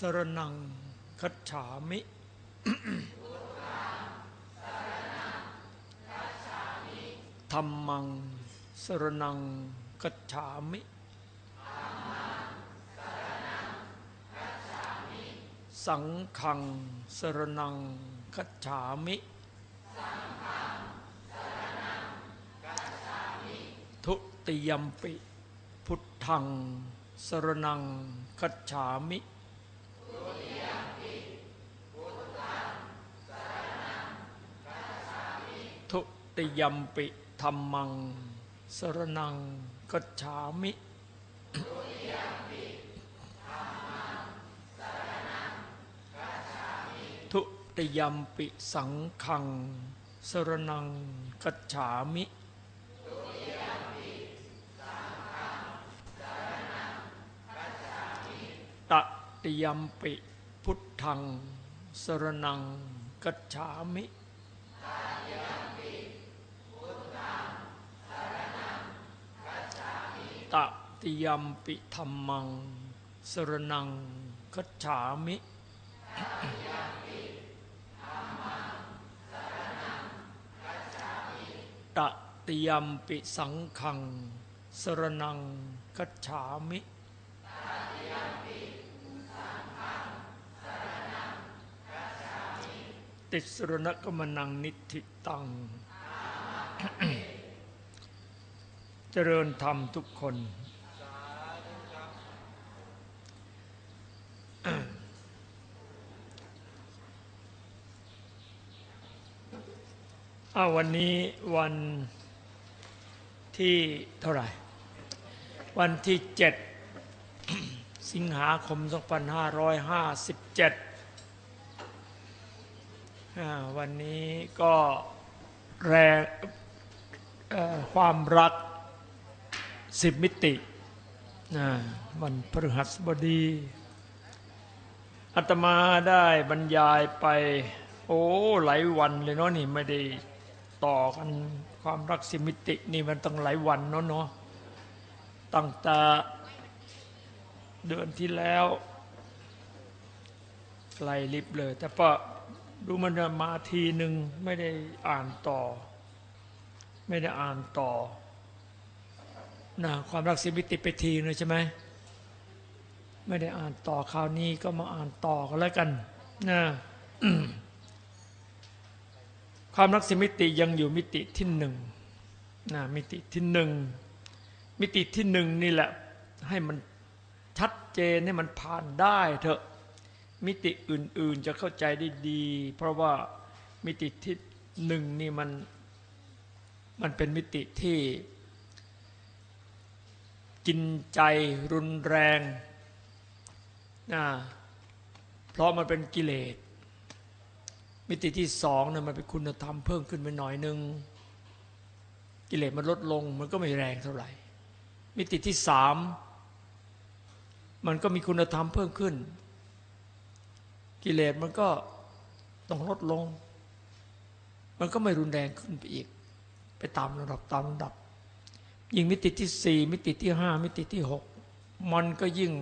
สรนังคัจฉามิ ธรรมัง สรนังคัจฉามิ สังฆัง สรนังคัจฉามิ ทุติยมปิ พุทธัง สรนังคัจฉามิ ทุ ติยมปิธรรมัง สรนังคัจฉามิทุติยมปิสังฆัง สรนังคัจฉามิตติยมปิพุทธัง สรนังกัจฉามิ ตติยมปิธรรมัง สรนังกัจฉามิตติยมปิสังขัง สรนังกัจฉามิติสรณกมนังนิธิตัง เจริญธรรมทุกคนอาวันนี้วันที่เท่าไหร่ วันที่เจ็ดสิงหาคม 2557อ่าวันนี้ก็แรงความรัก สิบมิตินะวันพฤหัสบดีอาตมาได้บรรยายไป โอ้หลายวันเลยเนาะนี่ไม่ได้ต่อกันความรักสิบมิตินี่มันต้องหลายวันเนาะเนาะตั้งแต่เดือนที่แล้วไกลลิบเลย แต่พอดูมันมาทีหนึ่งไม่ได้อ่านต่อ ไม่ได้อ่านต่อ นะความรักสิมิติไปทีนึงใช่ไหมไม่ได้อ่านต่อคราวนี้ก็มาอ่านต่อกันแล้วกันนะความรักสิมิติยังอยู่มิติที่หนึ่งนะมิติที่หนึ่งมิติที่หนึ่งนี่แหละ ให้มันชัดเจนให้มันผ่านได้เถอะมิติอื่นๆจะเข้าใจได้ดี เพราะว่ามิติที่หนึ่งนี่มันมันเป็นมิติที่ กินใจรุนแรงนะเพราะมันเป็นกิเลส มิติที่สองเนี่ยมันเป็นคุณธรรมเพิ่มขึ้นไปหน่อยนึง กิเลสมันลดลงมันก็ไม่แรงเท่าไหร่ มิติที่สามมันก็มีคุณธรรมเพิ่มขึ้น กิเลสมันก็ต้องลดลง มันก็ไม่รุนแรงขึ้นไปอีก ไปตามระดับตามระดับ ยิ่งมิติที่สี่มิติที่ห้ามิติที่หกมันก็ยิ่ง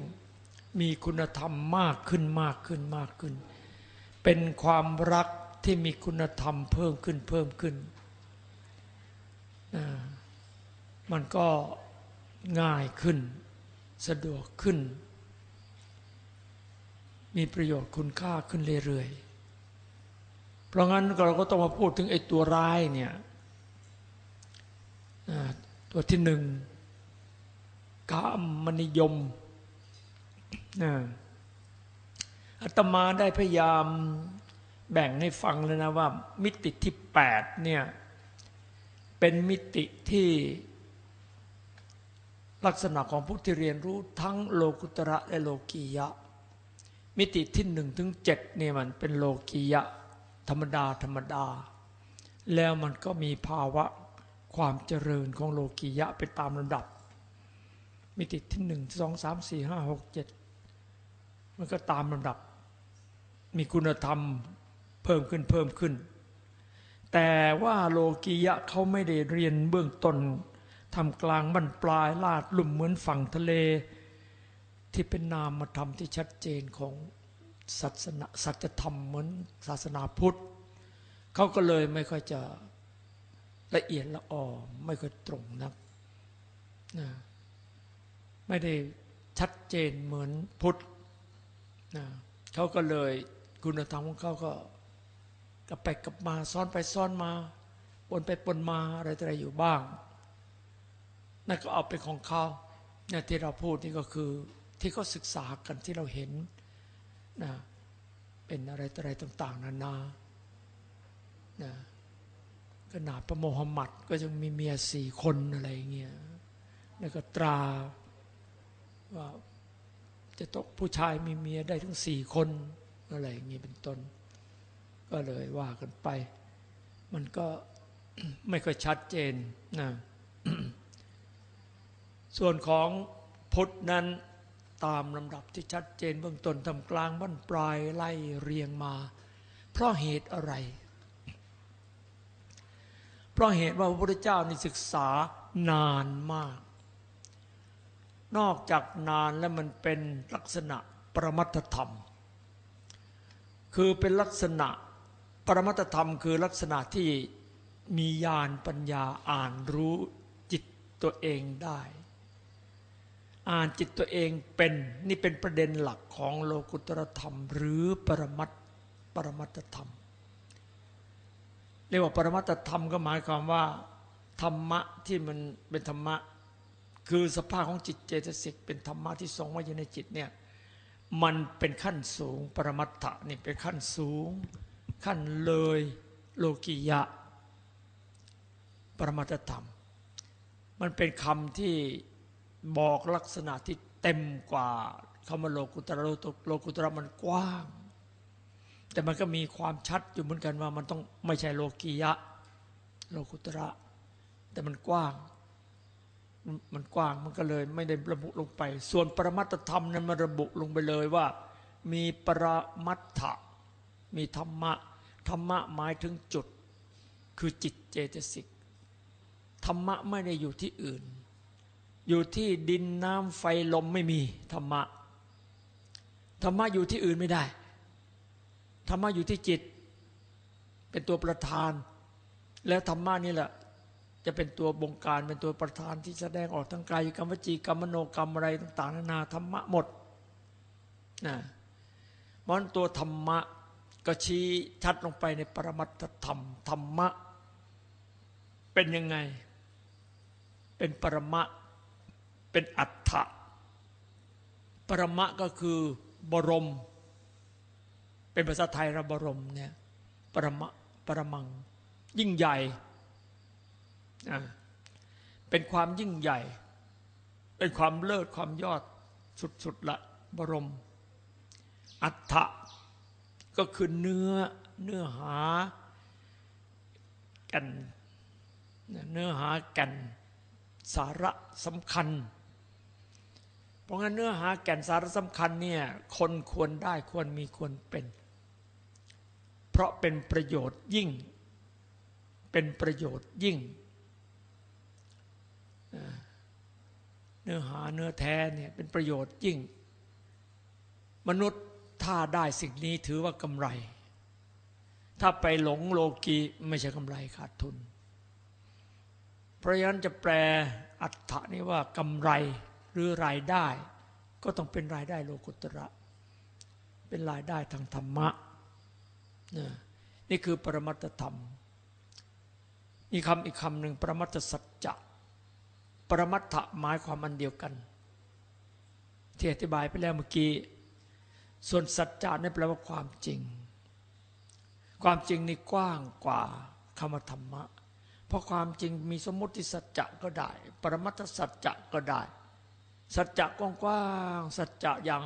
มีคุณธรรมมากขึ้นมากขึ้นมากขึ้น เป็นความรักที่มีคุณธรรมเพิ่มขึ้นเพิ่มขึ้น มันก็ง่ายขึ้น สะดวกขึ้น มีประโยชน์คุณค่าขึ้นเรื่อยๆ เพราะงั้นเราก็ต้องมาพูดถึงไอ้ตัวร้ายเนี่ย ตัวที่หนึ่งกามนิยมอาตมาได้พยายามแบ่งให้ฟังเลยนะว่า มิติที่แปดเนี่ยเป็นมิติที่ลักษณะของผู้ที่เรียนรู้ทั้งโลกุตระและโลกียะ มิติที่หนึ่งถึงเจ็ดเนี่ยมันเป็นโลกียะ ธรรมดาธรรมดา แล้วมันก็มีภาวะ ความเจริญของโลกียะไปตามลำดับ มิติที่หนึ่งสองสามสี่ห้าหกเจ็ดมันก็ตามลำดับ มีคุณธรรมเพิ่มขึ้นเพิ่มขึ้น แต่ว่าโลกียะเขาไม่ได้เรียนเบื้องต้นทำกลางบรรปลายลาดลุ่มเหมือนฝั่งทะเล ที่เป็นนามธรรมที่ชัดเจนของศาสนาสัจธรรมเหมือนศาสนาพุทธเขาก็เลยไม่ค่อยจะ ละเอียดละออไม่ค่อยตรงนักนะไม่ได้ชัดเจนเหมือนพุทธนะเขาก็เลยคุณธรรมของเขาก็กลับไปกลับมาซ้อนไปซ้อนมาปนไปปนมาอะไรอะไรอยู่บ้างนั่นก็เอาเป็นของเขาเนี่ยที่เราพูดนี่ก็คือที่เขาศึกษากันที่เราเห็นนะเป็นอะไรอะไรต่าง ๆ นานานะ ขนาดพระโมหมัดก็ยังมีเมียสี่คนอะไรเงี้ย แล้วก็ตราว่าจะตกผู้ชายมีเมียได้ถึงสี่คนอะไรอย่างนี้เป็นต้น ก็เลยว่ากันไป มันก็ไม่ค่อยชัดเจนนะส่วนของพุทธนั้นตามลำดับที่ชัดเจนเบื้องต้นทำกลางบั้นปลายไล่เรียงมา เพราะเหตุอะไร เพราะเหตุว่าพระพุทธเจ้านี่ศึกษานานมาก นอกจากนานแล้วมันเป็นลักษณะประมัตธรรม คือเป็นลักษณะประมัตธรรม คือลักษณะที่มีญาณปัญญาอ่านรู้จิตตัวเองได้ อ่านจิตตัวเองเป็นนี่เป็นประเด็นหลักของโลกุตรธรรม หรือปรมัตปรมัตธรรม เรียกว่าปรมัตธรรมก็หมายความว่า ธรรมะที่มันเป็นธรรมะ คือสภาพของจิตเจตสิกเป็นธรรมะที่ทรงไว้อยู่ในจิตเนี่ยมันเป็นขั้นสูง ปรมัตถะนี่เป็นขั้นสูง ขั้นเลยโลกิยะ ปรมัตธรรม มันเป็นคำที่บอกลักษณะที่เต็มกว่าคำว่าโลกุตระโลกุตระมันกว้าง แต่มันก็มีความชัดอยู่เหมือนกันว่ามันต้องไม่ใช่โลกียะ โลกุตระ แต่มันกว้าง มันกว้างมันก็เลยไม่ได้ระบุลงไป ส่วนปรมัตธรรมนั้นมันระบุลงไปเลยว่า มีปรมัตถะมีธรรมะ ธรรมะหมายถึงจุด คือจิตเจตสิกธรรมะไม่ได้อยู่ที่อื่น อยู่ที่ดินน้ำไฟลมไม่มีธรรมะ ธรรมะอยู่ที่อื่นไม่ได้ ธรรมะอยู่ที่จิต เป็นตัวประธาน แล้วธรรมะนี่แหละ จะเป็นตัวบงการเป็นตัวประธานที่แสดงออกทั้งกายกรรมวจีกรรมมโนกรรมอะไรต่างๆนานาธรรมะหมดนะมันตัวธรรมะก็ชี้ชัดลงไปในปรมัตถธรรมธรรมะ เป็นยังไง เป็นปรมะ เป็นอัฏฐะปรมะก็คือบรม เป็นภาษาไทยระบรมเนี่ยปรมะปรมัง ยิ่งใหญ่ เป็นความยิ่งใหญ่ เป็นความเลิศความยอดสุดๆละบรม อัฏฐะก็คือเนื้อเนื้อหากันเนื้อหากัน สาระสำคัญ เพราะงั้นเนื้อหาแก่นสาระสำคัญเนี่ยคนควรได้ควรมีควรเป็น ราะเป็นประโยชน์ยิ่ง เป็นประโยชน์ยิ่ง เนื้อหาเนื้อแท้เนี่ยเป็นประโยชน์ยิ่ง มนุษย์ถ้าได้สิ่งนี้ถือว่ากำไร ถ้าไปหลงโลกีไม่ใช่กำไรขาดทุน เพราะฉะนั้นจะแปลอัตถะนี้ว่ากำไรหรือรายได้ ก็ต้องเป็นรายได้โลกุตระ เป็นรายได้ทางธรรมะ นี่คือปรมัตธรรม มีคำอีกคำหนึ่งปรมัตสัจจะปรมัตถะหมายความอันเดียวกัน ที่อธิบายไปแล้วเมื่อกี้ ส่วนสัจจะนี่แปลว่าความจริง ความจริงนี่กว้างกว่าคำธรรมะ เพราะความจริงมีสมมติสัจจะก็ได้ ปรมัตถสัจจะก็ได้ สัจจะกว้างๆสัจจะอย่าง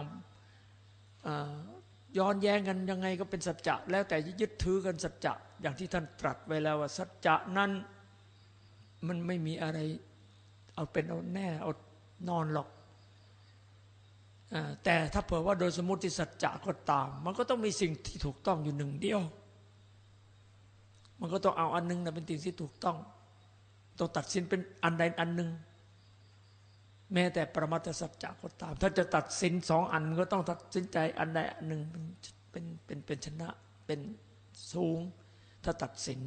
ย้อนแย้งกันยังไงก็เป็นสัจจะ แล้วแต่ยึดถือกันสัจจะ อย่างที่ท่านตรัสไว้แล้วว่าสัจจะนั้นมันไม่มีอะไร เอาเป็นเอาแน่เอานอนหรอกแต่ถ้าเผื่อว่าโดยสมมติสัจจะก็ตาม มันก็ต้องมีสิ่งที่ถูกต้องอยู่หนึ่งเดียว มันก็ต้องเอาอันนึงนะเป็นสิ่งที่ถูกต้อง ต้องตัดสินเป็นอันใดอันหนึ่ง แม้แต่ประมาทสัจจะก็ตาม ถ้าจะตัดสินสองอันก็ต้องตัดสินใจอันใดอันหนึ่งเป็นเป็นเป็นชนะเป็นสูง ถ้าตัดสิน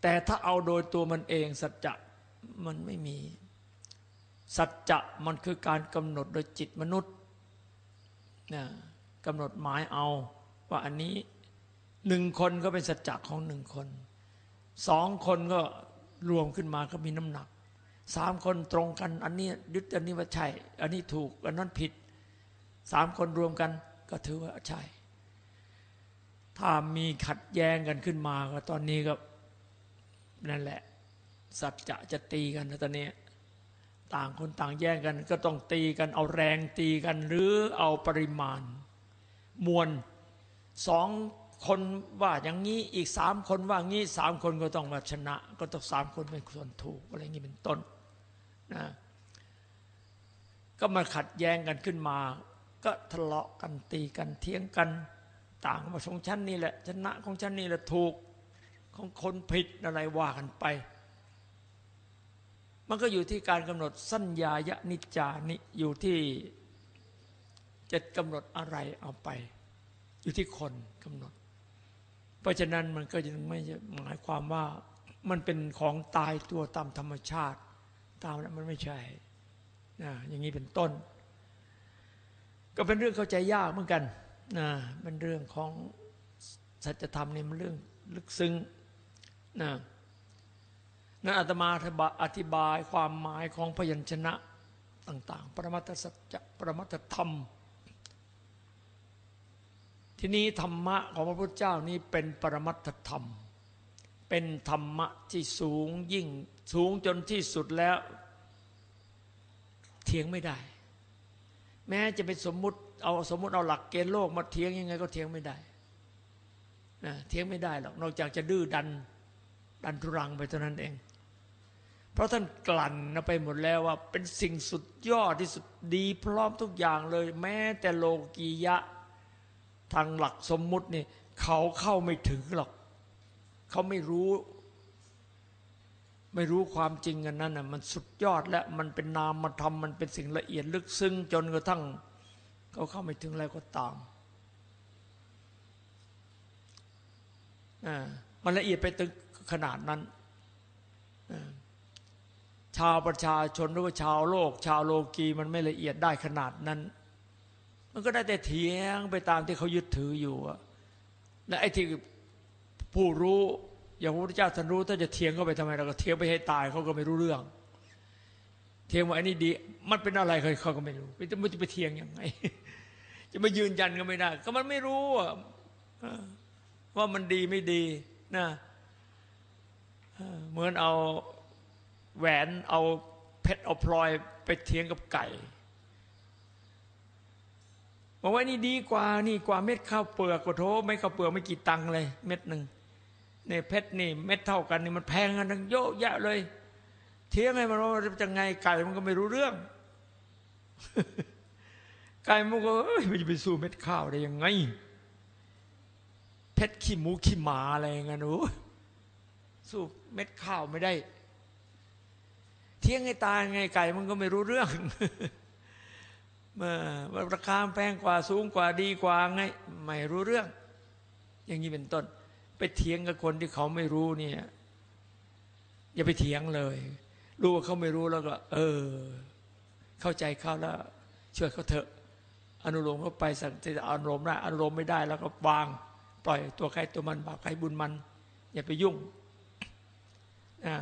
แต่ถ้าเอาโดยตัวมันเองสัจจะมันไม่มี สัจจะมันคือการกำหนดโดยจิตมนุษย์นะกำหนดหมายเอา ว่าอันนี้หนึ่งคนก็เป็นสัจจะของหนึ่งคนสองคนก็รวมขึ้นมาก็มีน้ำหนัก สามคนตรงกัน อันนี้ยึดอันนี้ว่าใช่ อันนี้ถูก อันนั้นผิด สามคนรวมกัน ก็ถือว่าใช่ ถ้ามีขัดแย้งกันขึ้นมาก็ตอนนี้ก็นั่นแหละ สัจจะจะตีกันนะตอนนี้ต่างคนต่างแย่งกัน ก็ต้องตีกันเอาแรงตีกัน หรือเอาปริมาณ มวลสองคนว่าอย่างนี้อีกสามคนว่างี้สามคนก็ต้องมาชนะ ก็ต้องสามคนเป็นคนถูกอะไรอย่างนี้เป็นต้น นะก็มาขัดแย้งกันขึ้นมา ก็ทะเลาะกันตีกันเทียงกัน ต่างมาของฉันนี่แหละชนะของฉันนี่แหละถูกของคนผิดอะไรว่ากันไป มันก็อยู่ที่การกำหนดสัญญายนิจานิอยู่ที่จะกำหนดอะไรเอาไป อยู่ที่คนกำหนด เพราะฉะนั้นมันก็ยังไม่หมายความว่ามันเป็นของตายตัวตามธรรมชาติ ตามแล้วมันไม่ใช่นะอย่างนี้เป็นต้น ก็เป็นเรื่องเข้าใจยากเหมือนกันนะเป็นเรื่องของสัจธรรมนี่มันเรื่องลึกซึ้งนะนั้นอาตมาอธิบายความหมายของพยัญชนะต่าง ๆ ปรมัตสัจปรมัตธรรม ทีนี้ธรรมะของพระพุทธเจ้านี้เป็นปรมัตธรรม เป็นธรรมะที่สูงยิ่ง สูงจนที่สุดแล้ว เถียงไม่ได้ แม้จะเป็นสมมุติเอาสมมุติเอาหลักเกณฑ์โลกมาเถียงยังไงก็เถียงไม่ได้นะเถียงไม่ได้หรอกนอกจากจะดื้อดันดันทุรังไปเท่านั้นเอง เพราะท่านกลั่นไปหมดแล้วว่า เป็นสิ่งสุดยอดที่สุดดีพร้อมทุกอย่างเลย แม้แต่โลกียะทางหลักสมมุตินี่เขาเข้าไม่ถึงหรอก เขาไม่รู้ ไม่รู้ความจริงกันนั้นน่ะมันสุดยอดและมันเป็นนามธรรมมันเป็นสิ่งละเอียดลึกซึ้งจนกระทั่งเขาเข้าไม่ถึงอะไรก็ตามมันละเอียดไปถึงขนาดนั้น ชาวประชาชนหรือว่าชาวโลก ชาวโลกีมันไม่ละเอียดได้ขนาดนั้น มันก็ได้แต่เถียงไปตามที่เขายึดถืออยู่และไอ้ที่ผู้รู้ อย่างพระพุทธเจ้าท่านรู้ถ้าจะเทียงเข้าไปทำไมเราก็เทียงไปให้ตายเขาก็ไม่รู้เรื่องเทียงว่าอันนี้ดี มันเป็นอะไรเขาก็ไม่รู้มันจะไปเทียงยังไง จะมายืนยันก็ไม่ได้ ก็มันไม่รู้ว่ามันดีไม่ดีนะเหมือนเอาแหวนเอาเพชรเอาพลอยไปเทียงกับไก่บอกว่านี่ดีกว่านี่กว่าเม็ดข้าวเปลือกกโถไม่ข้าวเปลือกไม่กี่ตังเลย เม็ดหนึ่ง นี่เพชรนี่เม็ดเท่ากันนี่มันแพงกันทั้งเยอะแยะเลย เทียงไงมันว่าจะไงไก่มันก็ไม่รู้เรื่อง ไก่มันก็มันจะไปสู้เม็ดข้าวได้ยังไง เพชรขี้หมูขี้หมาอะไรเงี้ยหนูสู้เม็ดข้าวไม่ได้ เที่ยงไงตายไงไก่มันก็ไม่รู้เรื่องเมื่อราคาแพงกว่าสูงกว่าดีกว่าไง ไม่รู้เรื่อง อย่างนี้เป็นต้น ไปเถียงกับคนที่เขาไม่รู้เนี่ย อย่าไปเถียงเลย รู้ว่าเขาไม่รู้แล้วก็ เออ เข้าใจเขาแล้วช่วยเขาเถอะ อนุโลมเขาไปสั่งจะอนุโลมได้อนุโลมไม่ได้แล้วก็วาง ปล่อยตัวใครตัวมันบาปใครบุญมัน อย่าไปยุ่งอ่า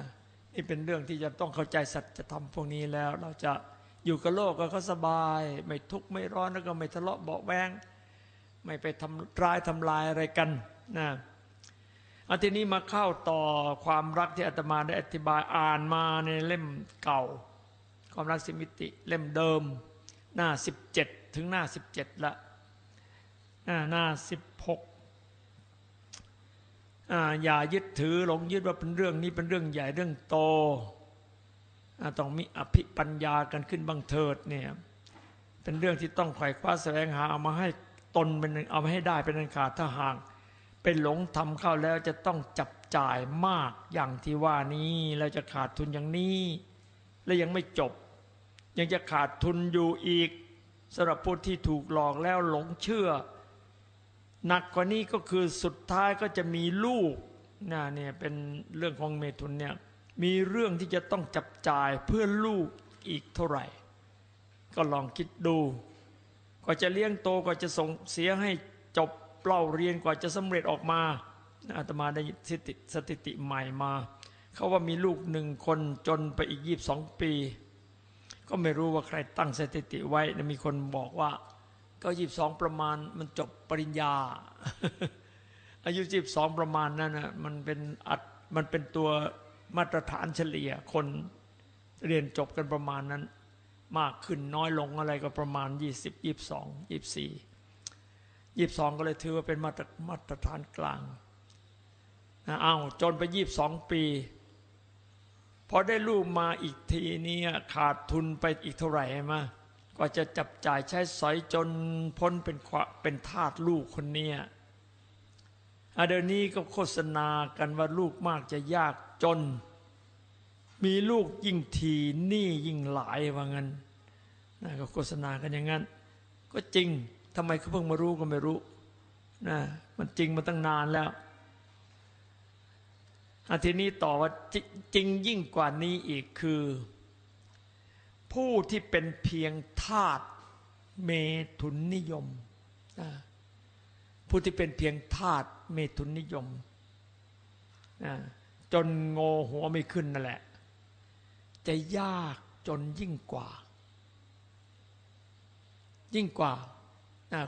นี่เป็นเรื่องที่จะต้องเข้าใจสัจธรรมพวกนี้แล้ว เราจะอยู่กับโลกก็สบาย ไม่ทุกข์ไม่ร้อนแล้วก็ไม่ทะเลาะเบาแวงไม่ไปทำร้ายทำลายอะไรกันนะ อันทีนี้มาเข้าต่อความรักที่อาตมาได้อธิบายอ่านมาในเล่มเก่า ความรักสิมิติเล่มเดิม หน้า 17 ถึงหน้า 17 ละหน้า 16อ่าอย่ายึดถือหลงยึดว่าเป็นเรื่องนี้เป็นเรื่องใหญ่เรื่องโตต้องมีอภิปัญญากันขึ้นบังเถิดเนี่ยเป็นเรื่องที่ต้องไขว่คว้าแสวงหาเอามาให้ตนเป็นเอามาให้ได้เป็นอันขาดถ้าหาก เป็นหลงทำเข้าแล้วจะต้องจับจ่ายมากอย่างที่ว่านี้แล้วจะขาดทุนอย่างนี้ และยังไม่จบ ยังจะขาดทุนอยู่อีกสำหรับผู้ที่ถูกหลอกแล้วหลงเชื่อ หนักกว่านี้ก็คือสุดท้ายก็จะมีลูกนะเนี่ยเป็นเรื่องของเมทุนเนี่ยมีเรื่องที่จะต้องจับจ่ายเพื่อลูกอีกเท่าไหร่ ก็ลองคิดดูกว่าจะเลี้ยงโตกว่าจะส่งเสียให้จบ เล่าเรียนกว่าจะสำเร็จออกมาอาตมาได้สถิติสถติใหม่มาเขาว่ามีลูกหนึ่งคนจนไปอีกยี่บสองปี ก็ไม่รู้ว่าใครตั้งสถิติไว้มีคนบอกว่า ก็ยี่สองประมาณมันจบปริญญา อายุยี่สองประมาณนั้นนะมันเป็นอัดมันเป็นตัวมาตรฐานเฉลี่ยคนเรียนจบกันประมาณนั้น มากขึ้นน้อยลงอะไรก็ประมาณยี่สิบ ยี่สองยี่สี่ยี่สองก็เลยถือว่าเป็นมาตรมาตรฐานกลางนะอ้าจนไปยี่สองปี พอได้ลูกมาอีกทีนี้ขาดทุนไปอีกเท่าไหร่มาก็จะจับจ่ายใช้สอยจนพ้นเป็นเป็นทาสลูกคนเนี้ยเดี๋ยวนี้ก็โฆษณากันว่าลูกมากจะยากจน มีลูกยิ่งทีหนี้ยิ่งหลายว่างั้นนะก็โฆษณากันอย่างนั้น ก็จริง ทำไมเขาเพิ่งมารู้ก็ไม่รู้นะมันจริงมาตั้งนานแล้วอาทีนี้ต่อว่าจริงยิ่งกว่านี้อีกคือ ผู้ที่เป็นเพียงทาตุเมถุนนิยมผู้ที่เป็นเพียงทาตุเมถุนนิยมจนโงหัวไม่ขึ้นนั่นแหละ จะยากจนยิ่งกว่า ยิ่งกว่า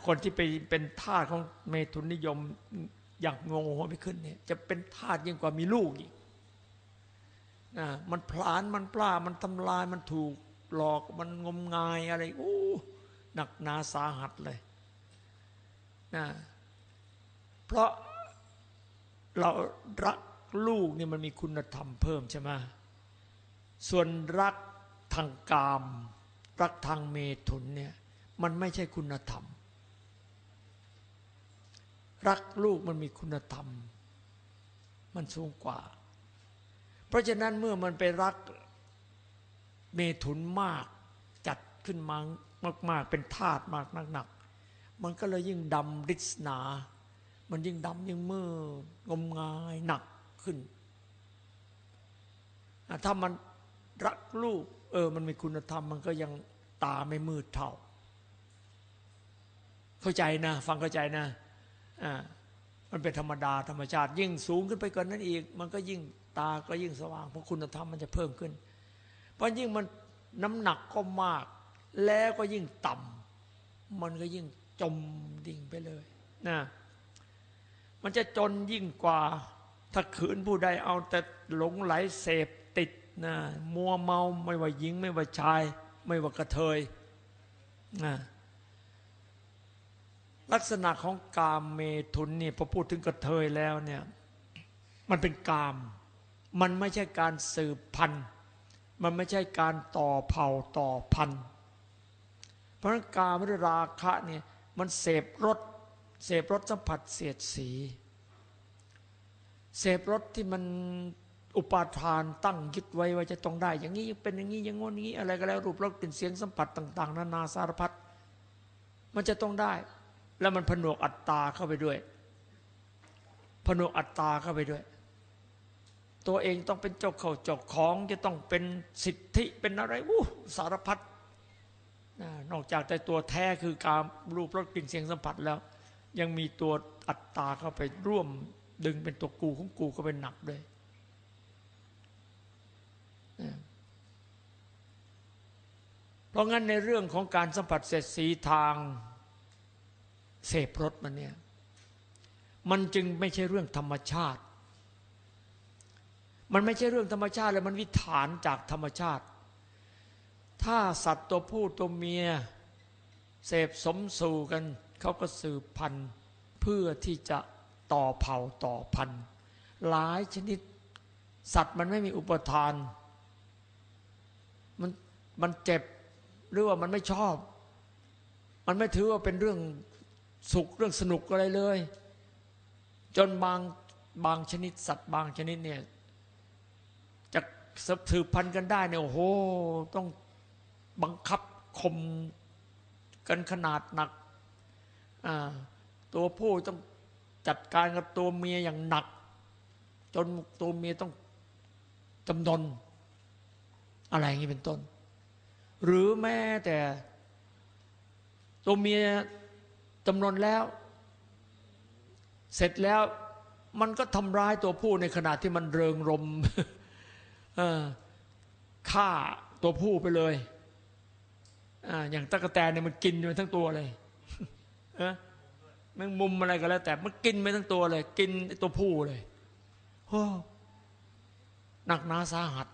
คนที่ไปเป็นทาสของเมถุนนิยมอย่างงงหัวไม่ขึ้นเนี่ยจะเป็นทาสยิ่งกว่ามีลูกอีกมันพลานมันปล้ามันทำลายมันถูกหลอกมันงมงายอะไรโอ้หนักหนาสาหัสเลยนะเพราะเรารักลูกเนี่ยมันมีคุณธรรมเพิ่มใช่ไหมส่วนรักทางกาม รักทางเมถุนเนี่ยมันไม่ใช่คุณธรรม รักลูกมันมีคุณธรรม มันสูงกว่า เพราะฉะนั้นเมื่อมันไปรักเมถุนมากจัดขึ้นมามาก ๆ เป็นธาตุมากหนักๆมันก็เลยยิ่งดำริษนา มันยิ่งดำยิ่งมืดงมงายหนักขึ้น ถ้ามันรักลูก เออ มันมีคุณธรรม มันก็ยังตาไม่มืดเท่า เข้าใจนะ ฟังเข้าใจนะ มันเป็นธรรมดาธรรมชาติ ยิ่งสูงขึ้นไปกว่านนั้นอีก มันก็ยิ่งตาก็ยิ่งสว่างเพราะคุณธรรมมันจะเพิ่มขึ้น เพราะยิ่งมันน้ำหนักก็มาก แล้วก็ยิ่งต่ำมันก็ยิ่งจมดิ่งไปเลยนะมันจะจนยิ่งกว่า ถ้าขืนผู้ใดเอาแต่หลงไหลเสพติดนะมัวเมาไม่ว่าหญิง ไม่ว่าชาย ไม่ว่ากระเทยนะ ลักษณะของกามเมทุนนี่พอพูดถึงกระเทยแล้วเนี่ยมันเป็นกาม มันไม่ใช่การสืบพันธุ์ มันไม่ใช่การต่อเผ่าต่อพันธุ์ เพราะการมราคะเนี่ยมันเสพรสเสพรสสัมผัสเสียดสีเสพรสที่มันอุปาทานตั้งยึดไว้ว่าจะต้องได้ อย่างนี้ยังเป็นอย่างนี้อย่างงนี้อะไรก็แล้วรูปรสกลิ่นเสียงสัมผัสต่าง ๆ นานาสารพัดมันจะต้องได้ แล้วมันผนวกอัตตาเข้าไปด้วย ผนวกอัตตาเข้าไปด้วย ตัวเองต้องเป็นเจ้าเขาเจ้าของจะต้องเป็นสิทธิเป็นอะไรอู้สารพัดนอกจากแต่ตัวแท้คือการรูปรสกลิ่นเสียงสัมผัสแล้ว ยังมีตัวอัตตาเข้าไปร่วมดึงเป็นตัวกูของกูก็เป็นหนักด้วยเพราะงั้นในเรื่องของการสัมผัสเสร็จสีทาง เสพรสมันเนี่ย มันจึงไม่ใช่เรื่องธรรมชาติ มันไม่ใช่เรื่องธรรมชาติเลยมันวิถานจากธรรมชาติ ถ้าสัตว์ตัวผู้ตัวเมีย เสพสมสู่กันเขาก็สืบพันธุ์เพื่อที่จะต่อเผ่าต่อพันธุ์หลายชนิด สัตว์มันไม่มีอุปทาน มันมันเจ็บหรือว่ามันไม่ชอบ มันไม่ถือว่าเป็นเรื่อง สุขเรื่องสนุกอะไรเลย จนบางบางชนิดสัตว์บางชนิดเนี่ยจะสืบพันธุ์กันได้เนี่ยโอ้โหต้องบังคับคมกันขนาดหนัก ตัวผู้ต้องจัดการกับตัวเมียอย่างหนัก จนตัวเมียต้องจำนนอะไรอย่างนี้เป็นต้น หรือแม้แต่ตัวเมีย จำนวนแล้ว เสร็จแล้วมันก็ทำร้ายตัวผู้ในขณะที่มันเริงรมฆ่าตัวผู้ไปเลยออย่างตะกะแตนเนี่ยมันกินไปทั้งตัวเลยแมงมุมอะไรก็แล้ว แต่มันกินไปทั้งตัวเลย กินตัวผู้เลยโอ้หนักหนาสาหัส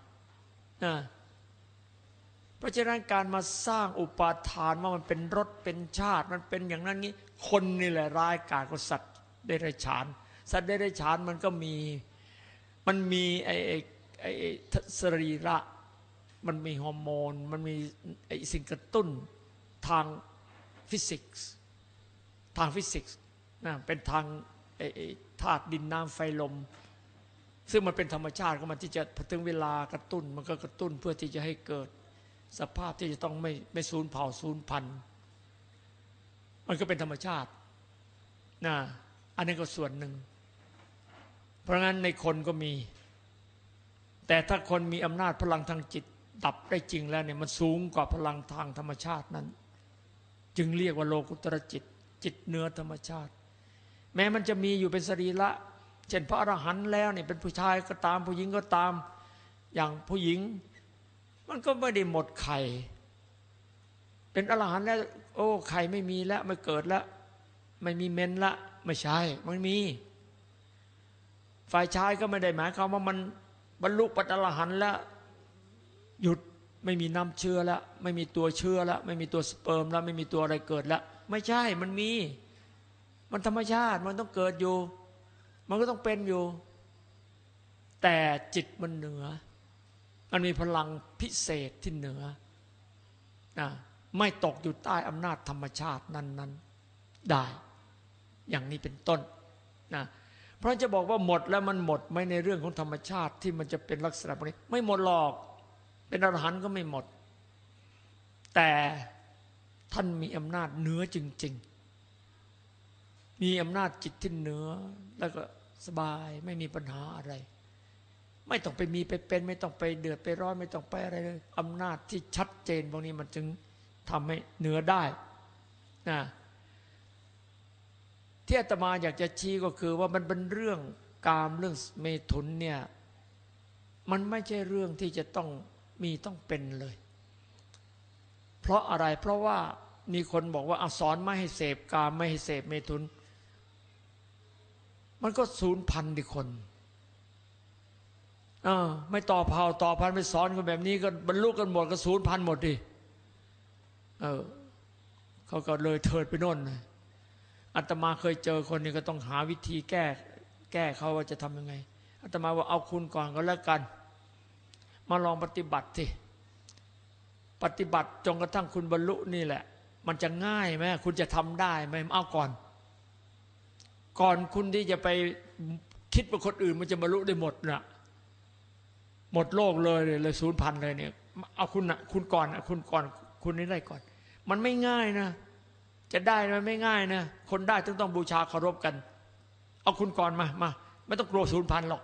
ราะฉะนั้นการมาสร้างอุปาทานว่ามันเป็นรสเป็นชาติมันเป็นอย่างนั้นนี้ คนนี่แหละร้ายกาจกว่าสัตว์เดรัจฉาน สัตว์เดรัจฉานมันก็มีมันมีไอ้ไอสรีระ มันมีฮอร์โมน มันมีไอสิ่งกระตุ้นทางฟิสิกส์ทางฟิสิกส์นะเป็นทางไอ้ธาตุดินน้ำไฟลม ซึ่งมันเป็นธรรมชาติของมันที่จะพอถึงเวลากระตุ้น มันก็กระตุ้นเพื่อที่จะให้เกิด สภาพที่จะต้องไม่ไม่สูญเผ่าสูญพันธุ์มันก็เป็นธรรมชาตินะอันนี้ก็ส่วนหนึ่ง เพราะงั้นในคนก็มี แต่ถ้าคนมีอำนาจพลังทางจิต ดับได้จริงแล้วเนี่ยมันสูงกว่าพลังทางธรรมชาตินั้น จึงเรียกว่าโลกุตรจิต จิตเนื้อธรรมชาติ แม้มันจะมีอยู่เป็นสรีระเช่นพระอรหันต์แล้วเนี่ยเป็นผู้ชายก็ตามผู้หญิงก็ตาม อย่างผู้หญิง มันก็ไม่ได้หมดไข่ เป็นอรหันต์แล้ว โอ้ไข่ไม่มีแล้วไม่เกิดแล้ว ไม่มีเมนละ ไม่ใช่ มันมี ฝ่ายชายก็ไม่ได้หมายความว่ามันบรรลุปัตอรหันต์แล้ว หยุดไม่มีน้ำเชื้อแล้ว ไม่มีตัวเชื้อแล้ว ไม่มีตัวสเปิร์มแล้ว ไม่มีตัวอะไรเกิดแล้ว ไม่ใช่มันมี มันธรรมชาติมันต้องเกิดอยู่ มันก็ต้องเป็นอยู่ แต่จิตมันเหนือ มันมีพลังพิเศษที่เหนือนะไม่ตกอยู่ใต้อำนาจธรรมชาตินั้น ๆได้ อย่างนี้เป็นต้นนะเพราะจะบอกว่าหมดแล้วมันหมดไม่ในเรื่องของธรรมชาติที่มันจะเป็นลักษณะแบบนี้ ไม่หมดหรอก เป็นอรหันต์ก็ไม่หมด แต่ท่านมีอำนาจเหนือจริง ๆ มีอำนาจจิตที่เหนือแล้วก็สบายไม่มีปัญหาอะไร ไม่ต้องไปมีไปเป็น ไม่ต้องไปเดือดไปร้อนไม่ต้องไปอะไรเลยอำนาจที่ชัดเจนพวกนี้มันจึงทำให้เหนือได้นะที่อาตมาอยากจะชี้ก็คือว่ามันเป็นเรื่องกามเรื่องเมถุนเนี่ยมันไม่ใช่เรื่องที่จะต้องมีต้องเป็นเลย เพราะอะไรเพราะว่ามีคนบอกว่าอสอนไม่ให้เสพกามไม่ให้เสพเมถุน มันก็ศูนย์พันดิคน อไม่ต่อเผ่าต่อพันไปสอนกันแบบนี้ก็บรรลุกันหมดก็ศูนย์พันหมดดิเออเขาก็เลยเถิดไปโน่นอาตมาเคยเจอคนนี้ก็ต้องหาวิธีแก้ แก้เขาว่าจะทำยังไงอาตมาว่าเอาคุณก่อนก็แล้วกัน มาลองปฏิบัติสิปฏิบัติจนกระทั่งคุณบรรลุนี่แหละ มันจะง่ายไหมคุณจะทำได้ไหมเอาก่อน ก่อนคุณที่จะไปคิดว่าคนอื่นมันจะบรรลุได้หมดนะ่ะ หมดโลกเลยเลยศูนย์พันเลยเนี่ยเอาคุณนะคุณก่อนคุณก่อน คุณนี่ได้ก่อน มันไม่ง่ายนะ จะได้มันไม่ง่ายนะ คนได้ต้องต้องบูชาเคารพกัน เอาคุณก่อนมามาไม่ต้องกลัวศูนย์พันหรอก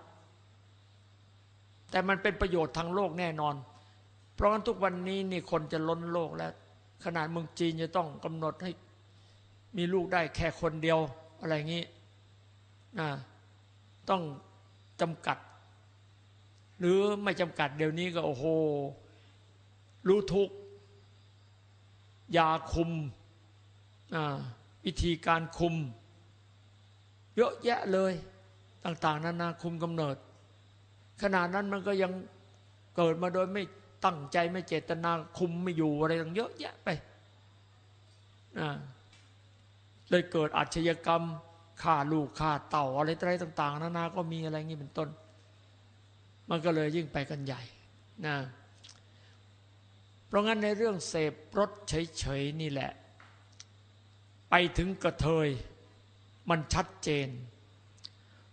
แต่มันเป็นประโยชน์ทางโลกแน่นอน เพราะงั้นทุกวันนี้นี่คนจะล้นโลกแล้ว ขนาดเมืองจีนจะต้องกำหนดให้ มีลูกได้แค่คนเดียวอะไรอย่างนี้นะต้องจำกัด หรือไม่จำกัดเดี๋ยวนี้ก็โอ้โห รู้ทุกยาคุมวิธีการคุม เยอะแยะเลย ต่าง ๆนานาคุมกำเนิด ขนาดนั้นมันก็ยังเกิดมาโดยไม่ตั้งใจไม่เจตนาคุมไม่อยู่อะไรต่างเยอะแยะไปเลยเกิดอาชญากรรมฆ่าลูกฆ่าเต่าอะไรต่างๆนานาก็มีอะไรงี้เป็นต้น มันก็เลยยิ่งไปกันใหญ่นะเพราะงั้นในเรื่องเสพรสเฉยๆนี่แหละ ไปถึงกระเทยมันชัดเจน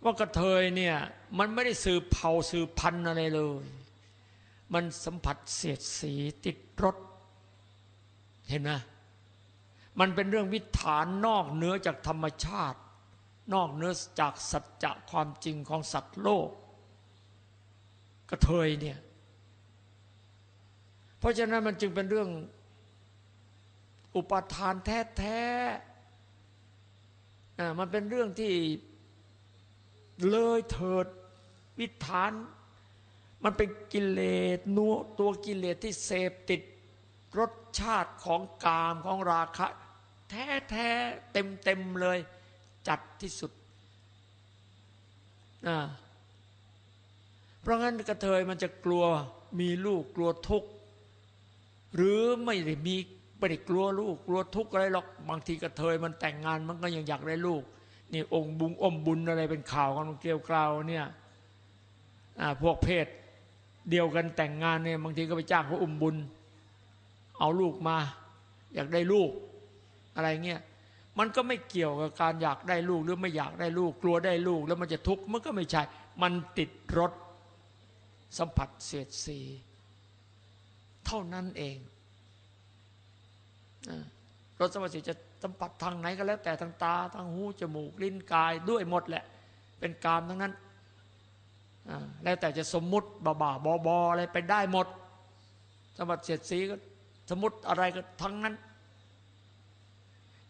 ว่ากระเทยเนี่ยมันไม่ได้สืบเผ่าสืบพันธุ์อะไรเลย มันสัมผัสเสียดสีติดรสเห็นไหมมันเป็นเรื่องวิถานนอกเหนือจากธรรมชาติ นอกเหนือจากสัจจะความจริงของสัตว์โลก กระเทยเนี่ย เพราะฉะนั้นมันจึงเป็นเรื่อง อุปทานแท้ๆมันเป็นเรื่องที่เลยเถิดวิถาน มันเป็นกิเลสนัวตัวกิเลสที่เสพติดรสชาติของกามของราคะ แท้ๆเต็มๆเลย จัดที่สุดอ่า เพราะงั้นกระเทยมันจะกลัวมีลูกกลัวทุกข์หรือไม่ได้มีไม่ได้กลัวลูกกลัวทุกข์อะไรหรอกบางทีกระเทยมันแต่งงานมันก็ยังอยากได้ลูก นี่องค์บุงอมบุญอะไรเป็นข่าวกันเกลียวกล่าวเนี่ยพวกเพศเดียวกันแต่งงานเนี่ยบางทีก็ไปจ้างเขาอุ้มบุญ เอาลูกมา อยากได้ลูกอะไรเงี้ยมันก็ไม่เกี่ยวกับการอยากได้ลูกหรือไม่อยากได้ลูก กลัวได้ลูกแล้วมันจะทุกข์มันก็ไม่ใช่ มันติดรถ สัมผัสเสียดสีเท่านั้นเองรสสวัสดิ์จะสัมผัสทางไหนก็แล้ว แต่ทางตาทางหูจมูกลิ้นกายด้วยหมดแหละ เป็นกามทั้งนั้นแล้วแต่จะสมมุติบาบาบอบออะไรไปได้หมดสมบัติเสียดสีก็สมมติอะไรก็ทั้งนั้น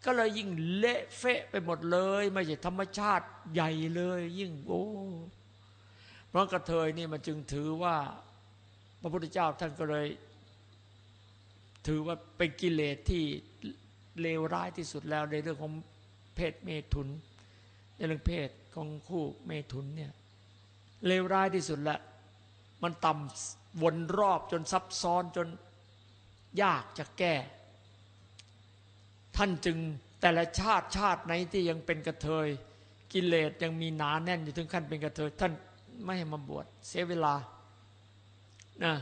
ก็เลยยิ่งเละเฟะไปหมดเลย ไม่ใช่ธรรมชาติใหญ่เลย ยิ่งโอ้ เพราะกระเทยนี่มันจึงถือว่า พระพุทธเจ้าท่านก็เลย ถือว่าเป็นกิเลสที่เลวร้ายที่สุดแล้วในเรื่องของเพศเมถุน ในเรื่องเพศของคู่เมถุนเนี่ยเลวร้ายที่สุดละ มันต่ำวนรอบจนซับซ้อนจนยากจะแก้ ท่านจึงแต่ละชาติชาติไหนที่ยังเป็นกระเทย กิเลสยังมีหนาแน่นอยู่ถึงขั้นเป็นกระเทย ท่าน ไม่ให้มาบวชเสียเวลานะ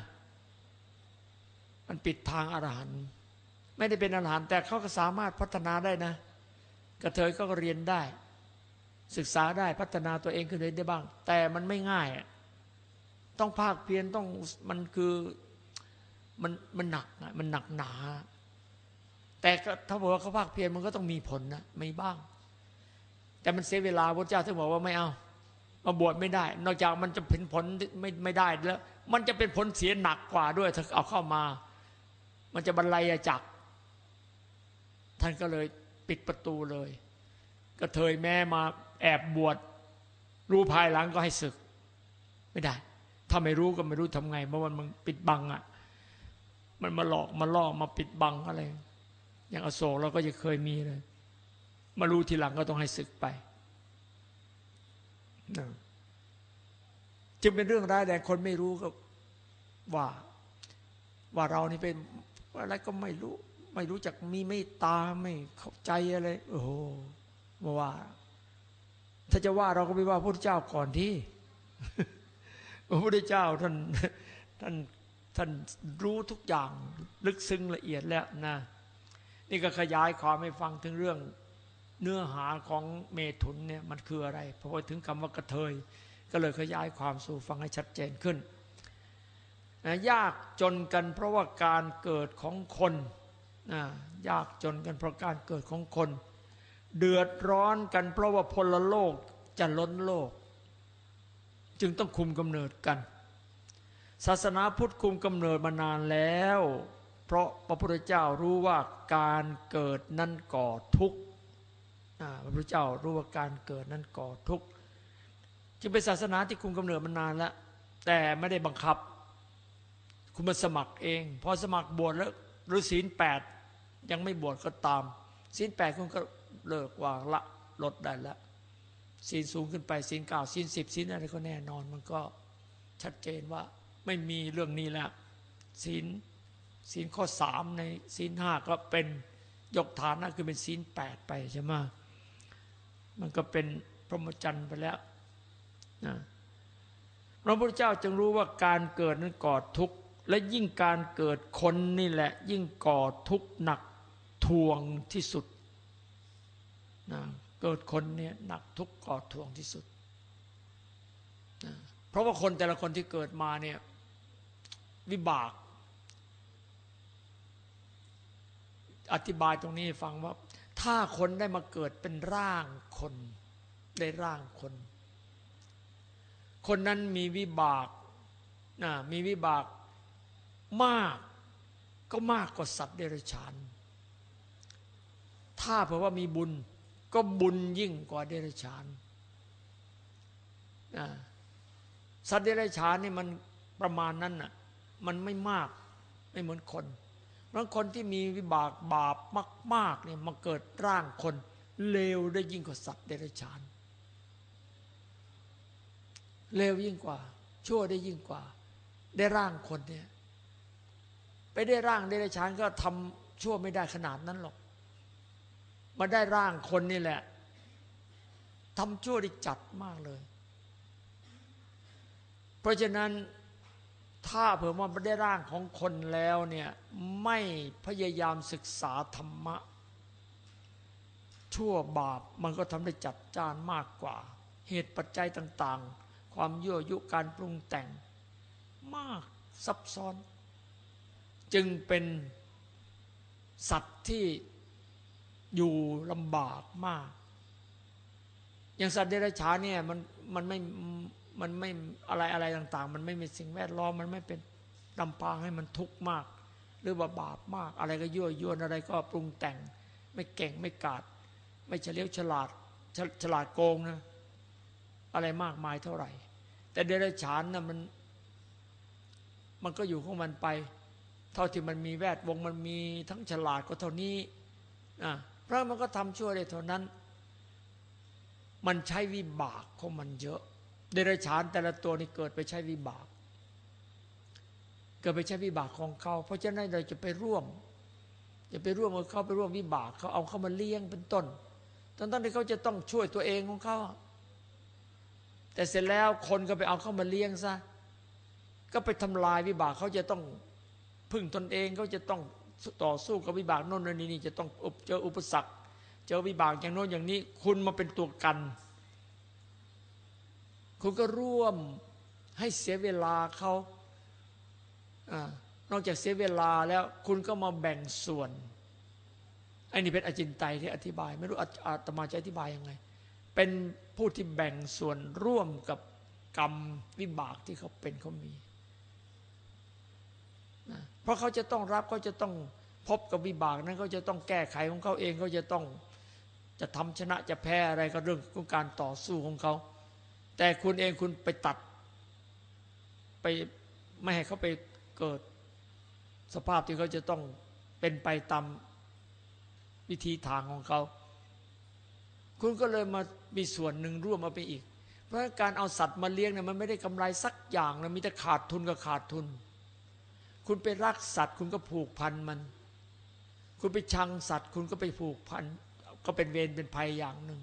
มันปิดทางอรหันต์ไม่ได้เป็นอรหันต์แต่เขาก็สามารถพัฒนาได้นะ กระเทยก็เรียนได้ ศึกษาได้พัฒนาตัวเองขึ้นได้บ้าง แต่มันไม่ง่ายต้องภาคเพียรต้องมันคือมันมันหนักมันหนักหนา แต่ถ้าบอกว่าเขาภาคเพียรมันก็ต้องมีผลนะไม่บ้าง แต่มันเสียเวลาพระเจ้าถึงบอกว่าไม่เอา มาบวชไม่ได้ นอกจากมันจะเป็นผลไม่ไม่ได้แล้ว มันจะเป็นผลเสียหนักกว่าด้วยถ้าเอาเข้ามา มันจะบรรลัยจักท่านก็เลยปิดประตูเลย ก็เทยแม่มาแอบบวชรู้ภายหลังก็ให้ศึก ไม่ได้ ถ้าไม่รู้ก็ไม่รู้ทำไงเพราะมันมันปิดบังอะ มันมาหลอกมาล่อมาปิดบังอะไร อย่างอโศกเราก็จะเคยมีเลย มารู้ทีหลังก็ต้องให้ศึกไป จึงเป็นเรื่องร้ายแรงคนไม่รู้ก็ว่า ว่าเรานี่เป็นอะไรก็ไม่รู้ ไม่รู้จักมีไม่ตาไม่เข้าใจอะไร โอ้โหมาว่า ถ้าจะว่าเราก็ไปว่าพระพุทธเจ้าก่อนที่พระพุทธเจ้าท่านท่านท่านรู้ทุกอย่างลึกซึ้งละเอียดแล้วนะ นี่ก็ขยายความให้ฟังถึงเรื่อง เนื้อหาของเมถุนเนี่ยมันคืออะไรพอถึงคำว่ากระเทย ก็เลยขยายความสู่ฟังให้ชัดเจนขึ้นนะยากจนกันเพราะว่าการเกิดของคนนะยากจนกันเพราะการเกิดของคน เดือดร้อนกันเพราะว่าพลโลกจะล้นโลก จึงต้องคุมกำเนิดกัน ศาสนาพุทธคุมกำเนิดมานานแล้ว เพราะพระพุทธเจ้ารู้ว่าการเกิดนั้นก่อทุกข์ พระพุทธเจ้ารู้ว่าการเกิดนั้นก่อทุกข์ จึงเป็นศาสนาที่คุมกำเนิดมานานแล้ว แต่ไม่ได้บังคับ คุณมาสมัครเอง พอสมัครบวชแล้วหรือศีลแปดยังไม่บวชก็ตามศีลแปดคุณก็เลิกวางละลดได้แล้วศีลสูงขึ้นไปศีลเก้าศีลสิบศีลอะไรก็แน่นอน มันก็ชัดเจนว่าไม่มีเรื่องนี้แล้วศีลศีลข้อสามในศีลห้าก็เป็นยกฐานนะคือเป็นศีลแปดไปใช่ไหม มันก็เป็นพรหมจรรย์ไปแล้วนะพระพุทธเจ้าจึงรู้ว่าการเกิดนั้นก่อทุกข์และยิ่งการเกิดคนนี่แหละ ยิ่งก่อทุกข์หนักทวงที่สุดนะเกิดคนเนี่ยหนักทุกข์ก่อทวงที่สุดนะเพราะว่าคนแต่ละคนที่เกิดมาเนี่ยวิบาก อธิบายตรงนี้ฟังว่า ถ้าคนได้มาเกิดเป็นร่างคนได้ร่างคน คนนั้นมีวิบากนะมีวิบากมากก็มากกว่าสัตว์เดรัจฉาน ถ้าเผื่อว่ามีบุญก็บุญยิ่งกว่าเดรัจฉานนะสัตว์เดรัจฉานนี่มันประมาณนั้นน่ะ มันไม่มากไม่เหมือนคน ราะคนที่มีวิบากบาปมาก ๆ เนี่ยมาเกิดร่างคนเลวได้ยิ่งกว่าสัตว์เดรัจฉานเลวยิ่งกว่า ชั่วได้ยิ่งกว่า ได้ร่างคนเนี่ย ไปได้ร่างเดรัจฉานก็ทำชั่วไม่ได้ขนาดนั้นหรอก มาได้ร่างคนนี่แหละทำชั่วได้จัดมากเลย เพราะฉะนั้น ถ้าเผื่อว่าได้ร่างของคนแล้วเนี่ยไม่พยายามศึกษาธรรมะ ชั่วบาปมันก็ทำได้จัดจ้านมากกว่า เหตุปัจจัยต่างๆ ความยั่วยุการปรุงแต่ง มากซับซ้อน จึงเป็นสัตว์ที่อยู่ลำบากมาก อย่างสัตว์เดรัจฉานเนี่ยมันมันไม่ มันไม่อะไรอะไรต่าง ๆ มันไม่มีสิ่งแวดล้อมมันไม่เป็นลำพางให้มันทุกข์มาก หรือว่าบาปมาก อะไรก็ยั่วยวนอะไรก็ปรุงแต่ง ไม่เก่งไม่กาดไม่เฉลียวฉลาดฉฉลาดโกงนะ อะไรมากมายเท่าไหร่ แต่เดรัจฉานนะ่ะมัน มันก็อยู่ของมันไป เท่าที่มันมีแวดวงมันมีทั้งฉลาดก็เท่านี้นะพระมันก็ทำชั่วได้เท่านั้น มันใช้วิบากของมันเยอะ เดรัจฉานแต่ละตัวนี่เกิดไปใช้วิบาก เกิดไปใช้วิบากของเขา เพราะฉะนั้นเราจะไปร่วม จะไปร่วมกับเขาไปร่วมวิบากเขาเอาเขามาเลี้ยงเป็นต้นตอนต้นที่เขาจะต้องช่วยตัวเองของเขาแต่เสร็จแล้วคนก็ไปเอาเขามาเลี้ยงซะก็ไปทำลายวิบากเขาจะต้องพึ่งตนเองเขาจะต้องต่อสู้กับวิบากโน่นนี่นี่จะต้องเจออุปสรรค เจอวิบากอย่างโน้นอย่างนี้ คุณมาเป็นตัวกัน คุณก็ร่วมให้เสียเวลาเขาอนอกจากเสียเวลาแล้วคุณก็มาแบ่งส่วนไอ้นี่เป็นอจินไตยที่อธิบาย ไม่รู้อาตมาจะอธิบายยังไง เป็นผู้ที่แบ่งส่วนร่วมกับกรรมวิบากที่เขาเป็นเขามีนะเพราะเขาจะต้องรับเขาจะต้องพบกับวิบากนั้นเขาจะต้องแก้ไขของเขาเองเขาจะต้องจะทำชนะจะแพ้อะไรก็เรื่องของการต่อสู้ของเขา แต่คุณเองคุณไปตัด ไปไม่ให้เขาไปเกิดสภาพที่เขาจะต้องเป็นไปตามวิธีทางของเขา คุณก็เลยมามีส่วนหนึ่งร่วมมาไปอีก เพราะการเอาสัตว์มาเลี้ยงเนี่ยมันไม่ได้กำไรสักอย่างนะมีแต่ขาดทุนกับขาดทุน คุณไปรักสัตว์ คุณก็ผูกพันมัน คุณไปชังสัตว์ คุณก็ไปผูกพันก็เป็นเวรเป็นภัยอย่างหนึ่ง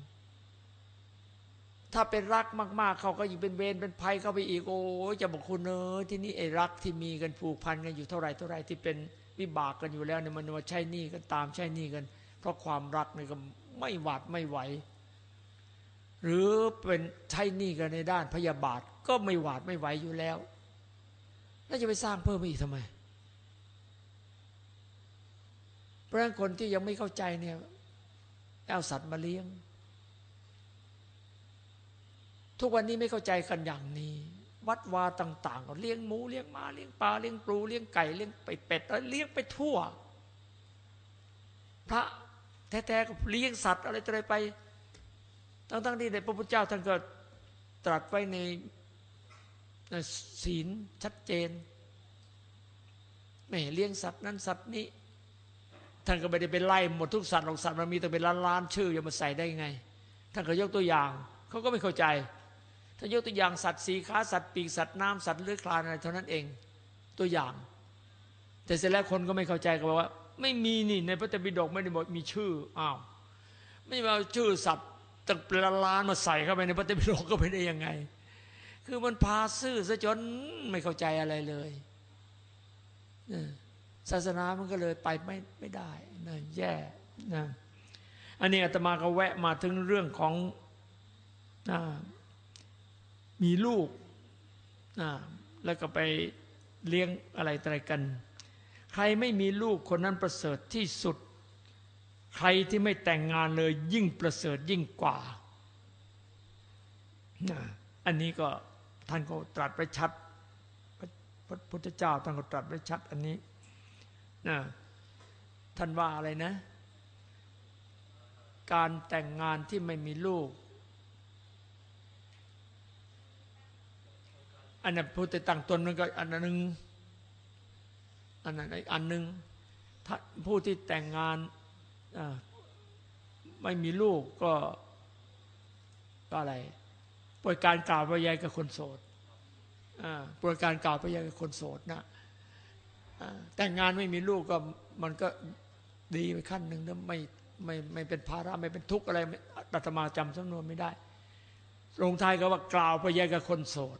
ถ้าเป็นรักมาก ๆ เขาก็ยิ่งเป็นเวรเป็นภัยเข้าไปอีกโอ้จะบอกคุณเนอที่นี่ไอ้รักที่มีกันผูกพันกันอยู่เท่าไรเท่าไรที่เป็นวิบากกันอยู่แล้วเนี่ยมันมาใช่นี่กันตามใช่นี่กัน เพราะความรักเนี่ยก็ไม่หวาดไม่ไหวหรือเป็นใช่นี่กันในด้านพยาบาทก็ไม่หวาดไม่ไหวอยู่แล้วแล้วจะไปสร้างเพิ่มอีกทำไมเพราะฉะนั้นคนที่ยังไม่เข้าใจเนี่ยเอาสัตว์มาเลี้ยง ทุกวันนี้ไม่เข้าใจกันอย่างนี้ วัดวาต่าง ๆ ก็เลี้ยงหมูเลี้ยงม้าเลี้ยงปลาเลี้ยงปลูเลี้ยงไก่เลี้ยงไปเป็ดเลี้ยงไปทั่ว พระแท้ๆก็เลี้ยงสัตว์อะไรอะไรไป ทั้งๆที่ในพระพุทธเจ้าท่านก็ตรัสไว้ในนศีลชัดเจนไม่เลี้ยงสัตว์นั้นสัตว์นี้ท่านก็ไม่ได้ไปไล่หมดทุกสัตว์หรอกสัตว์มันมีแต่เป็นล้านล้านๆชื่อจะมาใส่ได้ไง ท่านก็ยกตัวอย่าง เขาก็ไม่เข้าใจ ถ้ายกตัวอย่างสัตว์สีขาสัตว์ปีกสัตว์น้ำสัตว์เลื้อยคลานอะไรเท่านั้นเอง ตัวอย่าง แต่เสร็จแล้วคนก็ไม่เข้าใจก็บอกว่า ไม่มีนี่ในพระเตปิฎกไม่ได้บอกมีชื่ออ้าวไม่เอาชื่อสัตว์ตั้งเป็นล้านมาใส่เข้าไปในพระเตปิฎกก็ไม่ได้ยังไง คือมันพาซื่อซะจนไม่เข้าใจอะไรเลยศาสนามันก็เลยไปไม่ไม่ได้นะแย่นะอันนี้อาตมาก็แวะมาถึงเรื่องของอ่า มีลูกแล้วก็ไปเลี้ยงอะไรอะไรกัน ใครไม่มีลูกคนนั้นประเสริฐที่สุด ใครที่ไม่แต่งงานเลยยิ่งประเสริฐยิ่งกว่า อันนี้ก็ท่านก็ตรัสไว้ชัดพระพระพุทธเจ้าท่านก็ตรัสไว้ชัดอันนี้นะท่านว่าอะไรนะ การแต่งงานที่ไม่มีลูก อันนั้นผู้แต่ตั้งตนมันก็อันหนึ่งอันนั้นอีกอันหนึ่งผู้ที่แต่งงานไม่มีลูกก็ก็อะไรป่วยการกล่าวไปยายกับคนโสดป่วยการกล่าวไปยายกับคนโสดนะแต่งงานไม่มีลูกก็มันก็ดีไปขั้นหนึ่งนะไม่ไม่ไม่เป็นภาระไม่เป็นทุกข์อะไรไม่อาตมาจำสำนวนไม่ได้ลงท้ายก็ว่ากล่าวไปยายกับคนโสด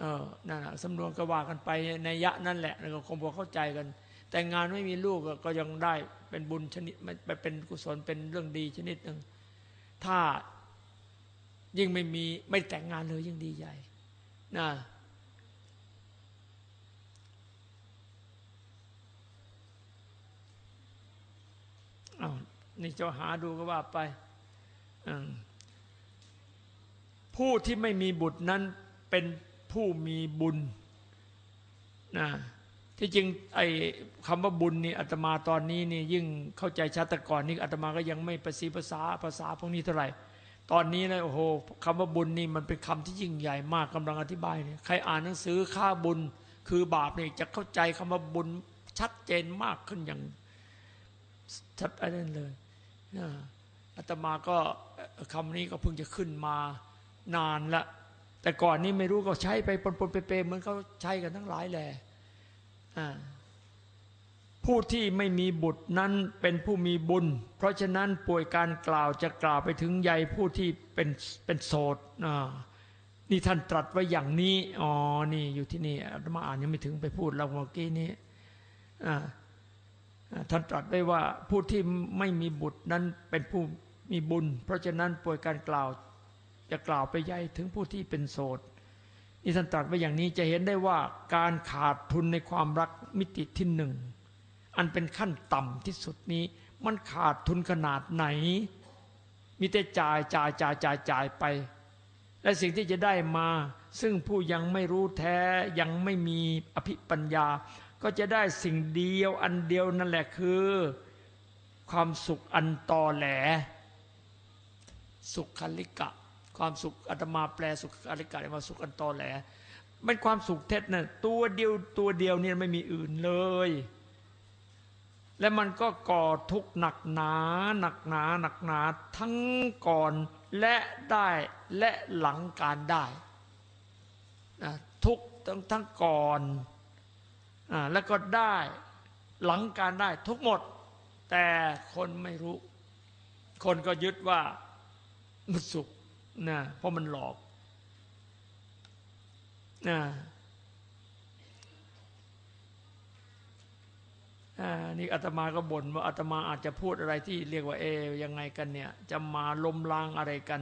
เออนั่นแหะสำนวนก็ว่ากันไปในยะนั่นแหละแล้วก็คงพอเข้าใจกัน แต่งงานไม่มีลูกก็ยังได้เป็นบุญชนิดไม่เป็นกุศลเป็นเรื่องดีชนิดหนึ่งถ้ายิ่งไม่มีไม่แต่งงานเลยยิ่งดีใหญ่นะอ้าวนี่จ้าหาดูก็ว่าไปผู้ที่ไม่มีบุตรนั้นเป็น ผู้มีบุญนะที่จริงไอ้คำว่าบุญนี่อาตมาตอนนี้นี่ยิ่งเข้าใจชัดแต่ก่อนนี่อาตมาก็ยังไม่ประสีภาษาภาษาพวกนี้เท่าไหร่ ตอนนี้นะโอ้โหคำว่าบุญนี่มันเป็นคำที่ยิ่งใหญ่มากกำลังอธิบายเนี่ยใครอ่านหนังสือค่าบุญคือบาปนี่จะเข้าใจคำว่าบุญชัดเจนมากขึ้นอย่างชัดอะไรนั่นเลยอาตมาก็คำนี้ก็เพิ่งจะขึ้นมานานละ แต่ก่อนนี้ไม่รู้ก็ใช้ไปปนๆเปๆเหมือนเขาใช้กันทั้งหลายแหละผู้ที่ไม่มีบุตรนั้นเป็นผู้มีบุญ เพราะฉะนั้นป่วยการกล่าวจะกล่าวไปถึงใยผู้ที่เป็นเป็นโสดนี่ท่านตรัสไว้อย่างนี้อ๋อนี่อยู่ที่นี่อาตมาอ่านยังไม่ถึงไปพูดเราเมื่อกี้นี้ท่านตรัสไว้ว่าผู้ที่ไม่มีบุตรนั้นเป็นผู้มีบุญ เพราะฉะนั้นป่วยการกล่าว จะกล่าวไปใยถึงผู้ที่เป็นโสดนี่ท่านตรัสไว้อย่างนี้จะเห็นได้ว่าการขาดทุนในความรักมิติที่หนึ่งอันเป็นขั้นต่ำที่สุดนี้ มันขาดทุนขนาดไหน มีแต่จ่ายจ่ายจ่ายจ่ายจ่ายไป และสิ่งที่จะได้มา ซึ่งผู้ยังไม่รู้แท้ยังไม่มีอภิปัญญา ก็จะได้สิ่งเดียวอันเดียวนั่นแหละคือ ความสุขอันตอแหล สุขคลิกะ ความสุขอาตมาแปลสุขคลิกะมาสุขอันตอแหลเป็นความสุขเท็จนะ่ะตัวเดียวตัวเดียวเนี่ยไม่มีอื่นเลย และมันก็ก่อทุกข์หนักหนาหนักหนาหนักหนาทั้งก่อนและได้และหลังการได้นะทุกทั้งทั้งก่อนอาแล้วก็ได้หลังการได้ทุกหมด แต่คนไม่รู้ คนก็ยึดว่ามันสุข นะเพราะมันหลอกนะอ่านี่อาตมาก็บ่นว่าอาตมาอาจจะพูดอะไรที่เรียกว่าเอยังไงกันเนี่ย จะมาล้มล้างอะไรกัน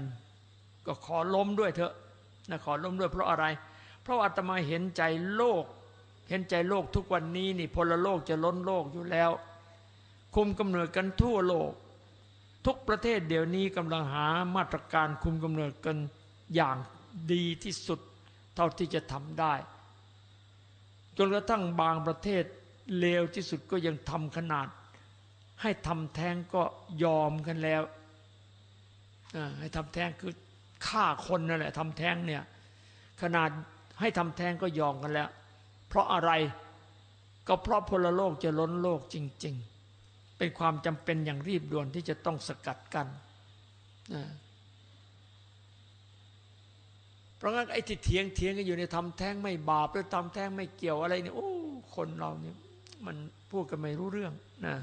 ก็ขอล้มด้วยเถอะนะขอล้มด้วยเพราะอะไร เพราะอาตมาเห็นใจโลก เห็นใจโลกทุกวันนี้นี่พลโลกจะล้นโลกอยู่แล้ว คุมกำเนิดกันทั่วโลก ทุกประเทศเดี๋ยวนี้กำลังหามาตรการคุมกำเนิดกันอย่างดีที่สุดเท่าที่จะทำได้ จนกระทั่งบางประเทศเลวที่สุดก็ยังทำขนาด ให้ทำแท้งก็ยอมกันแล้วให้ทำแท้งคือฆ่าคนนั่นแหละทำแท้งเนี่ยขนาดให้ทำแท้งก็ยอมกันแล้ว เพราะอะไรก็เพราะพลโลกจะล้นโลกจริง ๆ เป็นความจำเป็นอย่างรีบด่วนที่จะต้องสกัดกันนะเพราะงั้นไอ้ที่เถียงเถียงกันอยู่ในทำแท้งไม่บาปหรือทำแท้งไม่เกี่ยวอะไรเนี่ยโอ้คนเราเนี่ยมันพูดกันไม่รู้เรื่องนะ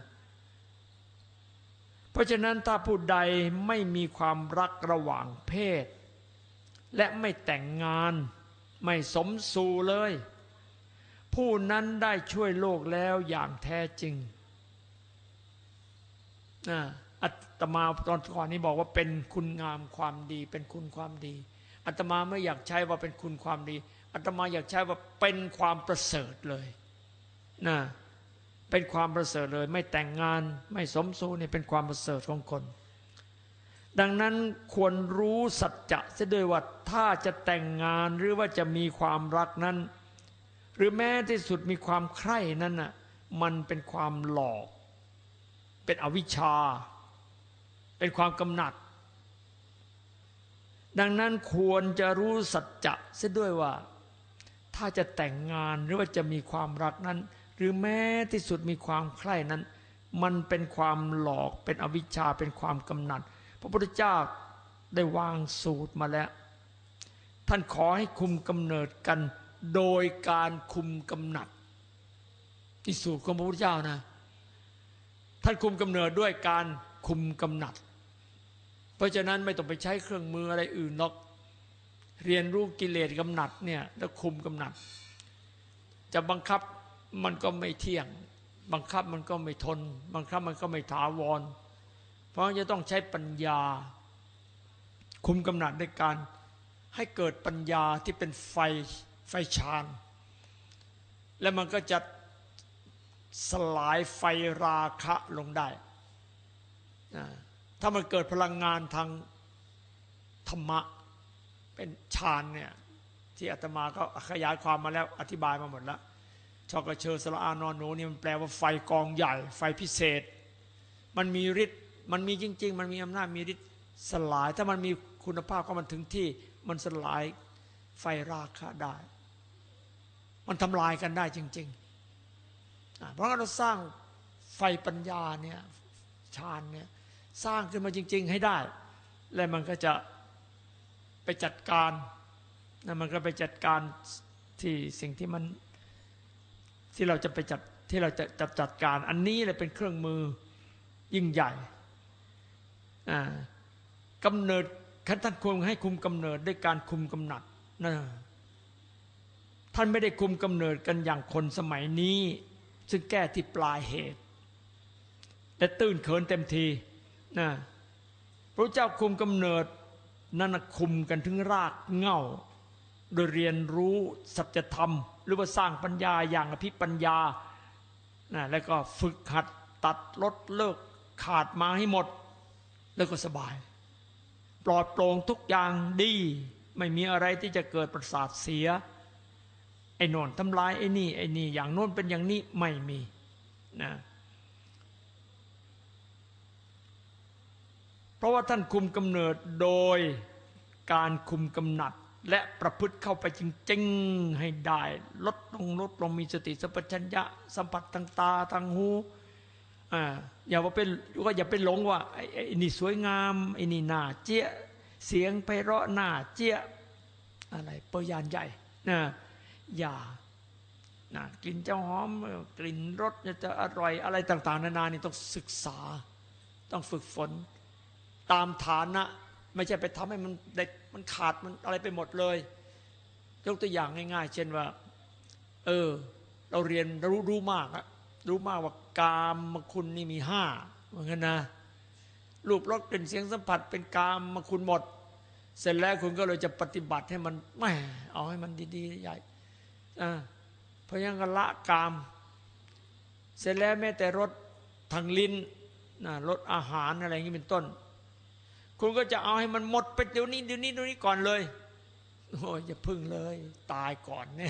เพราะฉะนั้นถ้าผู้ใดไม่มีความรักระหว่างเพศ และไม่แต่งงานไม่สมสู่เลย ผู้นั้นได้ช่วยโลกแล้วอย่างแท้จริง อัตมาตอนก่อนนี้บอกว่าเป็นคุณงามความดี เป็นคุณความดีอัตมาไม่อยากใช้ว่าเป็นคุณความดีอัตมาอยากใช้ว่าเป็นความประเสริฐเลยนะเป็นความประเสริฐเลย ไม่แต่งงานไม่สมสู่เนี่เป็นความประเสริฐของคน ดังนั้นควรรู้สัจจะเสียด้วยว่าถ้าจะแต่งงานหรือว่าจะมีความรักนั้น หรือแม้ที่สุดมีความใคร่นั้นน่ะมันเป็นความหลอก เป็นอวิชชา เป็นความกำหนัด ดังนั้นควรจะรู้สัจจะเสียด้วยว่า ถ้าจะแต่งงานหรือว่าจะมีความรักนั้น หรือแม้ที่สุดมีความใคร่นั้น มันเป็นความหลอกเป็นอวิชชาเป็นความกำหนัด พระพุทธเจ้าได้วางสูตรมาแล้ว ท่านขอให้คุมกำเนิดกัน โดยการคุมกำหนัดที่สูตรของพระพุทธเจ้านะ ท่านคุมกำเนิดด้วยการคุมกำหนัด เพราะฉะนั้นไม่ต้องไปใช้เครื่องมืออะไรอื่นหรอก เรียนรู้กิเลสกำหนัดเนี่ยแล้วคุมกำหนัด จะบังคับมันก็ไม่เที่ยง บังคับมันก็ไม่ทน บังคับมันก็ไม่ถาวร เพราะจะต้องใช้ปัญญา คุมกำหนัดในการให้เกิดปัญญาที่เป็นไฟไฟชาน และมันก็จะ สลายไฟราคะลงได้ถ้ามันเกิดพลังงานทางธรรมะ เป็นฌานเนี่ยที่อาตมาก็ขยายความมาแล้วอธิบายมาหมดแล้วชอกระเชอสละอานอนหนูนี่มันแปลว่าไฟกองใหญ่ ไฟพิเศษ มันมีฤทธิ์มันมีจริง ๆ มันมีอำนาจมีฤทธิ์สลาย ถ้ามันมีคุณภาพก็มันถึงที่มันสลายไฟราคะได้ มันทำลายกันได้จริง ๆ เพราะเราสร้างไฟปัญญาเนี่ยฌานเนี่ยสร้างขึ้นมาจริง ๆ ให้ได้ แล้วมันก็จะไปจัดการนะมันก็ไปจัดการที่สิ่งที่มันที่เราจะไปจัดที่เราจะจัดจัดการ อันนี้เลยเป็นเครื่องมือยิ่งใหญ่กำเนิดขั้นท่านควรให้คุมกำเนิดด้วยการคุมกำหนัดนะท่านไม่ได้คุมกำเนิดกันอย่างคนสมัยนี้ ซึ่งแก้ที่ปลายเหตุ และตื่นเขินเต็มทีนะพระเจ้าคุมกำเนิดนั่นคุมกันถึงรากเง่า โดยเรียนรู้สัจธรรม หรือว่าสร้างปัญญาอย่างอภิปัญญานะแล้วก็ฝึกหัดตัดลดเลิกขาดมาให้หมด แล้วก็สบาย ปลอดโปร่งทุกอย่างดี ไม่มีอะไรที่จะเกิดประสาทเสีย ไอ้นนทำลายไอ้นี่ไอ้นี่อย่างโน้นเป็นอย่างนี้ไม่มีนะเพราะว่าท่านคุมกำเนิดโดยการคุมกำหนัดและประพฤติเข้าไปจริงๆให้ได้ ลดลงลดลงมีสติสัมปชัญญะ สัมผัสทางตาทางหูอ่าอย่าว่าเป็นก็อย่าไปหลงว่าไอ้นี่สวยงามไอ้นี่หน้าเจี๊ยเสียงไพเราะหน้าเจี๊ยอะไรเปยานใหญ่นะ ยานะกลิ่นจะหอมกลิ่นรสจะอร่อยอะไรต่าง ๆ นานานี่ต้องศึกษา ต้องฝึกฝน ตามฐานะ ไม่ใช่ไปทำให้มันเด็ดมันขาดมันอะไรไปหมดเลย ยกตัวอย่างง่าย ๆ เช่นว่า เออ เราเรียนรู้รู้มากอะรู้มากว่ากามมคุณนี่มีห้าเหมือนกันนะรูปรสกลิ่นเสียงสัมผัสเป็นกามมคุณหมด เสร็จแล้วคุณก็เลยจะปฏิบัติให้มันแหมเอาให้มันดีๆใหญ่ เพราะยังกละกาม เสร็จแล้วแม้แต่รสทางลิ้นนะรสอาหารอะไรอย่างนี้เป็นต้น คุณก็จะเอาให้มันหมดไปเดี๋ยวนี้เดี๋ยวนี้เดี๋ยวนี้ก่อนเลยโอ้ยอย่าพึ่งเลย ตายก่อนแน่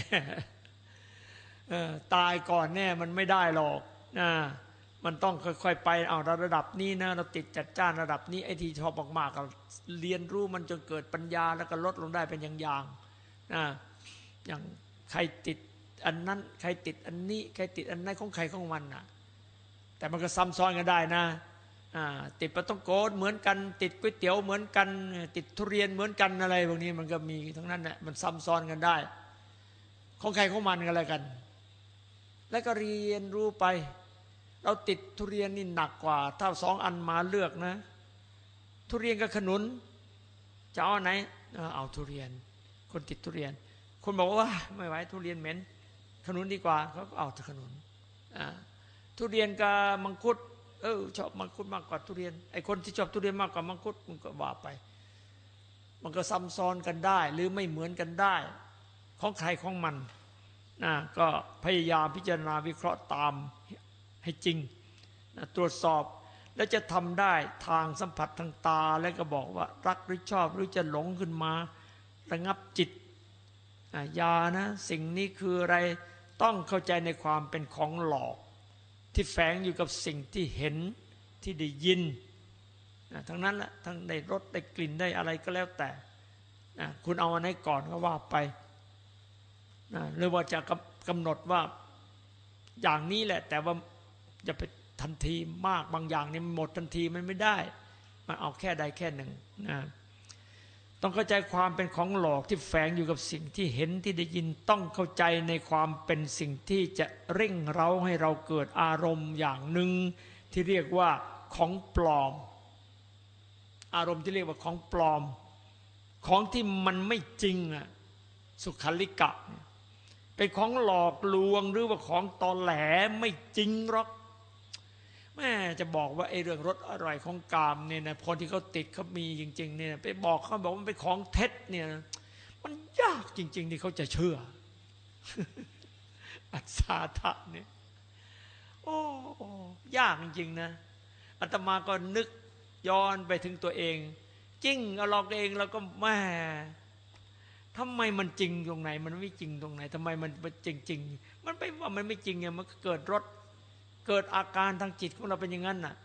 ตายก่อนแน่มันไม่ได้หรอกนะมันต้องค่อยๆไปเอาระดับนี้นะเราติดจัดจ้านระดับนี้ไอ้ที่ชอบมากๆก็เรียนรู้มันจนเกิดปัญญาแล้วก็ลดลงได้เป็นอย่างๆนะอย่าง ใครติดอันนั้น ใครติดอันนี้ ใครติดอันนั้นของใครของมันนะแต่มันก็ซ้ำซ้อนกันได้นะติดปลาต้องโกดเหมือนกัน ติดก๋วยเตี๋ยวเหมือนกัน ติดทุเรียนเหมือนกันอะไรพวกนี้มันก็มีทั้งนั้นแหละมันซ้ำซ้อนกันได้ ของใครของมันกันอะไรกัน แล้วก็เรียนรู้ไป เราติดทุเรียนนี่หนักกว่า ถ้าสองอันมาเลือกนะ ทุเรียนกับขนุนจะเอาไหนเอาทุเรียน คนติดทุเรียน คนบอกว่าไม่ไหวทุเรียนเหม็นขนุนดีกว่าเขาก็เอาแต่ขนุนทุเรียนกับมังคุด เออ ชอบมังคุดมากกว่าทุเรียนไอคนที่ชอบทุเรียนมากกว่ามังคุดมันก็ว่าไป มันก็ซ้ำซ้อนกันได้ หรือไม่เหมือนกันได้ ของใครของมันนะก็พยายามพิจารณาวิเคราะห์ตามให้จริงนะตรวจสอบแล้วจะทำได้ทางสัมผัสทางตา แล้วก็บอกว่ารักหรือชอบหรือจะหลงขึ้นมา ระงับจิต ยานะ สิ่งนี้คืออะไรต้องเข้าใจในความเป็นของหลอก ที่แฝงอยู่กับสิ่งที่เห็นที่ได้ยินทั้งนั้นแหละทั้งได้รสได้กลิ่นได้อะไรก็แล้วแต่คุณเอาอันไหนก่อนก็ว่าไปหรือว่าจะกำหนดว่าอย่างนี้แหละ แต่ว่าจะไปทันทีมากบางอย่างนี่หมดทันทีมันไม่ได้ มันเอาแค่ใดแค่หนึ่งนะ ต้องเข้าใจความเป็นของหลอกที่แฝงอยู่กับสิ่งที่เห็นที่ได้ยินต้องเข้าใจในความเป็นสิ่งที่จะเร่งเร้าให้เราเกิดอารมณ์อย่างหนึ่งที่เรียกว่าของปลอม อารมณ์ที่เรียกว่าของปลอม ของที่มันไม่จริงอะสุขลิกะ เป็นของหลอกลวงหรือว่าของตอแหลไม่จริงหรอก แม่จะบอกว่าไอ้เรื่องรสอร่อยของกามเนี่ยนะคนที่เขาติดเขามีจริง ๆ เนี่ย ไปบอกเขาบอกมันเป็นของเท็จเนี่ยมันยากจริง ๆ ที่เขาจะเชื่อ อัศาทะเนี่ย โอ้ยากจริงๆนะอาตมาก็นึกย้อนไปถึงตัวเอง จริงเอาลอกเองแล้วก็แม่ทำไมมันจริงตรงไหน มันไม่จริงตรงไหนทำไมมันจริงจริงมันไปว่ามันไม่จริงไงมันเกิดรส เกิดอาการทางจิตของเราเป็นอย่างนั้นน่ะ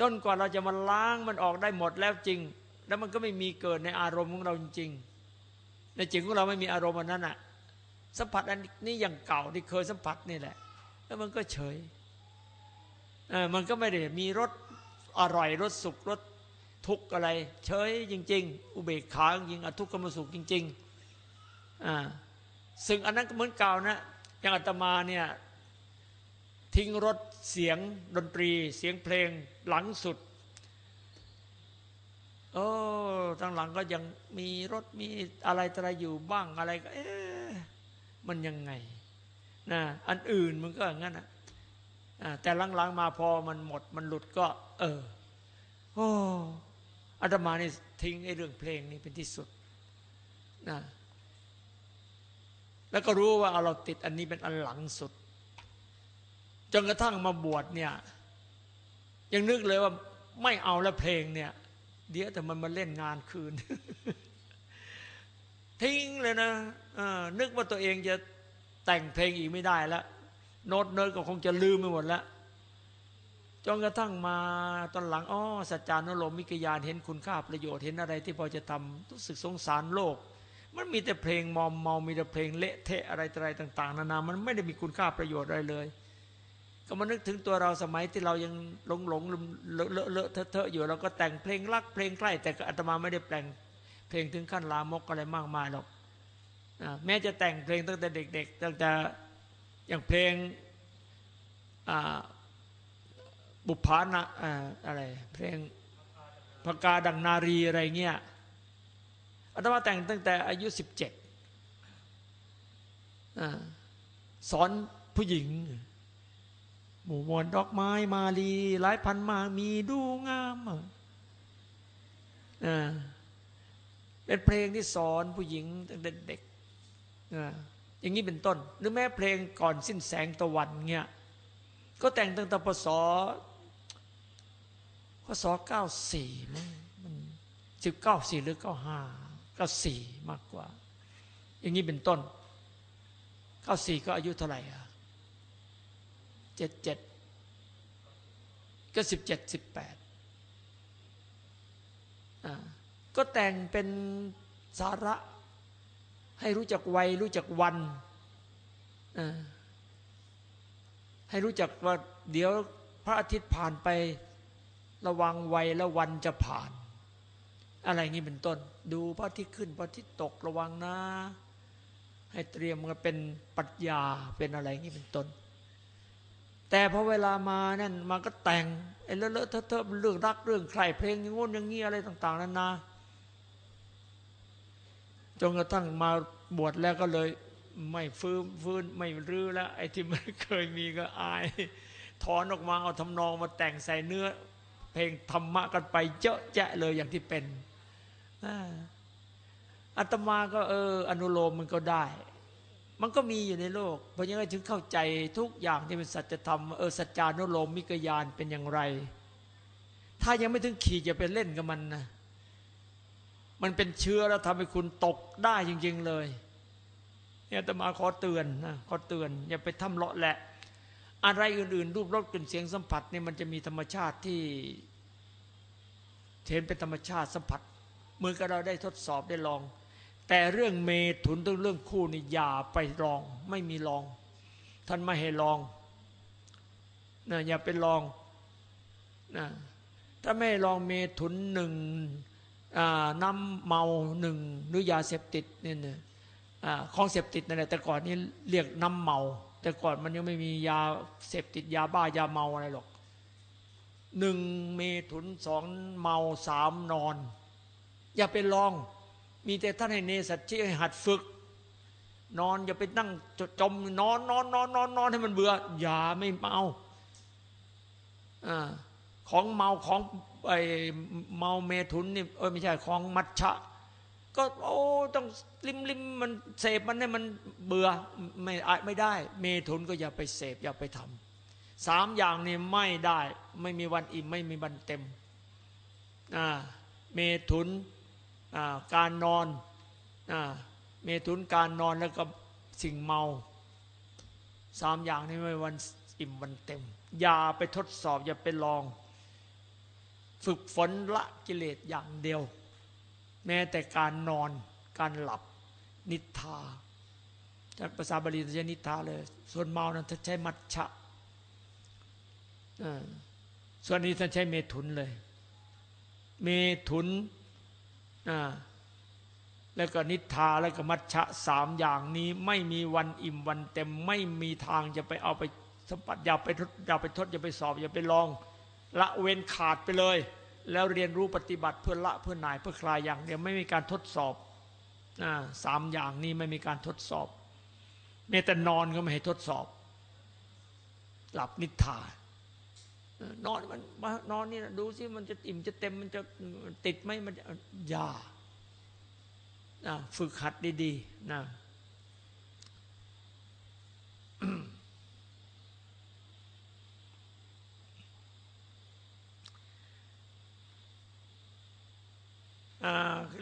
จนกว่าเราจะมาล้างมันออกได้หมดแล้วจริง แล้วมันก็ไม่มีเกิดในอารมณ์ของเราจริงในจิตของเราไม่มีอารมณ์อันนั้นน่ะ สัมผัสอันนี้อย่างเก่าที่เคยสัมผัสนี่แหละ แล้วมันก็เฉยเออมันก็ไม่ได้มีรสอร่อยรสสุขรสทุกข์อะไร เฉยจริง ๆ อุเบกขาจริงอทุกขมสุขจริง ๆอ่าซึ่งอันนั้นก็เหมือนเก่านะอย่างอาตมาเนี่ย ทิ้งรถเสียงดนตรี เสียงเพลงหลังสุดโอ้ทั้งหลังก็ยังมีรถมีอะไรอะไรอยู่บ้างอะไรก็ เอ๊ะมันยังไงนะอันอื่นมันก็อย่างนั้นนะแต่หลังๆมาพอมันหมดมันหลุดก็ เออโอ้อาตมานี่ทิ้งไอ้เรื่องเพลงนี้เป็นที่สุดนะแล้วก็รู้ว่าเราติดอันนี้เป็นอันหลังสุด นกระทั่งมาบวชเนี่ย ยังนึกเลยว่าไม่เอาแล้วเพลงเนี่ย เดี๋ยวแต่มันมาเล่นงานคืน ทิ้งเลยนะนึกว่าตัวเองจะแต่งเพลงอีกไม่ได้แล้วโน้ตเนิร์ก็คงจะลืมไปหมดแล้วจนกระทั่งมาตอนหลังอ๋อสัจจานุโลมมิกยานเห็นคุณค่าประโยชน์เห็นอะไรที่พอจะทำรู้สึกสงสารโลก มันมีแต่เพลงมอมเมา มีแต่เพลงเละเทะอะไรอะไรต่าง ๆ นานา มันไม่ได้มีคุณค่าประโยชน์อะไรเลย ก็มานึกถึงตัวเราสมัยที่เรายังหลงหลงเลอะเลอะเทอะอยู่เราก็แต่งเพลงรักเพลงใกล้ แต่อาตมาไม่ได้แต่งเพลงถึงขั้นลามกอะไรมากมายหรอกแม้จะแต่งเพลงตั้งแต่เด็ก ๆ ตั้งแต่อย่างเพลงบุพานะอะไร เพลงพกาดังนารีอะไรเงี้ยอาตมาแต่งตั้งแต่อายุสิบเจ็ดสอนผู้หญิง หมู่มวลดอกไม้มาลีหลายพันมามีดูงามอ่าเป็นเพลงที่สอนผู้หญิงตั้งแต่เด็กอย่างนี้เป็นต้น หรือแม้เพลงก่อนสิ้นแสงตะวันเงี้ย ก็แต่งตั้งแต่ปศพศเก้าสี่มั้งมันสิบเก้าสี่หรือเก้าห้าเก้าสี่มากกว่า อย่างนี้เป็นต้นเก้าสี่ก็อายุเท่าไหร่อะ เจ็ดเจ็ดก็สิบเจ็ดสิบแปดก็แต่งเป็นสาระ ให้รู้จักวัยรู้จักวันให้รู้จักว่าเดี๋ยวพระอาทิตย์ผ่านไประวังวัยและวันจะผ่าน อะไรงี้เป็นต้น ดูพระอาทิตย์ขึ้นพระอาทิตย์ตกระวังนะ ให้เตรียมกันเป็นปัญญาเป็นอะไรงี้เป็นต้น แต่พอเวลามานั่นมันก็แต่งไอ้เลอะเทอะเทอะเรื่องรักเรื่องใครเพลงงนอย่างงี้อะไรต่าง ๆนั่นนะจนกระทั่งมาบวชแล้วก็เลย ไม่ฟื้นฟื้นไม่รื้อแล้ว ไอ้ที่มันเคยมีก็อาย ถอนออกมาเอาทำนองมาแต่งใส่เนื้อ เพลงธรรมะกันไปเยอะแยะเลยอย่างที่เป็นอาตมาก็เออ อนุโลมมันก็ได้ มันก็มีอยู่ในโลก เพราะยังไงถึงเข้าใจทุกอย่างที่เป็นสัจธรรมเออสัจจานุโลมมิกยานเป็นอย่างไร ถ้ายังไม่ถึงขี่จะไปเล่นกับมันนะมันเป็นเชื้อแล้วทำให้คุณตกได้จริงๆเลยเนี่ยตมาขอเตือนนะขอเตือนอย่าไปทำเลาะแหละ อะไรอื่นๆ รูปรสกลิ่นเสียงสัมผัสเนี่ยมันจะมีธรรมชาติที่เห็นเป็นธรรมชาติสัมผัสเมื่อกับเราได้ทดสอบได้ลอง แต่เรื่องเมถุนเรื่องคู่นี่อย่าไปลอง ไม่มีลอง ท่านไม่ให้ลองนะอย่าไปลองนะถ้าไม่ลองเมถุนหนึ่งน้ำเมาหนึ่งหรือยาเสพติดเนี่ยของเสพติดนั่นแหละแต่ก่อนนี้เรียกน้ำเมา แต่ก่อนมันยังไม่มียาเสพติดยาบ้ายาเมาอะไรหรอกหนึ่งเมถุนสองเมาสามนอน อย่าไปลอง มีแต่ท่านให้เนสัตชิให้หัดฝึก นอนอย่าไปนั่งจมนอนนอนนอนนอนนอนให้มันเบื่อ อย่าไม่เมาอของเมาของไอเมาเมถุนนี่เออไม่ใช่ของมัชชะ ก็โอ้ต้องลิมลิมมันเสพมันให้มันเบื่อไม่ไม่ได้ เมถุนก็อย่าไปเสพอย่าไปทำสามอย่างนี้ไม่ได้ ไม่มีวันอิ่มไม่มีวันเต็มเมถุน การนอนเมถุนการนอนแล้วก็สิ่งเมาสามอย่างนี้ไม่วันอิ่มวันเต็ม อย่าไปทดสอบ อย่าไปลอง ฝึกฝนละกิเลสอย่างเดียว แม้แต่การนอนการหลับนิทาจากภาษาบาลีจะใช้นิทาเลย ส่วนเมานั้นท่านใช้มัชชะส่วนนี้ท่านใช้เมถุนเลย เมถุน แล้วก็นิทาแล้วก็มัชชะสามอย่างนี้ ไม่มีวันอิ่มวันเต็ม ไม่มีทางจะไปเอาไปสัมผัสอย่าไปทดอย่าไปทดอย่าไปสอบอย่าไปลอง ละเว้นขาดไปเลย แล้วเรียนรู้ปฏิบัติเพื่อละเพื่อนายเพื่อคลายอย่างเดียวไม่มีการทดสอบสามอย่างนี้ไม่มีการทดสอบแม้แต่นอนก็ไม่ให้ทดสอบ หลับนิทา นอนมันนอนนี่นะดูสิมันจะอิ่มจะเต็มมันจะติดไหมมันจะยาฝึกหัดดีๆนะ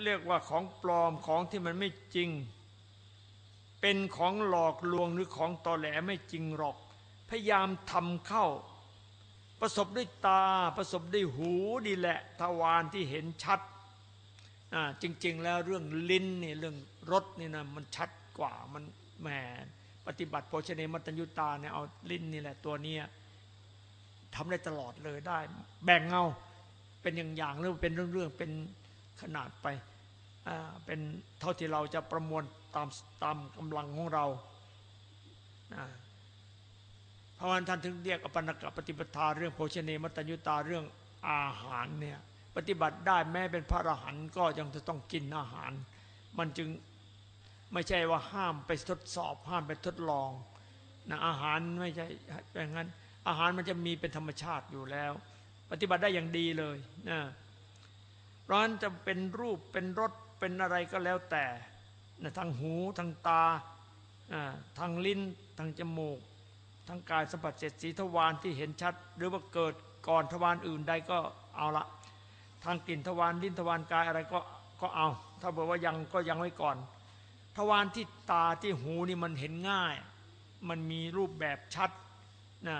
เรียกว่าของปลอมของที่มันไม่จริง เป็นของหลอกลวงหรือของตอแหลไม่จริงหรอก พยายามทำเข้า ประสบด้วยตาประสบด้วยหูดีแหละทวารที่เห็นชัดจริง ๆ แล้วเรื่องลิ้นนี่เรื่องรสนี่นะมันชัดกว่ามันแหมปฏิบัติโภชเนมัตตัญญุตาเนี่ยเอาลิ้นนี่แหละตัวนี้ทำได้ตลอดเลยได้ แบ่งเงาเป็นอย่างๆหรือเป็นเรื่องๆเป็นขนาดไปเป็นเท่าที่เราจะประมวลตามตามกำลังของเรา ราะฉะนั้นท่านถึงเรียกอปันกปฏิปทาเรื่องโภชเนมัตยุตาเรื่องอาหารเนี่ยปฏิบัติได้แม้เป็นพระอรหันต์ก็ยังจะต้องกินอาหาร มันจึงไม่ใช่ว่าห้ามไปทดสอบห้ามไปทดลองนะอาหารไม่ใช่อย่างนั้น อาหารมันจะมีเป็นธรรมชาติอยู่แล้ว ปฏิบัติได้อย่างดีเลยนะราะฉะนั้นจะเป็นรูปเป็นรสเป็นอะไรก็แล้วแต่ทางหูทางตาทางลิ้นทางจมูก ทางกายสัมผัสเจ็ดสีทวารที่เห็นชัด หรือว่าเกิดก่อนทวารอื่นใดก็เอาละ ทางกลิ่นทวารลิ้นทวารกายอะไรก็ก็เอา ถ้าบอกว่ายังก็ยังไว้ก่อน ทวารที่ตาที่หูนี่มันเห็นง่าย มันมีรูปแบบชัดนะ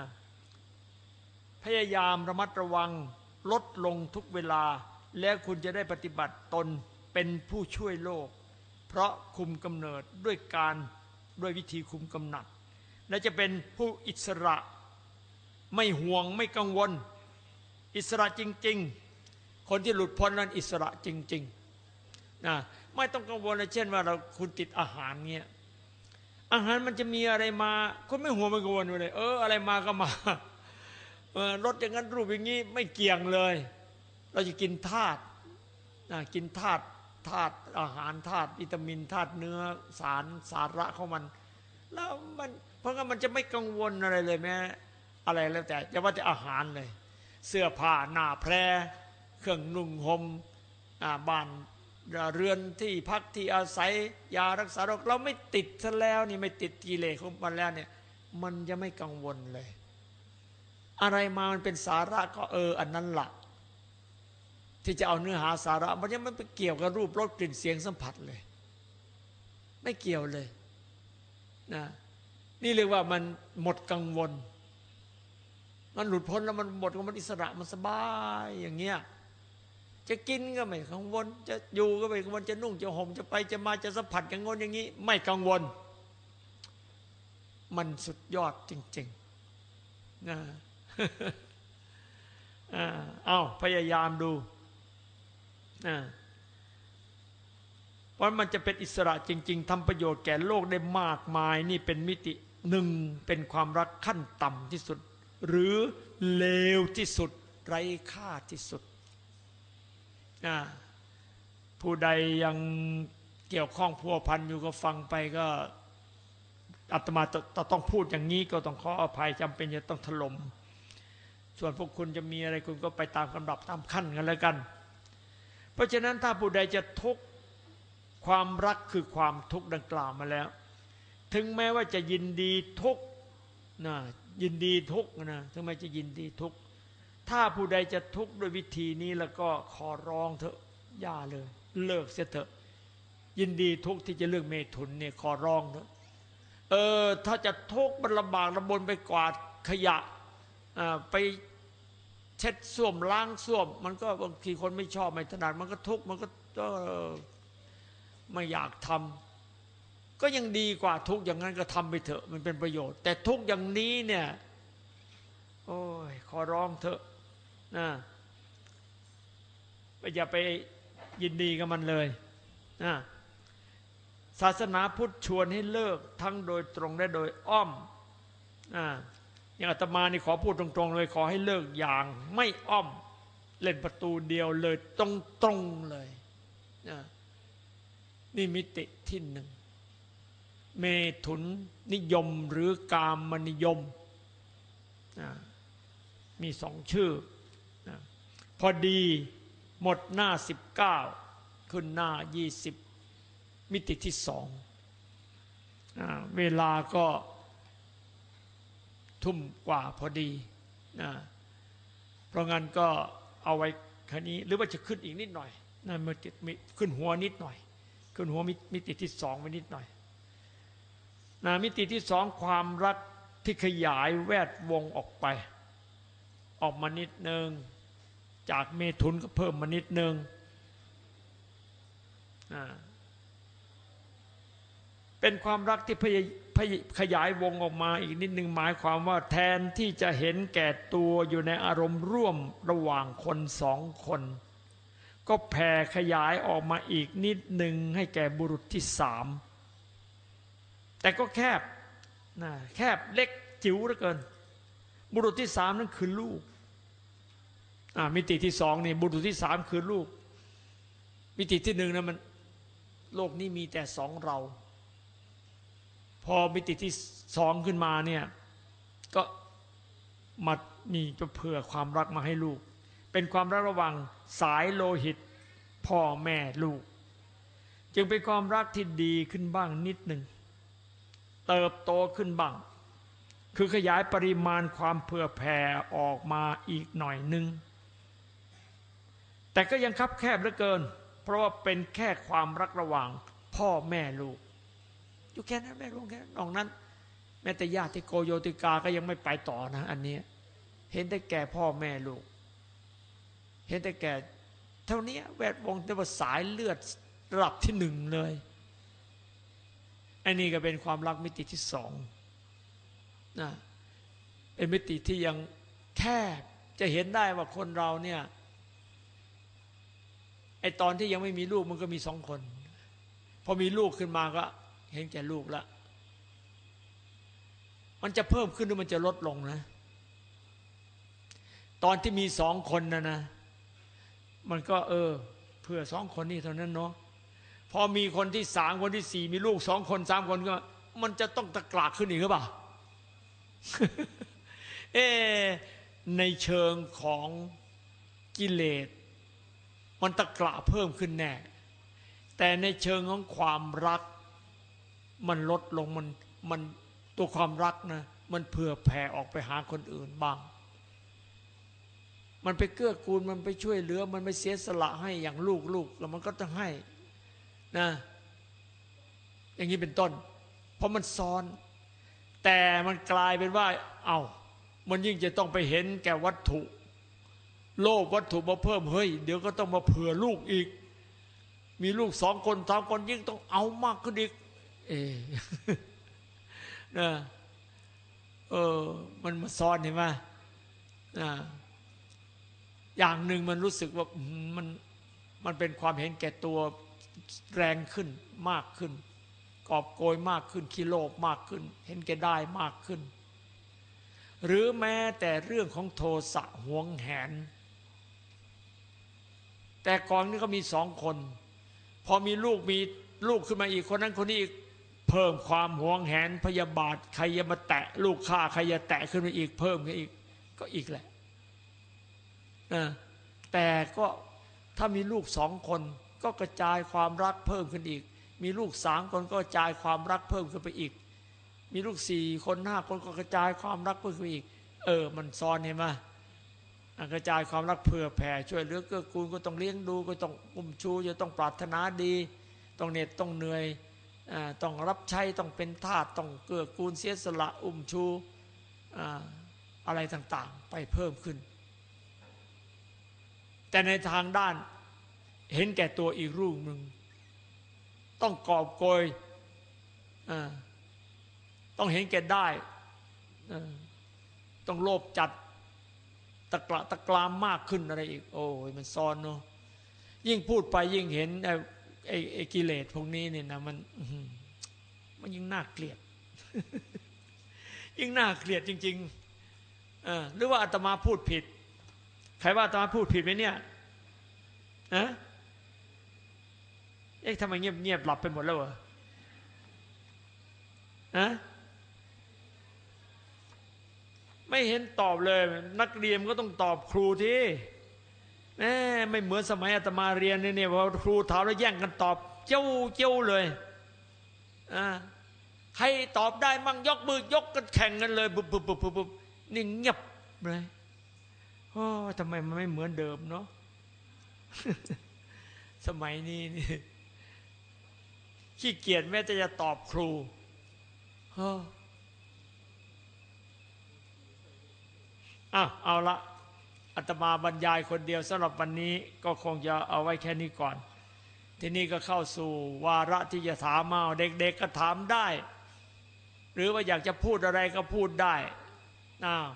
พพยายามระมัดระวังลดลงทุกเวลา แล้วคุณจะได้ปฏิบัติตนเป็นผู้ช่วยโลก เพราะคุมกำเนิดด้วยการด้วยวิธีคุมกำหนัด และจะเป็นผู้อิสระไม่ห่วงไม่กังวล อิสระจริง ๆ คนที่หลุดพ้นนั้นอิสระจริงๆนะไม่ต้องกังวลเลยเช่นว่าเราคุณติดอาหารเงี้ยอาหารมันจะมีอะไรมาคุณไม่ห่วงไม่กังวลเลย เอออะไรมาก็มาเออรสอย่างนั้นรูปอย่างนี้ไม่เกี่ยงเลย เราจะกินธาตุนะกินธาตุธาตุอาหารธาตุวิตามินธาตุเนื้อสารสาระของมัน แล้วมัน ราะงั้นมันจะไม่กังวลอะไรเลยแม้อะไรแล้วแต่จะว่าแต่อาหารเลย เสื้อผ้าหน้าแพร เครื่องนุ่งห่มบ้านเรือนที่พักที่อาศัยยารักษาโรคเราไม่ติดซะแล้วนี่ไม่ติดกิเลสของมันแล้วเนี่ย มันจะไม่กังวลเลย อะไรมามันเป็นสาระก็เออ อันนั้นละที่จะเอาเนื้อหาสาระมันยังไม่ไปเกี่ยวกับรูปรสกลิ่นเสียงสัมผัสเลย ไม่เกี่ยวเลยนะ นี่เรียกว่ามันหมดกังวล มันหลุดพ้นแล้วมันหมดมันอิสระมันสบายอย่างเงี้ยจะกินก็ไม่กังวล จะอยู่ก็ไม่กังวลจะนุ่งจะห่มจะไปจะมาจะสัมผัสกังวลอย่างนี้ ไม่กังวล มันสุดยอดจริงๆนะอ้าวพยายามดูเพราะมันจะเป็นอิสระจริง ๆทำประโยชน์แก่โลกได้มากมาย นี่เป็นมิติ หนึ่งเป็นความรักขั้นต่ำที่สุด หรือเลวที่สุดไร้ค่าที่สุด ผู้ใดยังเกี่ยวข้องพัวพันอยู่ก็ฟังไปก็อาตมาต้องพูดอย่างนี้ก็ต้องขออภัยจำเป็นจะต้องถลม่มส่วนพวกคุณจะมีอะไรคุณก็ไปตามกำดับตามขั้นกันแล้วกัน เพราะฉะนั้นถ้าผู้ใดจะทุกข์ความรักคือความทุกข์ดังกล่าวมาแล้ว ถึงแม้ว่าจะยินดีทุกนะยินดีทุกนะถึงแม้จะยินดีทุกถ้าผู้ใดจะทุกข์ด้วยวิธีนี้แล้วก็ขอร้องเถอะอย่าเลย เลิกเสียเถอะ ยินดีทุกข์ที่จะเลือกเมถุนเนี่ยขอร้องเถอะเออ ถ้าจะทุกข์มันลำบากลำบนไปกวาดขยะไปเช็ดส้วมล้างส้วม มันก็บางทีคนไม่ชอบไม่ถนัดมันก็ทุกข์มันก็ไม่อยากทำ ก็ยังดีกว่าทุกอย่างนั้นก็ทำไปเถอะมันเป็นประโยชน์ แต่ทุกอย่างนี้เนี่ย โอ้ยขอร้องเถอะนะอย่าไปยินดีกับมันเลยนะศาสนาพุทธชวนให้เลิกทั้งโดยตรงและโดยอ้อมนะอย่างอาตมานี่ขอพูดตรงๆเลย ขอให้เลิกอย่างไม่อ้อม เล่นประตูเดียวเลยตรงๆเลยนะนี่มิติที่หนึ่ง เมถุนนิยมหรือกามนิยม มีสองชื่อ พอดีหมดหน้าสิบเก้าขึ้นหน้ายี่สิบมิติที่สองเวลาก็ทุ่มกว่าพอดีนะเพราะงั้นก็เอาไว้คันนี้หรือว่าจะขึ้นอีกนิดหน่อยนะมันติดขึ้นหัวนิดหน่อย ขึ้นหัวมิติที่สองไปนิดหน่อย นะมิติที่สองความรักที่ขยายแวดวงออกไป ออกมานิดหนึ่งจากเมถุนก็เพิ่มมานิดหนึ่งเป็นความรักที่พยขยายวงออกมาอีกนิดหนึ่งหมายความว่าแทนที่จะเห็นแก่ตัวอยู่ในอารมณ์ร่วมระหว่างคนสองคน ก็แผ่ขยายออกมาอีกนิดหนึ่งให้แก่บุรุษที่สาม แต่ก็แคบนะแคบเล็กจิ๋วเหลือเกิน บุรุษที่สามนั้นคือลูกมิติที่สองนี่บุรุษที่สามคือลูก มิติที่หนึ่งนะมัน โลกนี้มีแต่สองเรา พอมิติที่สองขึ้นมาเนี่ย ก็มามีจะเผื่อความรักมาให้ลูก เป็นความรักระหว่างสายโลหิตพ่อแม่ลูก จึงเป็นความรักที่ดีขึ้นบ้างนิดหนึ่ง เติบโตขึ้นบ้าง คือขยายปริมาณความเผื่อแผ่ออกมาอีกหน่อยหนึ่งแต่ก็ยังคับแคบเหลือเกิน เพราะว่าเป็นแค่ความรักระหว่างพ่อแม่ลูก อยู่แค่นั้นแม่ลูกแค่นอกนั้น แม้แต่ญาติโกโยติกาก็ยังไม่ไปต่อนะ อันนี้เห็นแต่แก่พ่อแม่ลูก เห็นแต่แก่ เท่านี้แวดวงแต่ว่าสายเลือดระดับที่หนึ่งเลย อันนี้ก็เป็นความรักมิติที่สองนะเป็นมิติที่ยังแคบจะเห็นได้ว่าคนเราเนี่ยไอตอนที่ยังไม่มีลูกมันก็มีสองคน พอมีลูกขึ้นมาก็ เห็นแก่ลูกละมันจะเพิ่มขึ้นหรือมันจะลดลงนะ ตอนที่มีสองคนนะนะ มันก็เออ เพื่อสองคนนี้เท่านั้นเนาะ อมีคนที่สามคนที่สี่มีลูกสองคนสามคนก็มันจะต้องตะกรากขึ้นอีกหรือเปล่าเอในเชิงของกิเลส มันตะกระเพิ่มขึ้นแน่ แต่ในเชิงของความรัก มันลดลงมันมันตัวความรักนะมันเผื่อแผ่ออกไปหาคนอื่นบ้าง มันไปเกื้อกูลมันไปช่วยเหลือ มันไปเสียสละให้อย่างลูกลูกแล้วมันก็ต้องให้ นะ อย่างนี้เป็นต้น เพราะมันซ้อน แต่มันกลายเป็นว่า เอา้ามันยิ่งจะต้องไปเห็นแก่วัตถุ โลภวัตถุมาเพิ่มเฮ้ย เดี๋ยวก็ต้องมาเผื่อลูกอีก มีลูกสองคนสามคนยิ่งต้องเอามากขึ้นอีก เอนะเออ มันมาซ้อนเห็นไหมนะอย่างหนึ่งมันรู้สึกว่ามันมันเป็นความเห็นแก่ตัว แรงขึ้นมากขึ้น กอบโกยมากขึ้นคิโลภมากขึ้น เห็นแก่ได้มากขึ้น หรือแม้แต่เรื่องของโทสะหวงแหน แต่ก่อนนี้ก็มีสองคน พอมีลูกมีลูกขึ้นมาอีกคนนั้นคนนี้อีกเพิ่มความหวงแหนพยาบาทใครจะมาแตะ ลูกข้าใครจะแตะขึ้นมาอีกเพิ่มขึ้นอีกก็อีกแหละนะแต่ก็ถ้ามีลูกสองคน ก็กระจายความรักเพิ่มขึ้นอีก มีลูกสามคนก็กระจายความรักเพิ่มขึ้นไปอีก มีลูกสี่คนห้าคนก็กระจายความรักเพิ่มขึ้นอีก เออ มันซ้อนเห็นไหมกระจายความรักเผื่อแผ่ช่วยเหลือเกื้อกูลก็ต้องเลี้ยงดูก็ต้องอุ้มชูจะต้องปรารถนาดี ต้องเหน็ดต้องเหนื่อยต้องรับใช้ต้องเป็นทาสต้องเกื้อกูลเสียสละอุ้มชูอะไรต่างๆ ไปเพิ่มขึ้น แต่ในทางด้าน เห็นแก่ตัวอีกรูปหนึ่ง ต้องกอบโกยต้องเห็นแก่ได้ ต้องโลภจัดตะกละตะกรามมากขึ้นอะไรอีก โอ้ยมันซ้อนเนาะยิ่งพูดไปยิ่งเห็นไอ้ไอ้กิเลสพวกนี้เนี่ยนะมันมันยิ่งน่าเกลียด ยิ่งน่าเกลียดจริงๆหรือว่าอาตมาพูดผิด ใครว่าอาตมาพูดผิดไหมเนี่ยนะ เอ๊ะทำไมเงียบเงียบหลับไปหมดแล้วเหรอนะไม่เห็นตอบเลย นักเรียนก็ต้องตอบครูที่แม่ไม่เหมือนสมัยอาตมาเรียนเนี่ยพอครูถามแล้วแย่งกันตอบเจ้าเจ้าเลยอ่าใครตอบได้มั่งยกมือยกกันแข่งกันเลยบุบบุบบุบบุบนี่เงียบเลยโอ้ทำไมมันไม่เหมือนเดิมเนาะสมัยนี้นี่ ขี้เกียจแม้จะจะตอบครูเฮ้อะเอาละอาตมาบรรยายคนเดียวสำหรับวันนี้ก็คงจะเอาไว้แค่นี้ก่อน ทีนี้ก็เข้าสู่วาระที่จะถามเมาเด็กๆก็ถามได้ หรือว่าอยากจะพูดอะไรก็พูดได้อ้าว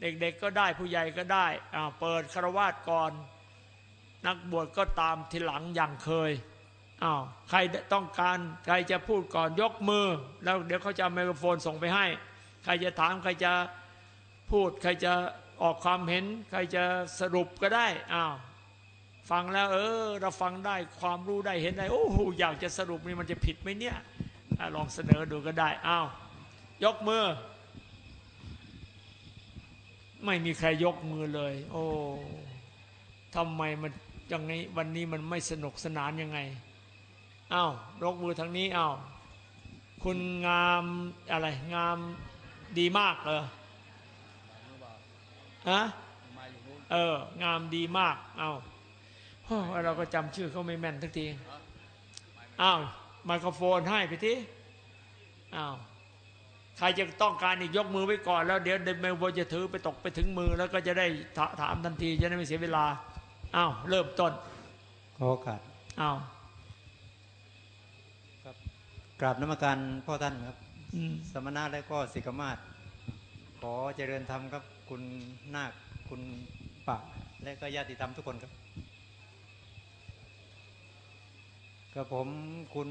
เด็กๆก็ได้ผู้ใหญ่ก็ได้อ้าวเปิดคารวาสก่อน นักบวชก็ตามทีหลังอย่างเคย อ้าวใครต้องการใครจะพูดก่อนยกมือ แล้วเดี๋ยวเขาจะไมโครโฟนส่งไปให้ ใครจะถามใครจะพูด ใครจะออกความเห็น ใครจะสรุปก็ได้อ้าวฟังแล้ว เออ เราฟังได้ความรู้ได้เห็นได้ โอ้โหอยากจะสรุปนี่มันจะผิดไหมเนี่ยลองเสนอดูก็ได้อ้าวยกมือ ไม่มีใครยกมือเลย โอ้ทำไมมันยังไงวันนี้มันไม่สนุกสนานยังไง อ้าวยกมือทางนี้อ้าวคุณงามอะไร งามดีมากเออฮะเออ งามดีมาก เอาเราก็จำชื่อเขาไม่แม่นทักทีอ้าวไมโครโฟนให้ไปทีอ้าวใครจะต้องการอีกยกมือไว้ก่อนแล้วเดี๋ยวเดมโบจะถือไปตกไปถึงมือแล้วก็จะได้ถถามทันทีจะได้ไม่เสียเวลาอ้าวเริ่มต้นขอโอกาสอ้าว กราบนมัการพ่อท่านครับอืมสมณะและก็สิกขามาศขอเจริญธรรมครับ คุณนาคคุณปะและก็ญาติธรรมทุกคนครับกับผมคุณ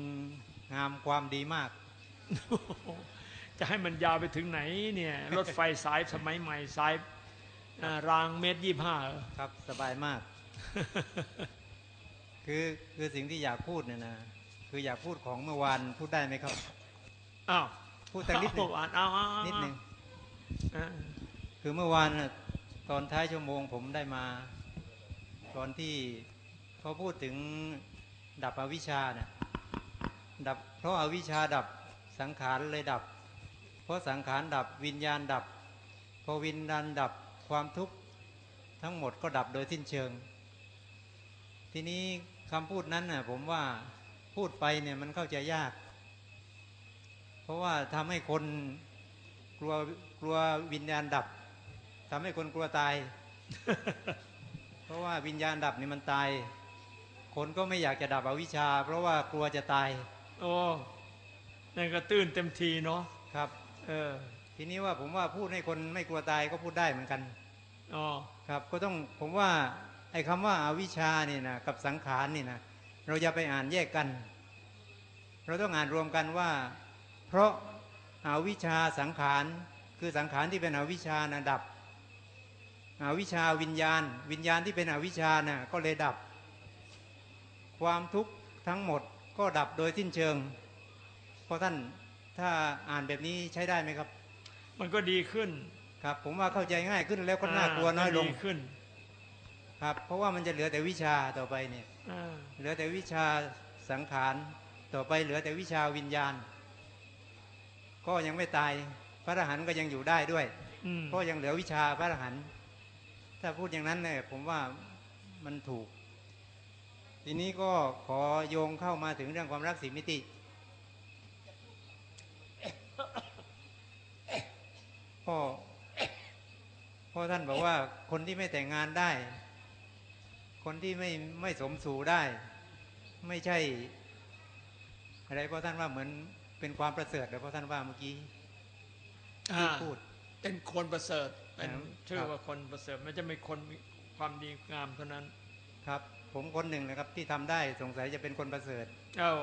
งามความดีมาก จะให้มันยาวไปถึงไหนเนี่ยรถไฟสายสมัยใหม่สายอ่ารางเมตรยี่ห้าครับ สบายมาก คือคือสิ่งที่อยากพูดเนี่ยนะ คืออยากพูดของเมื่อวานพูดได้ไหมครับอ้าวพูดแต่นิดหนึ่งเอาเอาเอาเอานิดหนึ่งอ่าคือเมื่อวานน่ะตอนท้ายชั่วโมงผมได้มา ตอนที่เขาพูดถึงดับอวิชชาเนี่ยดับ เพราะอาวิชชาดับสังขารเลยดับ เพราะสังขารดับวิญญาณดับ พอวิญญาณดับความทุกข์ทั้งหมดก็ดับโดยสิ้นเชิง ทีนี้คำพูดนั้นน่ะผมว่า พูดไปเนี่ยมันเข้าใจยาก เพราะว่าทำให้คนกลัวกลัววิญญาณดับทำให้คนกลัวตาย เพราะว่าวิญญาณดับนี่มันตาย คนก็ไม่อยากจะดับอวิชชา เพราะว่ากลัวจะตาย โอ้นั่นก็ตื้นเต็มทีเนาะครับ เออ ทีนี้ว่าผมว่าพูดให้คนไม่กลัวตายก็พูดได้เหมือนกันอ๋อครับ ก็ต้องผมว่าไอ้คำว่าอาวิชชานี่นะกับสังขารนี่นะ เราอย่าไปอ่านแยกกัน เราต้องอ่านรวมกันว่า เพราะอาวิชชาสังขารคือสังขารที่เป็นอวิชชานะดับอวิชชาวิญญาณ วิญญาณที่เป็นอวิชชานะก็เลยดับ ความทุกข์ทั้งหมดก็ดับโดยสิ้นเชิง เพราะท่านถ้าอ่านแบบนี้ใช้ได้ไหมครับ มันก็ดีขึ้นครับ ผมว่าเข้าใจง่ายขึ้นแล้วก็น่ากลัวน้อยลงดีขึ้น ครับ เพราะว่ามันจะเหลือแต่วิชาต่อไปเนี่ยอ่า เหลือแต่วิชาสังขารต่อไปเหลือแต่วิชาวิญญาณ ก็ยังไม่ตาย พระอรหันต์ก็ยังอยู่ได้ด้วยอืมเพราะยังเหลือวิชาพระอรหันต์ถ้าพูดอย่างนั้นเนี่ยผมว่ามันถูก ทีนี้ก็ขอโยงเข้ามาถึงเรื่องความรักสีมิติ พ่อพ่อท่านบอกว่าคนที่ไม่แต่งงานได้ คนที่ไม่ไม่สมสู่ได้ ไม่ใช่ อะไรพ่อท่านว่าเหมือนเป็นความประเสริฐแต่พ่อท่านว่าเมื่อกี้อ่าที่พูด เป็นคนประเสริฐเป็นครับชื่อว่าคนประเสริฐไม่จะไม่คนมีความดีงามเท่านั้น ครับ ผมคนหนึ่งนะครับ ที่ทำได้สงสัยจะเป็นคนประเสริฐเอ้า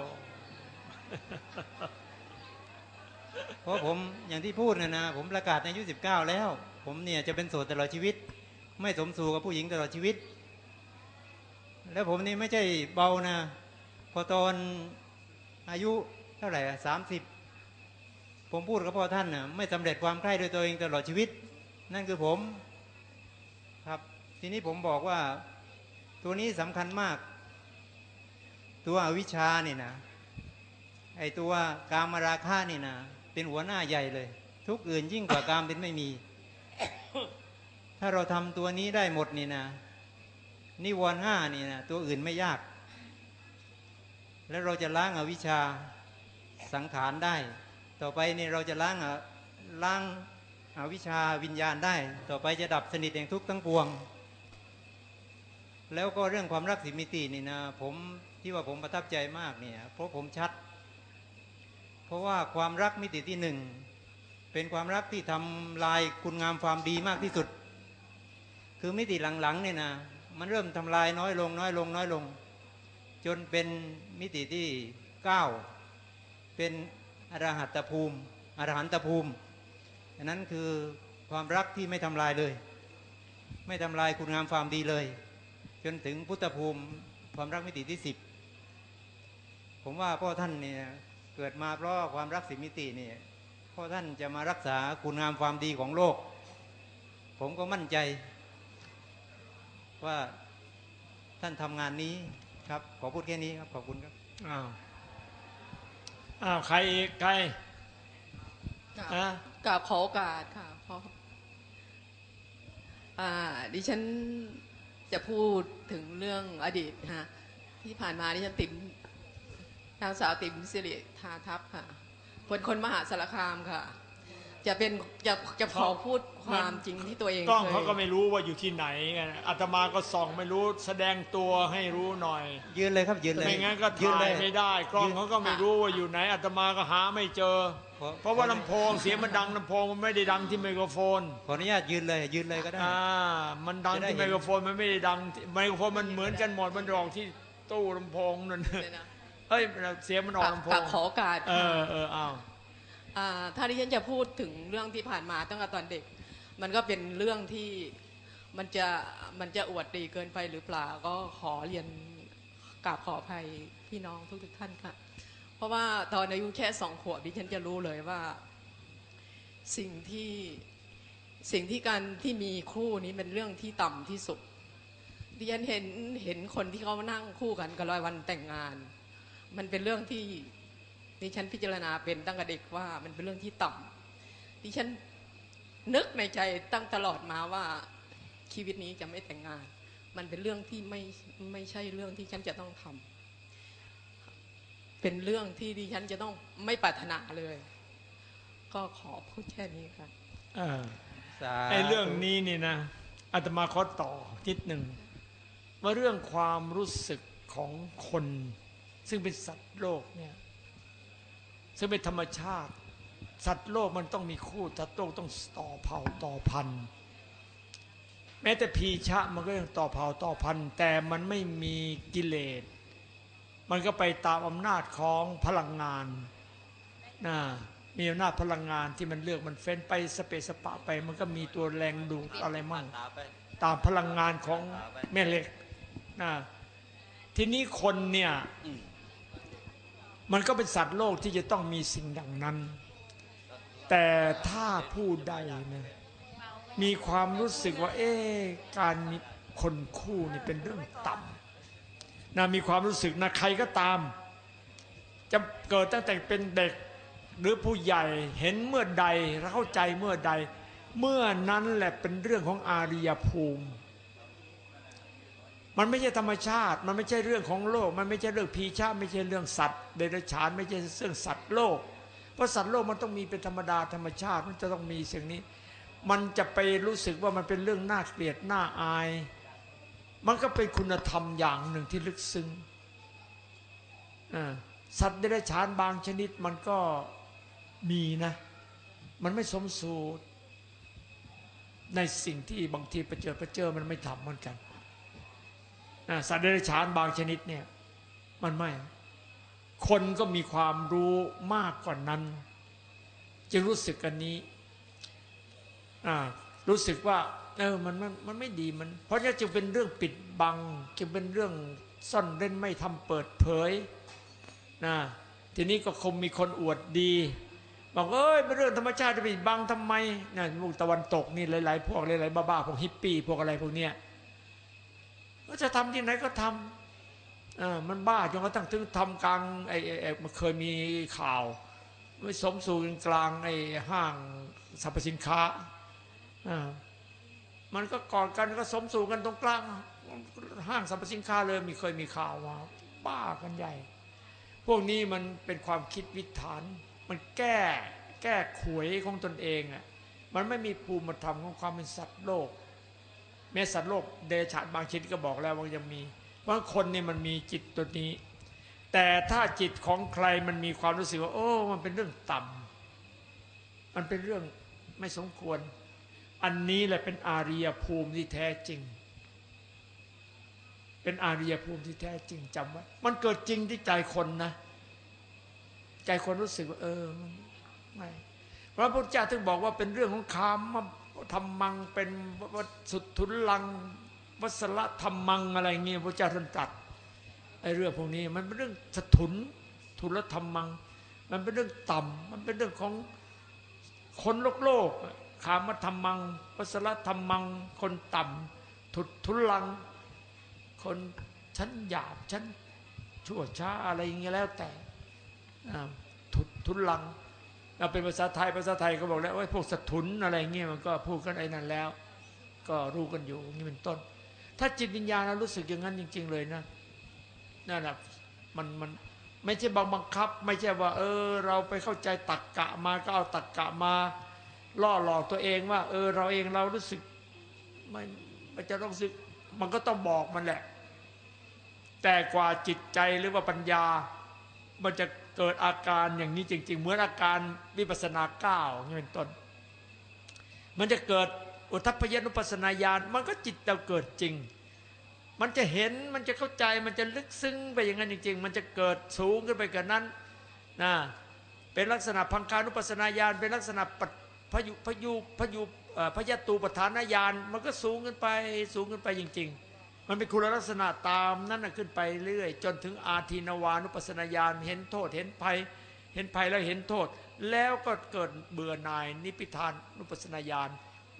เพราะผมอย่างที่พูดนะนะผมประกาศในอายุสิบเก้าแล้ว ผมเนี่ยจะเป็นโสดตลอดชีวิต ไม่สมสู่กับผู้หญิงตลอดชีวิต แล้วผมนี่ไม่ใช่เบานะ พอตอนอายุเท่าไหร่สามสิบผมพูดกับพ่อท่านนะไม่สำเร็จความใคร่โดยตัวเองตลอดชีวิต นั่นคือผมครับ ทีนี้ผมบอกว่า ตัวนี้สำคัญมาก ตัวอวิชานี่นะไอตัวกามราคะนี่นะเป็นหัวหน้าใหญ่เลย ทุกอื่นยิ่งกว่ากามเป็นไม่มี ถ้าเราทำตัวนี้ได้หมดนี่นะ นิวรณ์ห้านี่นะตัวอื่นไม่ยาก แล้วเราจะล้างอาวิชชาสังขารได้ ต่อไปนี่เราจะล้างอะล้างอาวิชชาวิญญาณได้ ต่อไปจะดับสนิทแห่งทุกข์ทั้งปวง แล้วก็เรื่องความรักสิมิตินี่นะผมที่ว่าผมประทับใจมากเนี่ยเพราะผมชัด เพราะว่าความรักมิติที่หนึ่งเป็นความรักที่ทำลายคุณงามความดีมากที่สุด คือมิติหลังๆเนี่ยนะ มันเริ่มทำลายน้อยลงน้อยลงน้อยลง จนเป็นมิติที่เก้าเป็นอรหัตภูมิอรหันตภูมิอันนั้นคือความรักที่ไม่ทำลายเลย ไม่ทำลายคุณงามความดีเลย จนถึงพุทธภูมิความรักมิติที่สิบผมว่าพ่อท่านเนี่ยเกิดมาเพราะความรักสิมิติเนี่ยพ่อท่านจะมารักษาคุณงามความดีของโลก ผมก็มั่นใจ ว่าท่านทำงานนี้ครับ ขอพูดแค่นี้ครับขอบคุณครับอ้าวอ้าวใครอีกใครกราบอะกราบขอโอกาสค่ะเพราะอ่า ดิฉันจะพูดถึงเรื่องอดีตนะฮะที่ผ่านมาดิฉันติ๋มนางสาวติ๋มสิริธาทัพค่ะเป็นคนมหาสารคามค่ะ จะเป็นจะจะขอพูดความจริงที่ตัวเองกล้องเคยเขาก็ไม่รู้ว่าอยู่ที่ไหนไงอาตมาก็ส่องไม่รู้แสดงตัวให้รู้หน่อย ยืนเลยครับยืนเลยไม่งั้นก็ยืนถ่าเลยไม่ได้ กล้องยืนเขาก็ไม่รู้ว่าอยู่ไหนอาตมาก็หาไม่เจอขอเพราะว่าลำโพงเสียงมันดังลำโพงมันไม่ได้ดังที่ไมโครโฟนขออนุญาตยืนเลยยืนเลยก็ได้อ่ามันดังจะได้ที่เห็ไมนโครโฟนมันไม่ได้ดังที่ไมโครโฟนมันเหมือนกันหมดมันออกที่ตู้ลำโพงนั่นเดี๋ยวนะเฮ้ยเสียงมันออกฝากลำโพฝางกขอโอกาสเออเอออ้าวอ่า ถ้าที่ฉันจะพูดถึงเรื่องที่ผ่านมาตั้งแต่ตอนเด็ก มันก็เป็นเรื่องที่มันจะมันจะอวดดีเกินไปหรือเปล่าก็ขอเรียนกราบขออภัยพี่น้องทุกๆท่านค่ะ เพราะว่าตอนอายุแค่สองขวบดิฉันจะรู้เลยว่า สิ่งที่สิ่งที่การที่มีคู่นี้เป็นเรื่องที่ต่ำที่สุดดิฉันเห็นเห็นคนที่เขานั่งคู่กันกับรอยวันแต่งงาน มันเป็นเรื่องที่ ดิฉันพิจารณาเป็นตั้งแต่เด็กว่ามันเป็นเรื่องที่ต่ำดิฉันนึกในใจตั้งตลอดมาว่าชีวิตนี้จะไม่แต่งงาน มันเป็นเรื่องที่ไม่ไม่ใช่เรื่องที่ฉันจะต้องทำเป็นเรื่องที่ดิฉันจะต้องไม่ปรารถนาเลย ก็ขอพูดแค่นี้ค่ะเออสาไอ้เรื่องนี้นี่นะอาตมาขอต่อนิดหนึ่งว่าเรื่องความรู้สึกของคน ซึ่งเป็นสัตว์โลกเนี่ย ซึ่งเป็นธรรมชาติ สัตว์โลกมันต้องมีคู่สัตว์โลกต้องต่อเผ่าต่อพันธุ์แม้แต่พีชะมันก็ยังต่อเผ่าต่อพันธุ์แต่มันไม่มีกิเลส มันก็ไปตามอำนาจของพลังงานนะมีอำนาจพลังงานที่มันเลือกมันเฟ้นไปสเปสปะไป มันก็มีตัวแรงดูดอะไรมั่งตามพลังงานของแม่เหล็กนะทีนี้คนเนี่ย มันก็เป็นสัตว์โลกที่จะต้องมีสิ่งอย่างนั้น แต่ถ้าผู้ใดนะมีความรู้สึกว่า เอ๊การมีคนคู่นี่เป็นเรื่องต่ำนะมีความรู้สึกนะใครก็ตาม จะเกิดตั้งแต่เป็นเด็กหรือผู้ใหญ่เห็นเมื่อใดเข้าใจเมื่อใด เมื่อนั้นแหละเป็นเรื่องของอาริยภูมิ มันไม่ใช่ธรรมชาติ มันไม่ใช่เรื่องของโลก มันไม่ใช่เรื่องพีชาไม่ใช่เรื่องสัตว์เดรัจฉานไม่ใช่เรื่องสัตว์โลก เพราะสัตว์โลกมันต้องมีเป็นธรรมดาธรรมชาติ มันจะต้องมีสิ่งนี้ มันจะไปรู้สึกว่ามันเป็นเรื่องน่าเกลียดน่าอาย มันก็เป็นคุณธรรมอย่างหนึ่งที่ลึกซึ้งสัตว์เดรัจฉานบางชนิดมันก็มีนะ มันไม่สมสูตรในสิ่งที่บางทีประเจอประเจอมันไม่ทำเหมือนกัน สัตว์เดรัจฉานบางชนิดเนี่ยมันไม่ คนก็มีความรู้มากกว่านั้นจึงรู้สึกกันนี้รู้สึกว่าเออมันมันมันไม่ดีมัน เพราะงั้นจึงเป็นเรื่องปิดบังจึงเป็นเรื่องซ่อนเร้นไม่ทำเปิดเผยนะทีนี้ก็คงมีคนอวดดีบอกเอ้ยเป็นเรื่องธรรมชาติจะไปบังทำไมนะพวกตะวันตกนี่หลายๆพวกหลายๆบ้าๆพวกฮิปปี้พวกอะไรพวกเนี้ย ก็จะทำที่ไหนก็ทำเอมันบ้าจนกระทั่งถึงทำกลางไอ้ไอ้มันเคยมีข่าวไม่สมสู่กันกลางไอ้ห้างสรรพสินค้าอ่ามันก็กอดกันก็สมสู่กันตรงกลาง ห้างสรรพสินค้าเลยมีเคยมีข่าวมาบ้ากันใหญ่ พวกนี้มันเป็นความคิดวิถาน มันแก้แก้ขวยของตนเองอะมันไม่มีภูมิธรรมของความเป็นสัตว์โลก แม้สัตว์โลกเดรัจฉานบางชนิดก็บอกแล้วว่ายังมีเพราคนนี่มันมีจิตตัวนี้ แต่ถ้าจิตของใครมันมีความรู้สึกว่า โอ้ มันเป็นเรื่องต่ำมันเป็นเรื่องไม่สมควร อันนี้แหละเป็นอารียภูมิที่แท้จริง เป็นอารียภูมิที่แท้จริงจำไว้มันเกิดจริงที่ใจคนนะ ใจคนรู้สึกว่า เออมันไม่พระพุทธเจ้าถึงบอกว่าเป็นเรื่องของคาม ธรรมังเป็นวัสุดทุนลังวัสละธรรมังอะไรเงี้ยพระเจ้าท่านตรัสไอ้เรื่องพวกนี้มันเป็นเรื่องสถุนทุลธรรมัง มันเป็นเรื่องต่ำมันเป็นเรื่องของคนโลกโลกขามธรรมังวัสละธรรมัง คนต่ำทุทุลัง คนชั้นหยาบชั้นชั่วช้าอะไรอย่างเงี้ยแล้วแต่ทุทุลัง เราเป็นภาษาไทยภาษาไทยก็บอกแล้วว่าพวกสถุนอะไรเงี้ยมันก็พูดกันไอ้นั่นแล้ว ก็รู้กันอยู่นี่เป็นต้น ถ้าจิตวิญญาณเรารู้สึกอย่างนั้นจริง ๆ เลยนะนั่นแหละมันมันไม่ใช่บังบังคับ ไม่ใช่ว่า เออ เราไปเข้าใจตักกะมาก็เอาตักกะมา ล่อหลอกตัวเองว่า เออ เราเองเรารู้สึกมันมันจะต้องรู้สึก มันก็ต้องบอกมันแหละ แต่กว่าจิตใจหรือว่าปัญญา มันจะ เกิดอาการอย่างนี้จริง ๆ เหมือนอาการวิปัสนาเก้าอย่างนี้เป็นต้น มันจะเกิดอุทัพพยนุปัสนาญาณมันก็จิตเราเกิดจริง มันจะเห็นมันจะเข้าใจมันจะลึกซึ้งไปอย่างนั้นจริง ๆ มันจะเกิดสูงขึ้นไปกันนั้นนะเป็นลักษณะพังคานุปัสนาญาณเป็นลักษณะปัจพยุพยุพยุพยตูปฐานญาณมันก็สูงขึ้นไปสูงขึ้นไปจริง ๆ มันเป็นคุณลักษณะตามนั้นนะขึ้นไปเรื่อย จนถึงอาทีนวานุปัสสนาญาณเห็นโทษเห็นภัย เห็นภัยแล้วเห็นโทษ แล้วก็เกิดเบื่อหน่ายนิพพิทานนุปัสสนาญาณ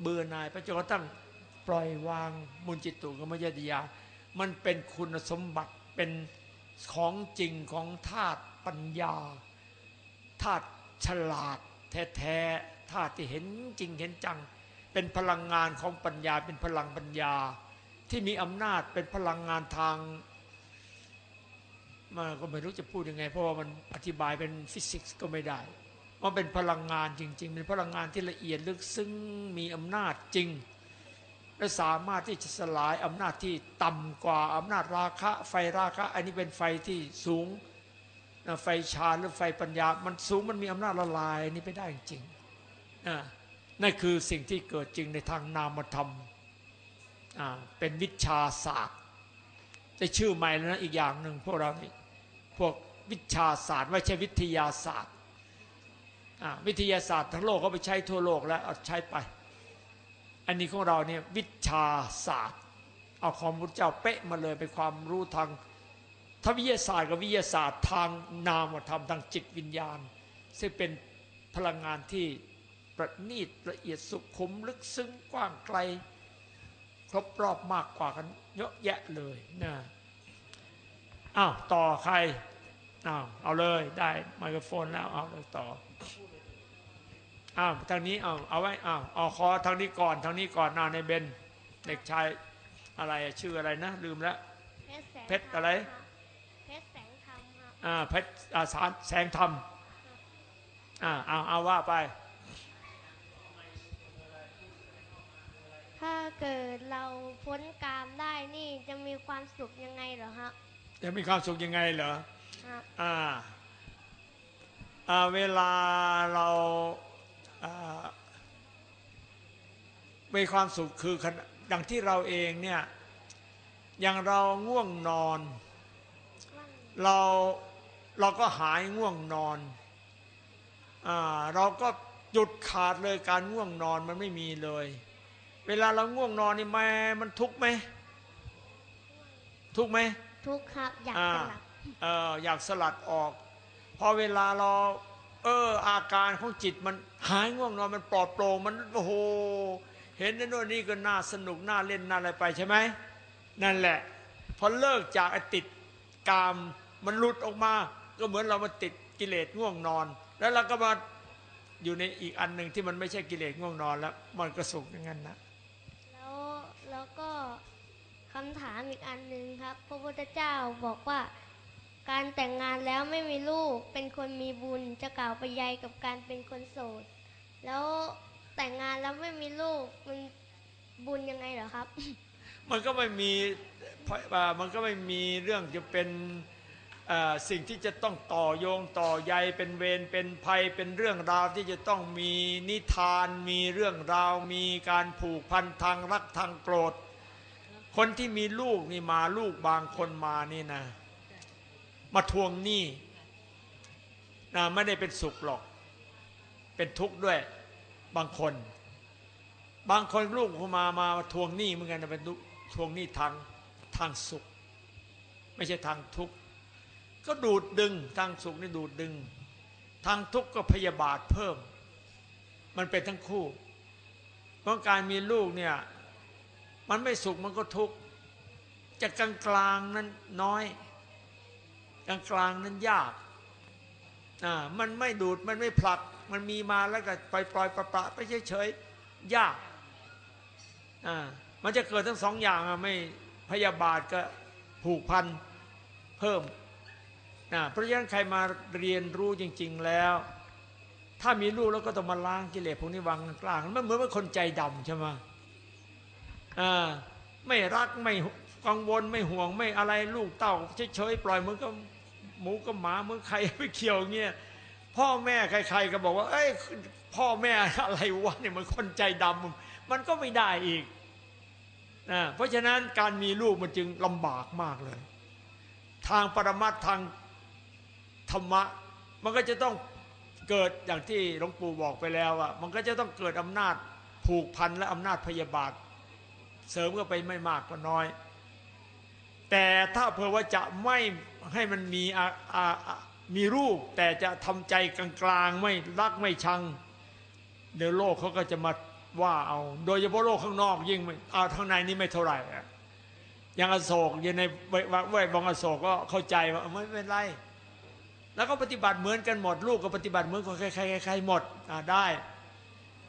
เบื่อหน่ายไปจนกระทั่งปล่อยวางมุนจิตตุกมยติยามันเป็นคุณสมบัติเป็นของจริงของธาตุปัญญาธาตุฉลาดแท้ๆธาตุที่เห็นจริงเห็นจัง เป็นพลังงานของปัญญาเป็นพลังปัญญา ที่มีอำนาจเป็นพลังงานทางมาก็ไม่รู้จะพูดยังไง เพราะว่ามันอธิบายเป็นฟิสิกส์ก็ไม่ได้ มันเป็นพลังงานจริง ๆ เป็นพลังงานที่ละเอียดลึกซึ้งมีอำนาจจริง และสามารถที่จะสลายอำนาจที่ต่ำกว่าอำนาจราคะไฟราคะ อันนี้เป็นไฟที่สูงไฟฌานหรือไฟปัญญา มันสูงมันมีอำนาจละลายนี่ไปได้จริงนั่นคือสิ่งที่เกิดจริงในทางนามธรรมา เป็นวิชาศาสตร์จะชื่อใหม่แล้วนะอีกอย่างหนึ่งพวกเรานี่พวกวิชาศาสตร์ไม่ใช่วิทยาศาสตร์วิทยาศาสตร์ทั้งโลกเขาไปใช้ทั่วโลกแล้วเอาใช้ไป อันนี้ของเราเนี่ยวิชาศาสตร์ เอาความรู้เจ้าเป๊ะมาเลยเป็นความรู้ทางถ้าวิทยาศาสตร์กับวิทยาศาสตร์ทางนามธรรมทางจิตวิญญาณ ซึ่งเป็นพลังงานที่ประณีตละเอียดสุขุมลึกซึ้งกว้างไกล ครบรอบมากกว่ากันเยอะแยะเลยนะอ้าวต่อใครอ้าวเอาเลยได้ไมโครโฟนแล้วเอาเลยต่ออ้าวทางนี้เอาเอาไว้อ้าวเอาคอทางนี้ก่อนทางนี้ก่อนนาในเบนเด็กชายอะไรอะชื่ออะไรนะ ลืมแล้วเพชรอะไรเพชรแสงธรรมครับอ่าเพชรอ่าสารแสงธรรมอ่าเอาเอาว่าไป ถ้าเกิดเราพ้นกามได้นี่จะมีความสุขยังไงเหรอฮะจะมีความสุขยังไงเหรอครับอ่าอ่าเวลาเราอ่ามีความสุขคือขณะดังที่เราเองเนี่ยอย่างเราง่วงนอน เราเราก็หายง่วงนอนอาเราก็หยุดขาดเลยการง่วงนอนมันไม่มีเลย เวลาเราง่วงนอนนี่แม่มันทุกข์ไหมทุกข์ไหมทุกข์ครับ อยากอ่าจะหลับเอออยากสลัดออก พอเวลาเราเอออาการของจิตมันหายง่วงนอนมันปลอดโปร่งมันโอ้โหเห็นนั่นโน่นนี่ก็น่าสนุกน่าเล่นน่าอะไรไปใช่ไหมนั่นแหละพอเลิกจากไอ้ติดกามมันหลุดออกมา ก็เหมือนเรามาติดกิเลสง่วงนอน แล้วเราก็มาอยู่ในอีกอันหนึ่งที่มันไม่ใช่กิเลสง่วงนอนแล้ว มันก็สุขอย่างนั้นนะแล้ว แล้วก็คำถามอีกอันหนึ่งครับ พระพุทธเจ้าบอกว่า การแต่งงานแล้วไม่มีลูกเป็นคนมีบุญจะกล่าวไปยัยกับการเป็นคนโสด แล้วแต่งงานแล้วไม่มีลูกมันบุญยังไงเหรอครับ มันก็ไม่มีอ่ามันก็ไม่มีเรื่องจะเป็น สิ่งที่จะต้องต่อโยงต่อใยเป็นเวรเป็นภัยเป็นเรื่องราวที่จะต้องมีนิทาน มีเรื่องราว มีการผูกพันทางรักทางโกรธ คนที่มีลูกนี่มาลูกบางคนมานี่นะ มาทวงหนี้นะไม่ได้เป็นสุขหรอก เป็นทุกข์ด้วยบางคน บางคนลูกเขามามาทวงหนี้เหมือนกันนะเป็นทวงหนี้ทางทางสุข ไม่ใช่ทางทุกข์ ก็ดูดดึง ทางสุขนี่ดูดดึง ทางทุกข์ก็พยาบาทเพิ่ม มันเป็นทั้งคู่ เพราะการมีลูกเนี่ย มันไม่สุขมันก็ทุกข์จะกลางกลางนั้นน้อย กลางกลางนั้นยากอ่ามันไม่ดูดมันไม่ผลัก มันมีมาแล้วก็ปล่อยปล่อยประประไปเฉยๆยยากอ่ามันจะเกิดทั้งสองอย่างอะไม่พยาบาทก็ผูกพันเพิ่ม นะเพราะฉะนั้นใครมาเรียนรู้จริง ๆแล้ว ถ้ามีลูกแล้วก็ต้องมาล้างกิเลสพวกนี้วางกลางมันเหมือนว่าคนใจดำใช่ไหมอ่าไม่รักไม่กังวลไม่ห่วงไม่อะไรลูกเต้าเฉยๆปล่อยมือกับหมูกับหมาเหมือนใครไม่เกี่ยวเงี้ยพ่อแม่ใคร ๆ ก็บอกว่า เอ้ยพ่อแม่อะไรวะเนี่ยมันคนใจดำมันก็ไม่ได้อีกนะเพราะฉะนั้นการมีลูกมันจึงลำบากมากเลย ทางปรมัตถ์ทาง ธรรมะ มันก็จะต้องเกิดอย่างที่หลวงปู่บอกไปแล้วอะมันก็จะต้องเกิดอำนาจผูกพันและอำนาจพยาบาท เสริมก็ไปไม่มากก็น้อย แต่ถ้าเผื่อว่าจะไม่ให้มันมีอาอามีรูป แต่จะทำใจกลางๆไม่รักไม่ชังเดี๋ยวโลกเขาก็จะมาว่าเอา โดยเฉพาะโลกข้างนอกยิ่งม่เอาข้างในนี่ไม่เท่าไหร่อย่างอโศกอย่างในเวเวบองอโศกก็เข้าใจว่าไม่เป็นไร แล้วก็ปฏิบัติเหมือนกันหมด ลูกก็ปฏิบัติเหมือนคนใครๆใครๆหมดอ่าได้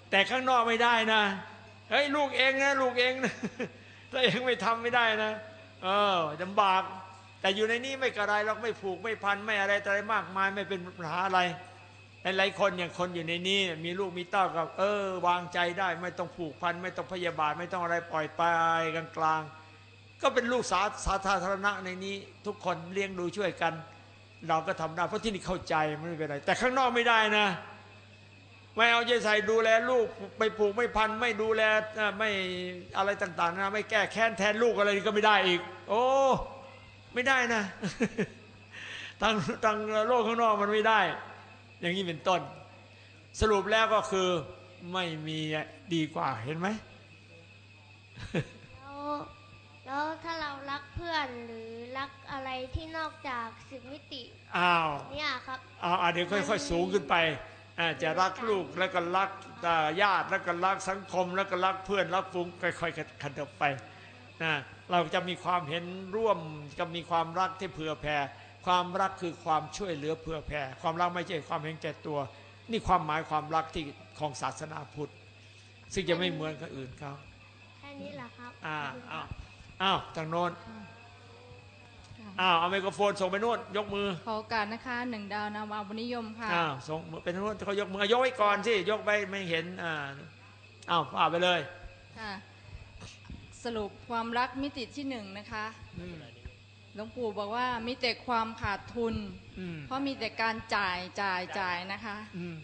แต่ข้างนอกไม่ได้นะเฮ้ยลูกเองนะลูกเองนะถ้าเองไม่ทำไม่ได้นะเออลำบาก แต่อยู่ในนี้ไม่กระไรเราไม่ผูกไม่พันไม่อะไรอะไรมากมายไม่เป็นปัญหาอะไรหลายคนอย่างคนอยู่ในนี้มีลูกมีเต้ากับ เออ วางใจได้ ไม่ต้องผูกพัน ไม่ต้องพยาบาท ไม่ต้องอะไรปล่อยไปกลางๆก็เป็นลูกสาสาธารณะในนี้ ทุกคนเลี้ยงดูช่วยกัน เราก็ทำได้เพราะที่นี่เข้าใจไม่เป็นไรแต่ข้างนอกไม่ได้นะ ไม่เอาใจใส่ดูแลลูกไปปลูกไม่พันไม่ดูแลไม่อะไรต่างๆนะไม่แก้แค้นแทนลูกอะไรก็ไม่ได้อีก โอ้ไม่ได้นะทางทางโลกข้างนอกมันไม่ได้ อย่างนี้เป็นต้น สรุปแล้วก็คือไม่มีดีกว่าเห็นไหม แล้วแล้วถ้าเรารักเพื่อนหรือรักอะไรที่นอกจากสิบมิติอ้าวเนี่ยครับเอาเอาเดี๋ยวค่อยๆสูงขึ้นไปอ่าจะรักลูกแล้วก็รักอ่าญาติแล้วก็รักสังคม แล้วก็รักเพื่อนรักฝูงค่อยๆขันไปนะเราจะมีความเห็นร่วมจะมีความรักที่เผื่อแผ่ความรักคือความช่วยเหลือเผื่อแผ่ความรักไม่ใช่ความเห็นแก่ตัว นี่ความหมายความรักที่ของศาสนาพุทธ ซึ่งจะไม่เหมือนกับอื่นเขาแค่นี้แหละครับอ่าขบคุณคอ้ารัวบ อ้าวทางโน้นอ้าวเอาไมโครโฟนส่งไปโน้นยกมือขอโอกาสนะคะหนึ่งดาวนาวาบุญนิยมค่ะอ้าวส่งเป็นโน้นเขายกมือยกไว้ก่อนสิยกไปไม่เห็นอ่าอ้าวอ่าไปเลยค่ะสรุปความรักมิติที่หนึ่งนะคะอืมหลวงปู่บอกว่ามีแต่ความขาดทุนอืมเพราะมีแต่การจ่ายจ่ายจ่ายนะคะอืม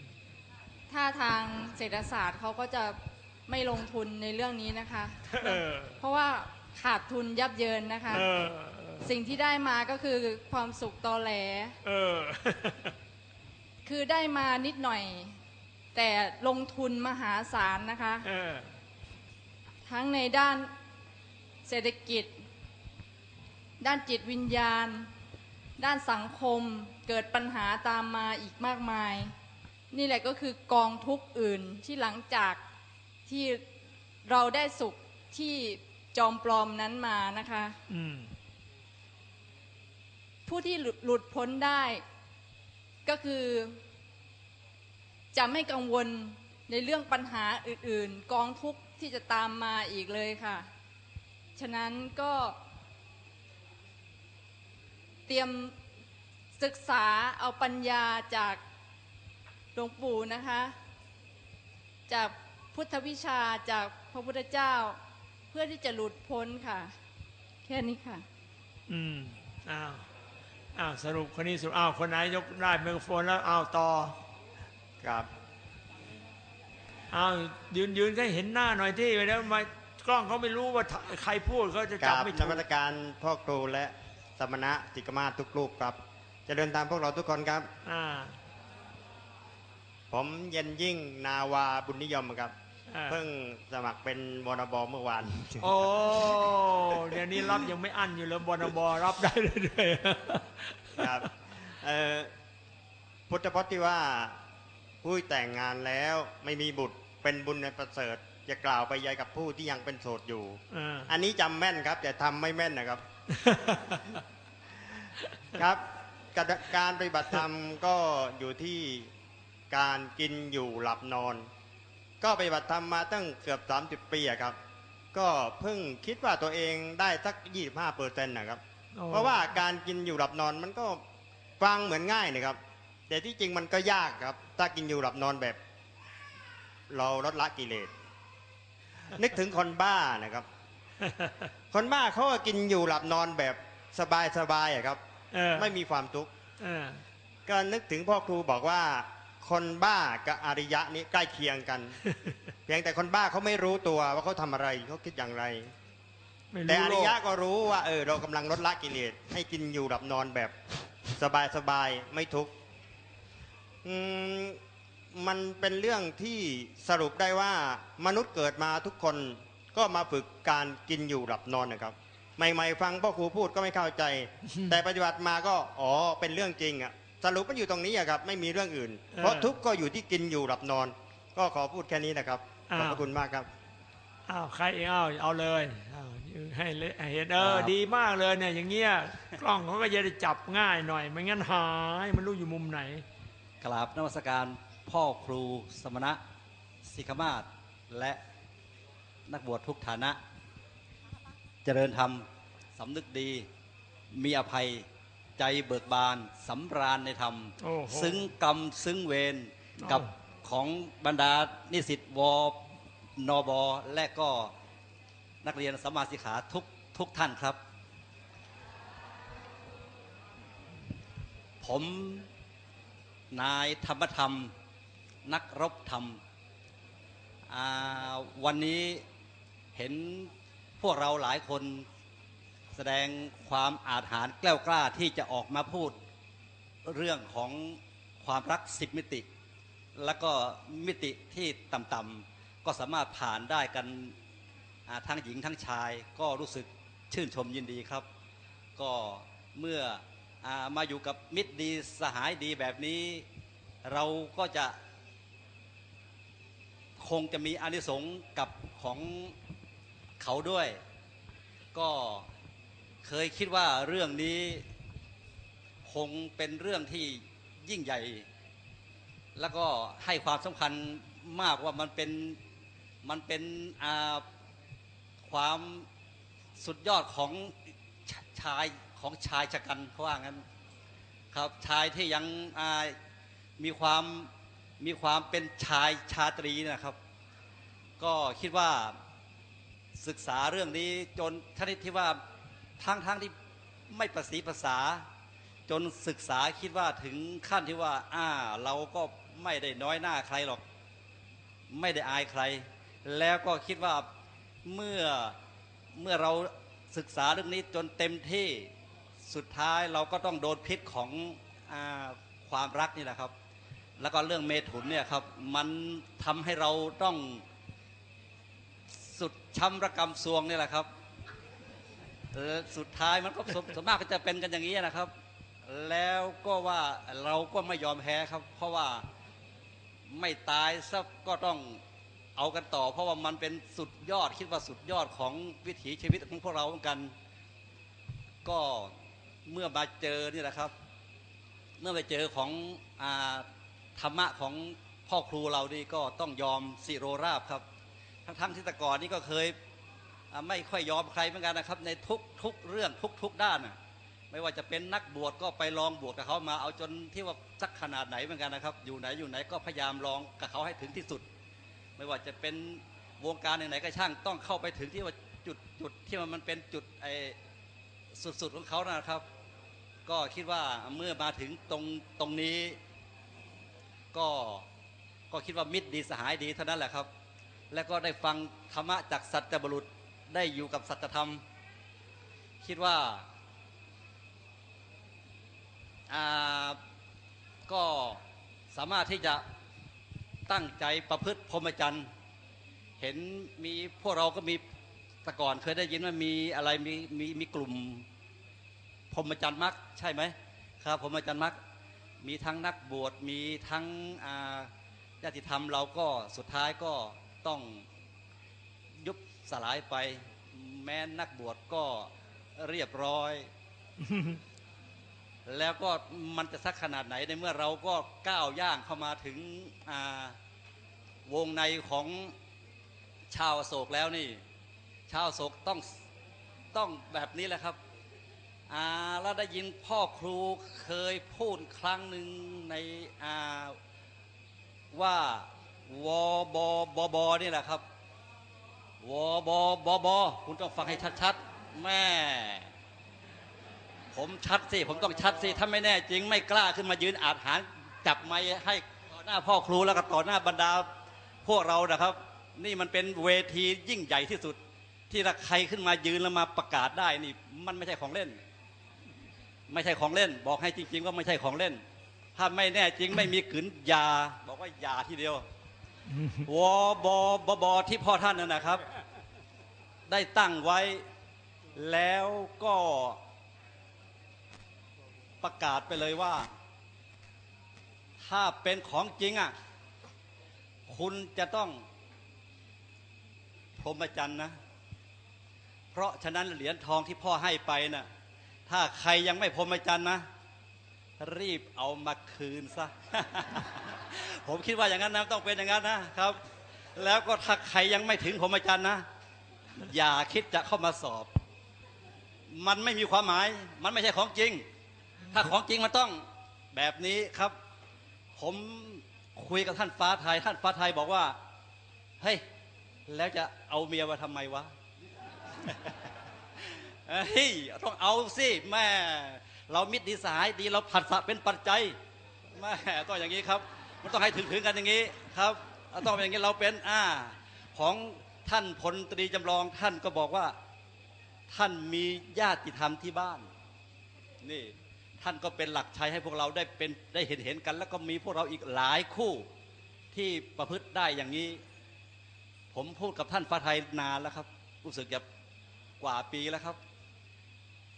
ถ้าทางเศรษฐศาสตร์เขาก็จะไม่ลงทุนในเรื่องนี้นะคะเออเพราะว่า ขาดทุนยับเยินนะคะ เออ สิ่งที่ได้มาก็คือความสุขตอแหล เออ คือได้มานิดหน่อย แต่ลงทุนมหาศาลนะคะ เออ ทั้งในด้านเศรษฐกิจ ด้านจิตวิญญาณ ด้านสังคมเกิดปัญหาตามมาอีกมากมาย นี่แหละก็คือกองทุกข์อื่นที่หลังจากที่เราได้สุขที่ จอมปลอมนั้นมานะคะอืมผู้ที่หลุดหลุดพ้นได้ก็คือ จะไม่กังวลในเรื่องปัญหาอื่น ๆ กองทุกข์ที่จะตามมาอีกเลยค่ะ ฉะนั้นก็ เตรียมศึกษาเอาปัญญาจากหลวงปู่นะคะ จากพุทธวิชาจากพระพุทธเจ้าเพื่อที่จะหลุดพ้นค่ะ แค่นี้ค่ะ อืมอ้าวอ้าวสรุปคนนี้สรุปอ้าวคนไหนยกได้ไมโครโฟนแล้วอ้าวต่อครับอ้าวยืนยืนก็เห็นหน้าหน่อยที่แล้วมากล้องเขาไม่รู้ว่าใครพูดเขาจะกจับราบไม่นถูกมัสการพ่อครูและสมณะติกมาศทุกรูปครับเจะเดินตามพวกเราทุกคนครับ อ่า ผมเย็นยิ่งนาวาบุญนิยมครับอ่า เพิ่งสมัครเป็นวนบเมื่อวาน โอ้เดี๋ยวนี้รับยังไม่อั้นอยู่เลยบนบรับได้เลยด้วยครับเอ่อพุทธพจน์ที่ว่าผู้แต่งงานแล้วไม่มีบุตรเป็นบุญในประเสริฐจะกล่าวไปยายกับผู้ที่ยังเป็นโสดอยู่อ่าอันนี้จำแม่นครับ แต่ทำไม่แม่นนะครับ ครับกระการปฏิบัติธรรมก็อยู่ที่การกินอยู่หลับนอน ก็ปฏิบัติธรรมมาตั้งเกือบ 30 ปีอะครับ ก็เพิ่งคิดว่าตัวเองได้สัก 25เปอร์เซ็นต์นะครับโอ้เพราะว่าการกินอยู่หลับนอนมันก็ฟังเหมือนง่ายนะครับ แต่ที่จริงมันก็ยากครับ ถ้ากินอยู่หลับนอนแบบ เราลดละกิเลส นึกถึงคนบ้านะครับ คนบ้าเขาก็กินอยู่หลับนอนแบบสบายๆอะครับเออไม่มีความทุกข์เออก็นึกถึงพ่อครูบอกว่า คนบ้ากับอริยะนี้ใกล้เคียงกัน เพียงแต่คนบ้าเขาไม่รู้ตัวว่าเขาทำอะไรเขาคิดอย่างไรไม่แต่รู้อโลริกยะก็รู้ว่าเออเรากำลังลดละกิเลสให้กินอยู่หลับนอนแบบสบายๆไม่ทุกข์อืมมันเป็นเรื่องที่สรุปได้ว่ามนุษย์เกิดมาทุกคนก็มาฝึกการกินอยู่หลับนอนนะครับ ใหม่ ๆ ฟังพ่อครูพูดก็ไม่เข้าใจ แต่ปฏิบัติมาก็อ๋อเป็นเรื่องจริงอะ สรุปมันอยู่ตรงนี้อะครับไม่มีเรื่องอื่น เพราะทุกข์ก็อยู่ที่กินอยู่หลับนอน ก็ขอพูดแค่นี้นะครับขอบพระคุณมากครับอ้าวใครเองอ้าวเอาเลยอ้าวให้เลยให้เห็นเออครับดีมากเลยเนี่ยอย่างเงี้ยกล้องเขาก็จะได้จับง่ายหน่อยไม่งั้นหายมันรู้อยู่มุมไหนกราบนมัสการพ่อครูสมณะสิกขมาศและนักบวชทุกฐานะ เจริญธรรมสำนึกดีมีอภัย ใจเบิกบานสำราญในธรรมโอ้โหซึ้งกรรมซึ้งเวรอ้าวกับของบรรดานิสิตวนบและก็นักเรียนสมมาสิกขาทุกทุกท่านครับ ผมนายธรรมธรรม นักรบธรรมอ่าวันนี้เห็นพวกเราหลายคน แสดงความอาจหารแกล้วกล้าที่จะออกมาพูดเรื่องของความรักสิบมิติ แล้วก็มิติที่ต่ำๆก็สามารถผ่านได้กันทั้งหญิงทั้งชาย ก็รู้สึกชื่นชมยินดีครับ ก็เมื่ออมาอยู่กับมิตรดีสหายดีแบบนี้ เราก็จะคงจะมีอานิสงส์กับของเขาด้วย ก็ เคยคิดว่าเรื่องนี้คงเป็นเรื่องที่ยิ่งใหญ่ แล้วก็ให้ความสำคัญมากว่ามันเป็นมันเป็นความสุดยอดของชชายของชายชะกันเขาว่างั้นครับชายที่ยังมีความมีความเป็นชายชาตรีนะครับ ก็คิดว่าศึกษาเรื่องนี้จนชนิดที่ว่า ทั้งทั้งที่ไม่ประสีภาษา จนศึกษาคิดว่าถึงขั้นที่ว่า อ่า เราก็ไม่ได้น้อยหน้าใครหรอก ไม่ได้อายใคร แล้วก็คิดว่าเมื่อเมื่อเราศึกษาเรื่องนี้จนเต็มที่สุดท้ายเราก็ต้องโดนพิษของอความรักนี่แหละครับ แล้วก็เรื่องเมถุนเนี่ยครับ มันทำให้เราต้องสุดช้ำระกำซวงนี่แหละครับ เออสุดท้ายมันก็สส่วนมากก็จะเป็นกันอย่างนี้นะครับ แล้วก็ว่าเราก็ไม่ยอมแพ้ครับ เพราะว่าไม่ตายซัก็ต้องเอากันต่อ เพราะว่ามันเป็นสุดยอดคิดว่าสุดยอดของวิถีชีวิตของพวกเราเหมือนกัน ก็เมื่อมาเจอนี่แหละครับ เมื่อไปเจอของอธรรมะของพ่อครูเรานี่ก็ต้องยอมสิโรราบครับ ทั้งๆที่แต่ก่อนนี่ก็เคย ไม่ค่อยยอมใครเหมือนกันนะครับ ในทุกทุกเรื่องทุกทุกด้านน่ะไม่ว่าจะเป็นนักบวชก็ไปลองบวชกับเขามาเอาจนที่ว่าสักขนาดไหนเหมือนกันนะครับ อยู่ไหนอยู่ไหนก็พยายามลองกับเขาให้ถึงที่สุด ไม่ว่าจะเป็นวงการไหนๆก็ช่างต้องเข้าไปถึงที่ว่าจุดจุดที่มันเป็นจุดไอ้สุดๆของเขานะครับ ก็คิดว่าเมื่อมาถึงตรงตรงนี้ ก็ก็คิดว่ามิตรดีสหายดีเท่านั้นแหละครับ แล้วก็ได้ฟังธรรมะจากสัจบุรุษ ได้อยู่กับสัจธรรม คิดว่าก็สามารถที่จะตั้งใจประพฤติพรหมจรรย์ เห็นมีพวกเราก็มีแต่ก่อนเคยได้ยินว่ามีอะไรมีมีมีกลุ่มพรหมจรรย์มักใช่ไหมครับพรหมจรรย์มักมีทั้งนักบวชมีทั้งญาติธรรมเราก็สุดท้ายก็ต้อง สลายไป แม้นักบวชก็เรียบร้อย แล้วก็มันจะสักขนาดไหนในเมื่อเราก็ก้าวย่างเข้ามาถึงอ่าวงในของชาวอโศกแล้วนี่ ชาวอโศกต้องต้องแบบนี้แหละครับอ่าแล้วได้ยินพ่อครูเคยพูดครั้งหนึ่งในอ่าว่าวบบบนี่แหละครับ วบบบ คุณต้องฟังให้ชัดๆ แม่ ผมชัดสิ ผมต้องชัดสิ ถ้าไม่แน่จริงไม่กล้าขึ้นมายืนอาจหารจับไม้ให้ต่อหน้าพ่อครูแล้วก็ต่อหน้าบรรดาพวกเรานะครับ นี่มันเป็นเวทียิ่งใหญ่ที่สุด ที่ถ้าใครขึ้นมายืนแล้วมาประกาศได้นี่ มันไม่ใช่ของเล่น ไม่ใช่ของเล่น บอกให้จริง ๆ ว่าไม่ใช่ของเล่น ถ้าไม่แน่จริงไม่มีขืนยา บอกว่ายาทีเดียว วบบบ ที่พ่อท่านนั่นนะครับ ได้ตั้งไว้แล้วก็ประกาศไปเลยว่า ถ้าเป็นของจริงอะ คุณจะต้องพรหมจรรย์นะ เพราะฉะนั้นเหรียญทองที่พ่อให้ไปน่ะ ถ้าใครยังไม่พรหมจรรย์นะ รีบเอามาคืนซะ ผมคิดว่าอย่างนั้นนะต้องเป็นอย่างนั้นนะครับ แล้วก็ถ้าใครยังไม่ถึงพรหมจรรย์นะ อย่าคิดจะเข้ามาสอบ มันไม่มีความหมาย มันไม่ใช่ของจริง ถ้าของจริงมันต้องแบบนี้ครับ ผมคุยกับท่านฟ้าไทย ท่านฟ้าไทยบอกว่า เฮ้ย แล้วจะเอาเมียมาทำไมวะเฮ้ยต้องเอาสิแม่ เรามิตรดีสหายดีเราผัดสะเป็นปัจจัยแม่ต้องอย่างนี้ครับ มันต้องให้ถึงถึงกันอย่างนี้ครับต้องเป็นอย่างนี้เราเป็นอ่าของท่านพลตรีจำลองท่านก็บอกว่าท่านมีญาติธรรมที่บ้านนี่ท่านก็เป็นหลักชัยให้พวกเราได้เป็นได้เห็นเห็นกัน แล้วก็มีพวกเราอีกหลายคู่ที่ประพฤติได้อย่างนี้ ผมพูดกับท่านฟ้าไทยนานแล้วครับ รู้สึกจะกว่าปีแล้วครับ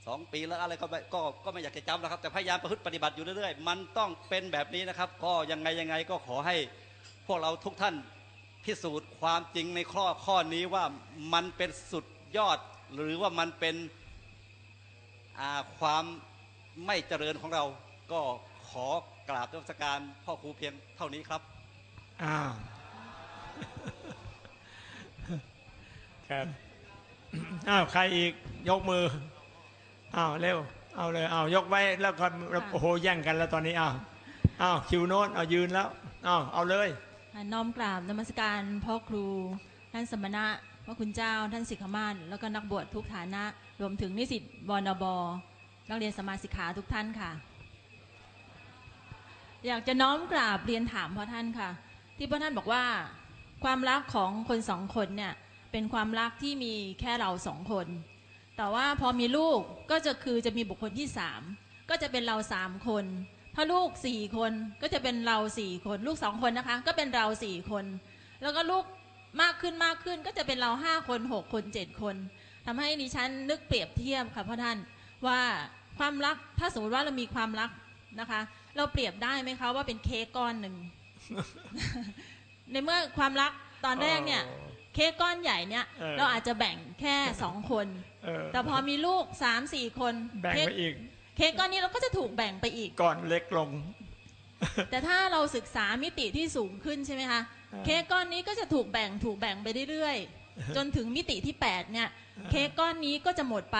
สองปีแล้วอะไรก็ไม่ก็ก็ไม่อยากจะจำแล้วครับ แต่พยายามประพฤติปฏิบัติอยู่เรื่อยๆ มันต้องเป็นแบบนี้นะครับ ก็ยังไงยังไงก็ขอให้พวกเราทุกท่านพิสูจน์ความจริงในข้อข้อนี้ว่ามันเป็นสุดยอด หรือว่ามันเป็นความไม่เจริญของเรา ก็ขอกราบนมัสการพ่อครูเพียงเท่านี้ครับอ้าวครับอ้าวใครอีกยกมือ อ้าวเร็ว เอาเลยอ้าวยกไว้แล้วก็โอ้โหแย่งกันแล้วตอนนี้อ้าวอ้าวคิวโน้นเอายืนแล้วอ้าวเอาเลยอ่าน้อมกราบนมัสการพ่อครู ท่านสมณะพระคุณเจ้า ท่านสิกขมานแล้วก็นักบวชทุกฐานะ รวมถึงนิสิตบนบนักเรียนสมาสิกขาทุกท่านค่ะ อยากจะน้อมกราบเรียนถามพ่อท่านค่ะ ที่พ่อท่านบอกว่า ความรักของคนสองคนเนี่ยเป็นความรักที่มีแค่เราสองคน แต่ว่าพอมีลูกก็จะคือจะมีบุคคลที่สามก็จะเป็นเราสามคน ถ้าลูกสี่คนก็จะเป็นเราสี่คน ลูกสองคนนะคะ ก็เป็นเราสี่คน แล้วก็ลูกมากขึ้นมากขึ้นก็จะเป็นเราห้าคนหกคนเจ็ดคนทำให้ดิฉันนึกเปรียบเทียบค่ะพ่อท่านว่าความรักถ้าสมมติว่าเรามีความรักนะคะ เราเปรียบได้ไหมคะว่าเป็นเค้กก้อนหนึ่งในเมื่อความรักตอนแรกเนี่ยเค้กก้อนใหญ่เนี่ย เออ เราอาจจะแบ่งแค่สองคน เออแต่พอมีลูกสามสี่คนแบ่งเค้กไปอีกเค้กก้อนนี้เราก็จะถูกแบ่งไปอีก ก่อนเล็กลง แต่ถ้าเราศึกษามิติที่สูงขึ้นใช่ไหมคะออ เค้กก้อนนี้ก็จะถูกแบ่งถูกแบ่งไปเรื่อยๆ จนถึงมิติที่8เนี่ยเค้กก้อนนี้ก็จะหมดไป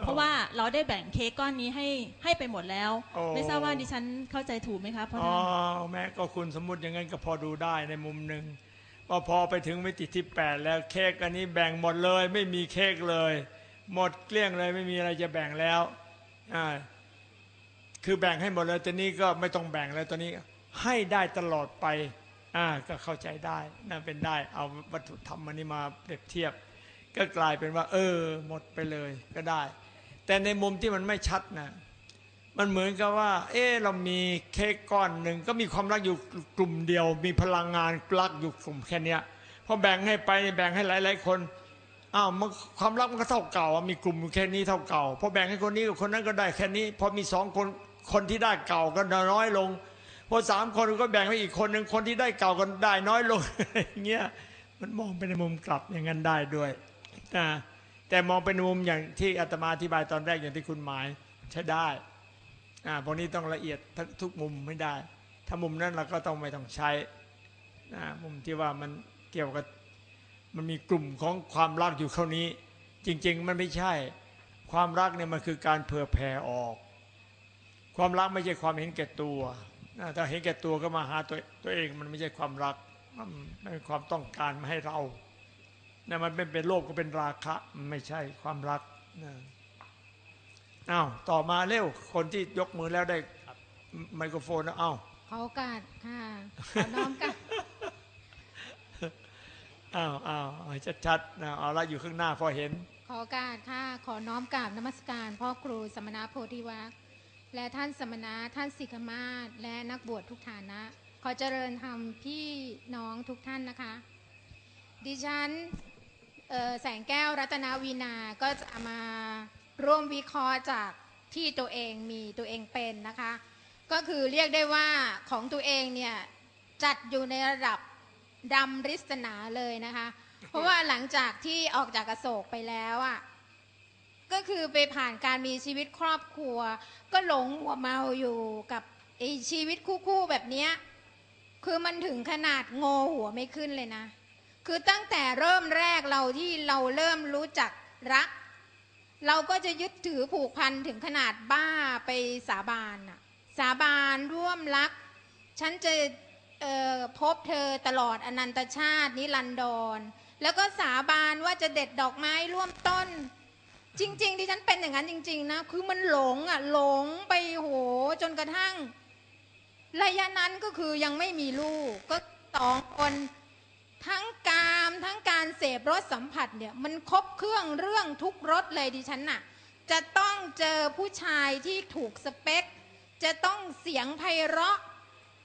เพราะว่าเราได้แบ่งเค้กก้อนนี้ให้ให้ไปหมดแล้ว โอ้ ไม่ทราบว่าดิฉันเข้าใจถูกไหมคะพ่ออ๋อท่านแม้ก็คุณสมมติอย่างนั้นก็พอดูได้ในมุมหนึ่ง พอพอไปถึงมิติที่แปดแล้วเค้กอันนี้แบ่งหมดเลย ไม่มีเค้กเลย หมดเกลี้ยงเลยไม่มีอะไรจะแบ่งแล้วอ่าคือแบ่งให้หมดเลยตอนนี้ก็ไม่ต้องแบ่งแล้วตอนนี้ให้ได้ตลอดไปอ่าก็เข้าใจได้น่าเป็นได้ เอาวัตถุธรรมอันนี้มาเปรียบเทียบ ก็กลายเป็นว่า เออ หมดไปเลยก็ได้ แต่ในมุมที่มันไม่ชัดนะ มันเหมือนกับว่า เออเรามีเค้กก้อนหนึ่งก็มีความรักอยู่กลุ่มเดียว มีพลังงานรักอยู่กลุ่มแค่เนี้ยพอแบ่งให้ไปแบ่งให้หลาย ๆ คนอ้าวมันความรักมันก็เท่าเก่ามีกลุ่มแค่นี้เท่าเก่าพอแบ่งให้คนนี้กับคนนั้นก็ได้แค่นี้พอมีสองคนคนที่ได้เก่าก็น้อยลงพอสามคนก็แบ่งให้อีกคนหนึ่งคนที่ได้เก่าก็ได้น้อยลงอย่างเงี้ยมันมองไปในมุมกลับอย่างนั้นได้ด้วยนะแต่มองเป็นมุมอย่างที่อาตมาอธิบายตอนแรกอย่างที่คุณหมายใช้ได้ อ่าพวกนี้ต้องละเอียดท,ทุกมุมไม่ได้ ถ้ามุมนั้นเราก็ต้องไม่ต้องใช้อ่ามุมที่ว่ามันเกี่ยวกับมันมีกลุ่มของความรักอยู่เท่านี้ จริง ๆ มันไม่ใช่ ความรักเนี่ยมันคือการเผื่อแผ่ออก ความรักไม่ใช่ความเห็นแก่ตัวนะถ้าเห็นแก่ตัวก็มาหาตัวตัวเองมันไม่ใช่ความรักมันเป็นความต้องการมาให้เรานะมันเป็นเป็นโลภก็เป็นราคะไม่ใช่ความรักนะ อ้าวต่อมาเร็วคนที่ยกมือแล้วได้ไมโครโฟนนะอ้าวขอโอกาสค่ะขอน้อมกราบอ้าวอ้าวเอาชัดๆนะเอาละอยู่ข้างหน้าพอเห็น ขอโอกาสค่ะขอน้อมกราบนมัสการพ่อครูสมณะโพธิวัครและท่านสมณะท่านสิกขมาศและนักบวชทุกฐานะ ขอเจริญธรรมพี่น้องทุกท่านนะคะ ดิฉันเอ่อแสงแก้วรัตนาวีนาก็จะมา ร่วมวิเคราะห์จากที่ตัวเองมีตัวเองเป็นนะคะ ก็คือเรียกได้ว่าของตัวเองเนี่ยจัดอยู่ในระดับดำริศนาเลยนะคะ เพราะว่าหลังจากที่ออกจากกระโศกไปแล้วอะก็คือไปผ่านการมีชีวิตครอบครัว ก็หลงหัวเมาอยู่กับไอชีวิตคู่ๆแบบเนี้ยคือมันถึงขนาดโงหัวไม่ขึ้นเลยนะ คือตั้งแต่เริ่มแรกเราที่เราเริ่มรู้จักรัก เราก็จะยึดถือผูกพันถึงขนาดบ้าไปสาบานอะสาบานร่วมรัก ฉันจะพบเธอตลอดอนันตชาตินิรันดร แล้วก็สาบานว่าจะเด็ดดอกไม้ร่วมต้น จริง ๆ ที่ฉันเป็นอย่างนั้นจริง ๆ นะ คือมันหลงอะหลงไปโหจนกระทั่ง ระยะนั้นก็คือยังไม่มีลูกก็สองคน ทั้งกามทั้งการเสพรสสัมผัสเนี่ยมันครบเครื่องเรื่องทุกรสเลยดิฉันน่ะจะต้องเจอผู้ชายที่ถูกสเปค จะต้องเสียงไพเราะ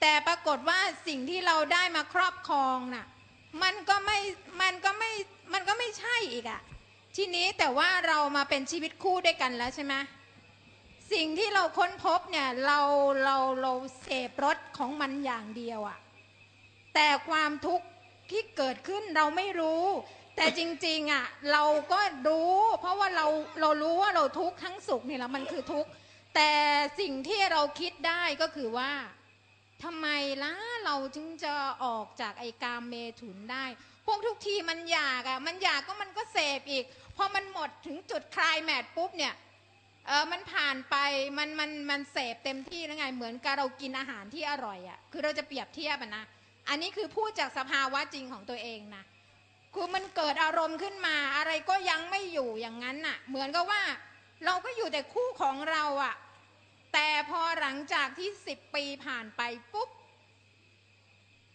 แต่ปรากฏว่าสิ่งที่เราได้มาครอบครองน่ะมันก็ไม่มันก็ไม่มันก็ไม่ใช่อีกอะทีนี้แต่ว่าเรามาเป็นชีวิตคู่ด้วยกันแล้วใช่ไหมสิ่งที่เราค้นพบเนี่ยเราเราเราเสพรสของมันอย่างเดียวอะแต่ความทุกข์ ที่เกิดขึ้นเราไม่รู้ แต่จริงๆอะเราก็รู้ เพราะว่าเราเรารู้ว่าเราทุกข์ทั้งสุขนี่แหละมันคือทุกข์แต่สิ่งที่เราคิดได้ก็คือว่าทำไมล่ะเราจึงจะออกจากไอ้กามเมถุนได้ พวกทุกทีมันอยากอะมันอยากก็มันก็เสพอีกพอมันหมดถึงจุดคลายแมทปุ๊บเนี่ยเออมันผ่านไปมันมันมันเสพเต็มที่แล้วไงเหมือนกับเรากินอาหารที่อร่อยอะคือเราจะเปรียบเทียบนะ อันนี้คือพูดจากสภาวะจริงของตัวเองนะคือมันเกิดอารมณ์ขึ้นมาอะไรก็ยังไม่อยู่อย่างนั้นน่ะ เหมือนกับว่าเราก็อยู่แต่คู่ของเราอะ่ะแต่พอหลังจากที่สิบปีผ่านไปปุ๊บ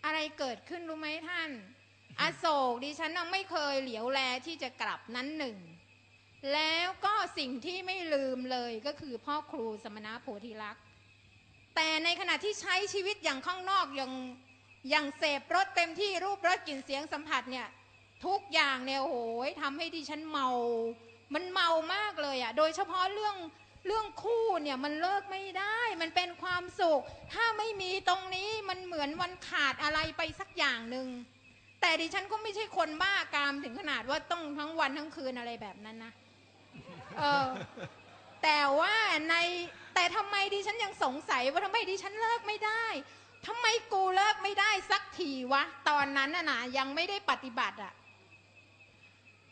อะไรเกิดขึ้นรู้ไหมท่าน อโศกดิฉันยังไม่เคยเหลียวแลที่จะกลับนั้นหนึ่ง แล้วก็สิ่งที่ไม่ลืมเลยก็คือพ่อครูสมณะโพธิลักษณ์แต่ในขณะที่ใช้ชีวิตอย่างข้างนอกอย่าง อย่างเสพรสเต็มที่รูปรสกลิ่นเสียงสัมผัสเนี่ยทุกอย่างเนี่ยโอ้โหทำให้ดิฉันเมา มันเมามากเลยอะ่ะ โดยเฉพาะเรื่องเรื่องคู่เนี่ยมันเลิกไม่ได้ มันเป็นความสุข ถ้าไม่มีตรงนี้มันเหมือนวันขาดอะไรไปสักอย่างหนึ่งแต่ดิฉันก็ไม่ใช่คนบ้ากามถึงขนาดว่าต้องทั้งวันทั้งคืนอะไรแบบนั้นนะเออแต่ว่าในแต่ทำไมดิฉันยังสงสัยว่าทำไมดิฉันเลิกไม่ได้ ทำไมกูเลิกไม่ได้สักทีวะ ตอนนั้นน่ะนะยังไม่ได้ปฏิบัติอะ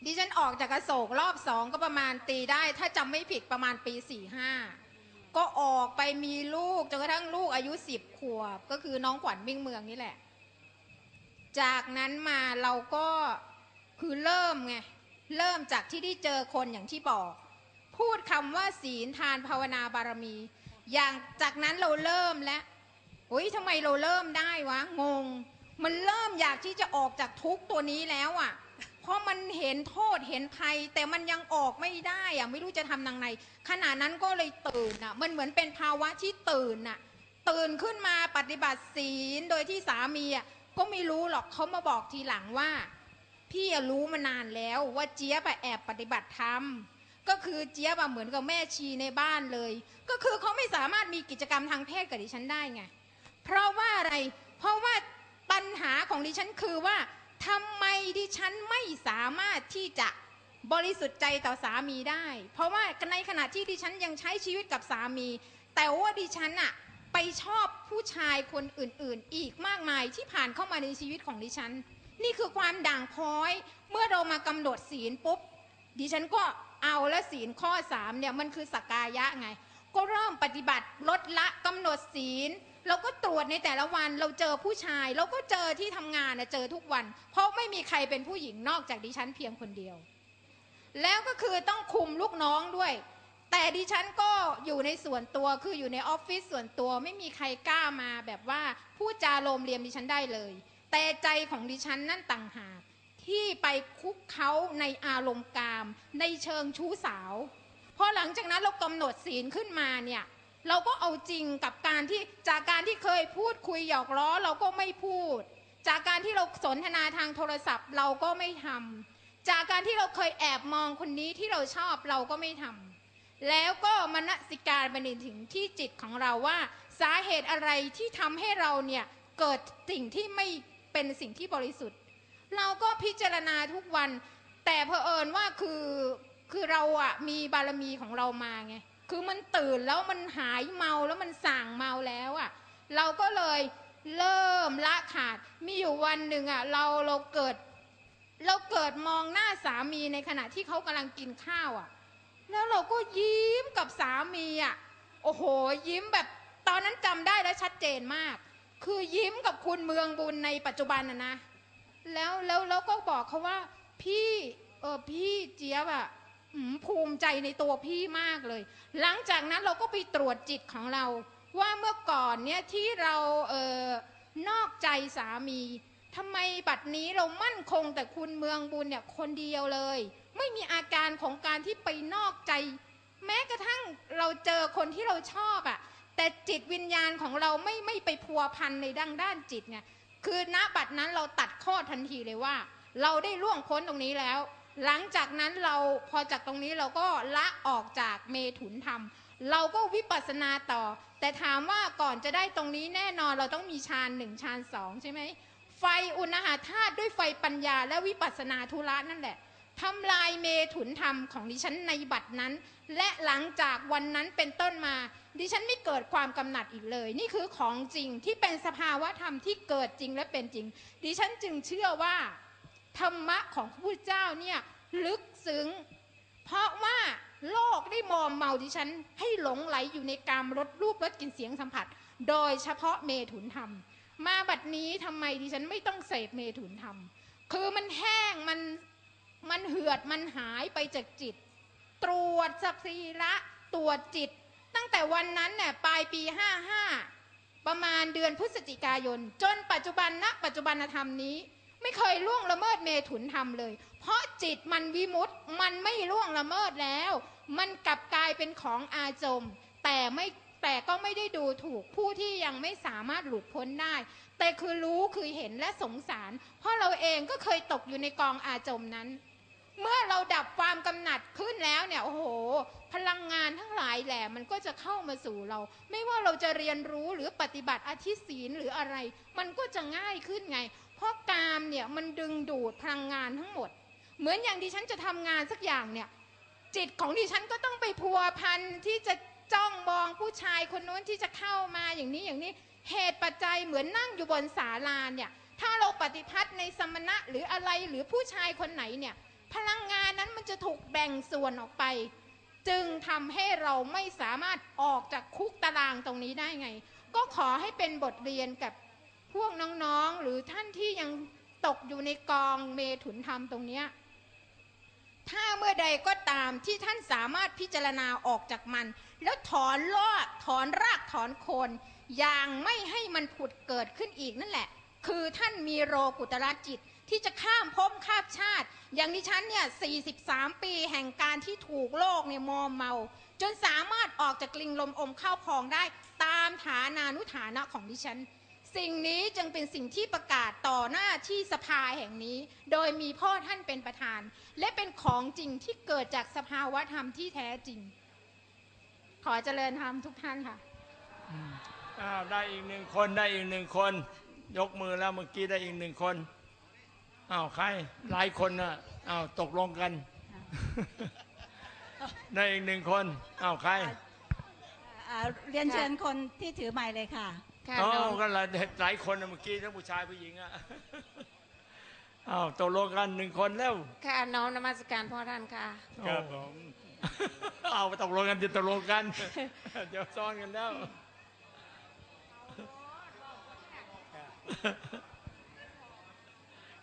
ดิฉันออกจากกระโศกรอบสองก็ประมาณตีได้ ถ้าจำไม่ผิดประมาณปีสี่ห้าก็ออกไปมีลูกจนกระทั่งลูกอายุสิบขวบ ก็คือน้องขวัญมิ่งเมืองนี่แหละ จากนั้นมาเราก็คือเริ่มไง เริ่มจากที่ได้เจอคนอย่างที่บอก พูดคำว่าศีลทานภาวนาบารมี อย่างจากนั้นเราเริ่มแล้ว โอ้ยทำไมเราเริ่มได้วะงง มันเริ่มอยากที่จะออกจากทุกตัวนี้แล้วอะ่ะ เพราะมันเห็นโทษเห็นภัย แต่มันยังออกไม่ได้อะไม่รู้จะทำยังไงขณะนั้นก็เลยตื่นอะ่ะ มันเหมือนเป็นภาวะที่ตื่นอะ ตื่นขึ้นมาปฏิบัติศีลโดยที่สามีอะก็ไม่รู้หรอกเขามาบอกทีหลังว่า พี่รู้มานานแล้วว่าเจี๊ยบแอบปฏิบัติธรรมก็คือเจี๊ยบเหมือนกับแม่ชีในบ้านเลย ก็คือเขาไม่สามารถมีกิจกรรมทางเพศกับดิฉันได้ไง เพราะว่าอะไร เพราะว่าปัญหาของดิฉันคือว่าทำไมดิฉันไม่สามารถที่จะบริสุทธิ์ใจต่อสามีได้ เพราะว่าในขณะที่ดิฉันยังใช้ชีวิตกับสามี แต่ว่าดิฉันอะไปชอบผู้ชายคนอื่นๆ อีกมากมายที่ผ่านเข้ามาในชีวิตของดิฉัน นี่คือความด่างพ้อย เมื่อเรามากำหนดศีลปุ๊บ ดิฉันก็เอาและศีลข้อสามเนี่ยมันคือสกกายะไง ก็เริ่มปฏิบัติลดละกำหนดศีล เราก็ตรวจในแต่ละวันเราเจอผู้ชาย เราก็เจอที่ทำงานนะเจอทุกวัน เพราะไม่มีใครเป็นผู้หญิงนอกจากดิฉันเพียงคนเดียว แล้วก็คือต้องคุมลูกน้องด้วย แต่ดิฉันก็อยู่ในส่วนตัวคืออยู่ในออฟฟิศส่วนตัวไม่มีใครกล้ามาแบบว่าพูดจาโลมเลียมดิฉันได้เลย แต่ใจของดิฉันนั่นต่างหากที่ไปคุกเขาในอารมณ์กาม ในเชิงชู้สาวพอหลังจากนั้นเรากำหนดศีลขึ้นมาเนี่ย เราก็เอาจริงกับการที่จากการที่เคยพูดคุยหยอกล้อเราก็ไม่พูด จากการที่เราสนทนาทางโทรศัพท์เราก็ไม่ทำจากการที่เราเคยแอบมองคนนี้ที่เราชอบเราก็ไม่ทำแล้วก็มนสิการไปถึงที่จิตของเราว่า สาเหตุอะไรที่ทำให้เราเนี่ยเกิดสิ่งที่ไม่เป็นสิ่งที่บริสุทธิ์ เราก็พิจารณาทุกวัน แต่เผอิญว่าคือคือเราอะมีบารมีของเรามาไง คือมันตื่นแล้วมันหายเมาแล้วมันสั่งเมาแล้วอะเราก็เลยเริ่มละขาดมีอยู่วันหนึ่งอะเราเราเกิด เราเกิดมองหน้าสามีในขณะที่เขากำลังกินข้าวอะแล้วเราก็ยิ้มกับสามีอะโอ้โห ยิ้มแบบตอนนั้นจำได้และชัดเจนมาก คือยิ้มกับคุณเมืองบุญในปัจจุบันนะนะแล้วแล้วแล้วก็บอกเขาว่า พี่เออพี่เจี๊ยบอะอืม ภูมิใจในตัวพี่มากเลย หลังจากนั้นเราก็ไปตรวจจิตของเรา ว่าเมื่อก่อนเนี่ยที่เราเออนอกใจสามีทำไมบัดนี้เรามั่นคงแต่คุณเมืองบุญเนี่ยคนเดียวเลย ไม่มีอาการของการที่ไปนอกใจ แม้กระทั่งเราเจอคนที่เราชอบอะ่ะแต่จิตวิญญาณของเราไม่ไม่ไปพัวพันในดังด้านจิตไงคือณบัดนั้นเราตัดข้อทันทีเลยว่า เราได้ล่วงพ้นตรงนี้แล้ว หลังจากนั้นเราพอจากตรงนี้เราก็ละออกจากเมถุนธรรม เราก็วิปัสสนาต่อ แต่ถามว่าก่อนจะได้ตรงนี้แน่นอนเราต้องมีฌานหนึ่งฌานสองใช่ไหมไฟอุณหาธาตุด้วยไฟปัญญาและวิปัสสนาธุระนั่นแหละทำลายเมถุนธรรมของดิฉันในบัดนั้น และหลังจากวันนั้นเป็นต้นมา ดิฉันไม่เกิดความกำหนัดอีกเลย นี่คือของจริงที่เป็นสภาวะธรรมที่เกิดจริงและเป็นจริง ดิฉันจึงเชื่อว่า ธรรมะของพระพุทธเจ้าเนี่ยลึกซึ้ง เพราะว่าโลกได้มอมเมาดิฉัน ให้หลงไหลอยู่ในการรสรูปรสกลิ่นเสียงสัมผัส โดยเฉพาะเมถุนธรรม มาบัดนี้ทำไมดิฉันไม่ต้องเสพเมถุนธรรม คือมันแห้งมันมันเหือดมันหายไปจากจิต ตรวจสัพสีระตรวจจิต ตั้งแต่วันนั้นเนี่ยปลายปี 55 ประมาณเดือนพฤศจิกายน จนปัจจุบันณปัจจุบันธรรมนี้ ไม่เคยล่วงละเมิดเมถุนธรรมเลย เพราะจิตมันวิมุตต์มันไม่ล่วงละเมิดแล้ว มันกลับกลายเป็นของอาจม แต่ไม่แต่ก็ไม่ได้ดูถูกผู้ที่ยังไม่สามารถหลุดพ้นได้ แต่คือรู้คือเห็นและสงสาร เพราะเราเองก็เคยตกอยู่ในกองอาจมนั้น เมื่อเราดับความกำหนัดขึ้นแล้วเนี่ยโอ้โห พลังงานทั้งหลายแหละมันก็จะเข้ามาสู่เรา ไม่ว่าเราจะเรียนรู้หรือปฏิบัติอธิศีลหรืออะไร มันก็จะง่ายขึ้นไง ราะกามเนี่ยมันดึงดูดพลังงานทั้งหมด เหมือนอย่างดิฉันจะทำงานสักอย่างเนี่ยจิตของดิฉันก็ต้องไปพัวพันที่จะจ้องมองผู้ชายคนนู้นที่จะเข้ามาอย่างนี้อย่างนี้เหตุปัจจัยเหมือนนั่งอยู่บนศาลาเนี่ยถ้าเราปฏิพัทธ์ในสมณะหรืออะไรหรือผู้ชายคนไหนเนี่ยพลังงานนั้นมันจะถูกแบ่งส่วนออกไป จึงทำให้เราไม่สามารถออกจากคุกตารางตรงนี้ได้ไง ก็ขอให้เป็นบทเรียนกับ พวกน้องๆหรือท่านที่ยังตกอยู่ในกองเมถุนธรรมตรงนี้ถ้าเมื่อใดก็ตามที่ท่านสามารถพิจารณาออกจากมัน แล้วถอนลอดถอนรากถอนโคนอย่างไม่ให้มันผุดเกิดขึ้นอีกนั่นแหละ คือท่านมีโรกุตระจิตที่จะข้ามภพข้ามชาติ อย่างดิฉันเนี่ย 43 ปีแห่งการที่ถูกโลกเนี่ยมอมเมา จนสามารถออกจากกลิงลมอมเข้าพองได้ตามฐานานุฐานะของดิฉัน สิ่งนี้จึงเป็นสิ่งที่ประกาศต่อหน้าที่สภาแห่งนี้ โดยมีพ่อท่านเป็นประธาน และเป็นของจริงที่เกิดจากสภาวะธรรมที่แท้จริง ขอเจริญธรรมทุกท่านค่ะอ้าวได้อีกหนึ่งคนได้อีกหนึ่งคน ยกมือแล้วเมื่อกี้ได้อีกหนึ่งคนอ้าวใครหลายคนนะอ้าวตกลงกัน ได้อีกหนึ่งคนอ้าวใครอ่าเรียนเชิญคนที่ถือไม้เลยค่ะค่ะ อ๋อน้องก็หลายหลายคนนะเมื่อกี้ทั้งผู้ชายผู้หญิงอะอ้าวตกลงกันหนึ่งคนแล้ว ค่ะน้อมนมัสการพ่อท่านค่ะครับผมเอาตกลงกันจะตกลงกันเดี๋ยวซ้อนกันแล้ว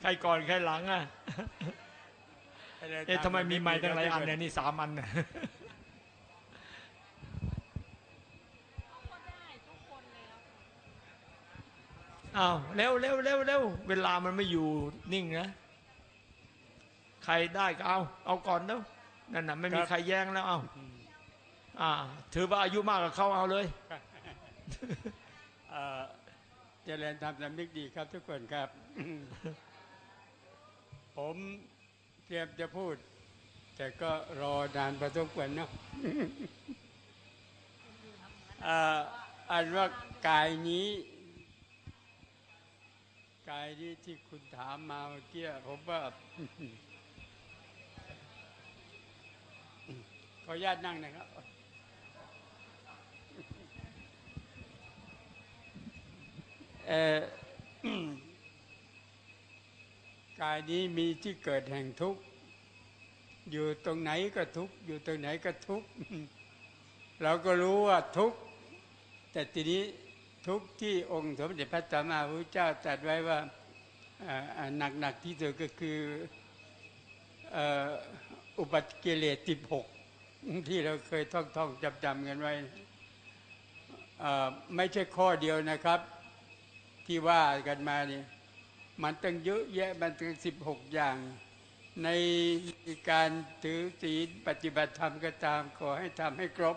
ใครก่อนใครหลังอะเอ๊ะทำไมมีไม้ตั้งหลายอันเนี่ยนี่สามอันน่ะ อ้าวเร็วเร็วเร็วเร็วเวลามันไม่อยู่นิ่งนะ ใครได้ก็เอา เอาก่อนแล้วนั่นน่ะไม่มีใครแย้งแล้วเอาอ่า ถือว่าอายุมากกว่าเขาเอาเลยเอ่อเจริญธรรมสำนึกดีครับทุกคนครับ ผมเตรียมจะพูด แต่ก็รอนานพอสมควรเนาะเอ่ออันว่ากายนี้ กายนี้ที่คุณถามมาเมื่อกี้ผมว่าขออนุญาตนั่งนะครับ เอ่อกายนี้มีที่เกิดแห่งทุกข์ อยู่ตรงไหนก็ทุกข์ อยู่ตรงไหนก็ทุกข์ เราก็รู้ว่าทุกข์ แต่ทีนี้ ทุกที่องค์สมเด็จพระสัมมาพุทธเจ้าตรัสไว้ว่าหนักหนักๆที่สุดก็คืออุปัตกิเลสติบหกที่เราเคยท่องท่องจำจำกันไว้อ่อไม่ใช่ข้อเดียวนะครับ ที่ว่ากันมานี่มันตั้งเยอะแยะมันตั้งสิบหกอย่าง ในการถือศีลปฏิบัติธรรมก็ตามขอให้ทำให้ครบ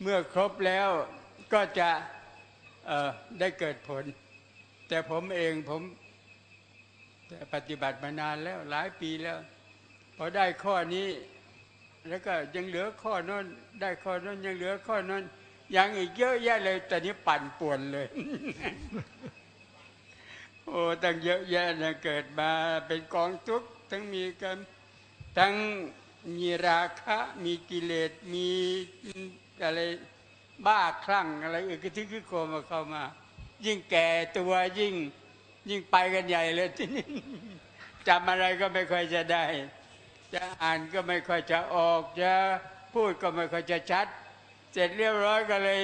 เมื่อครบแล้วก็จะ ได้เกิดผล แต่ผมเองผมปฏิบัติมานานแล้วหลายปีแล้ว พอได้ข้อนี้แล้วก็ยังเหลือข้อโน้นได้ข้อโน้นยังเหลือข้อโน้นยังอีกเยอะแยะเลยแต่นี้ปั่นป่วนเลย โอ้ตั้งเยอะแยะนะเกิดมาเป็นกองทุกข์ทั้งมีกันทั้งมีราคะ มีกิเลสมีอะไร บ้าคลั่งอะไรอื่นก็ที่คือโคมาเข้ามา ยิ่งแก่ตัวยิ่ง ยิ่งไปกันใหญ่เลยที่นี่จำอะไรก็ไม่ค่อยจะได้ จะอ่านก็ไม่ค่อยจะออกจะพูดก็ไม่ค่อยจะชัด เสร็จเรียบร้อยก็เลย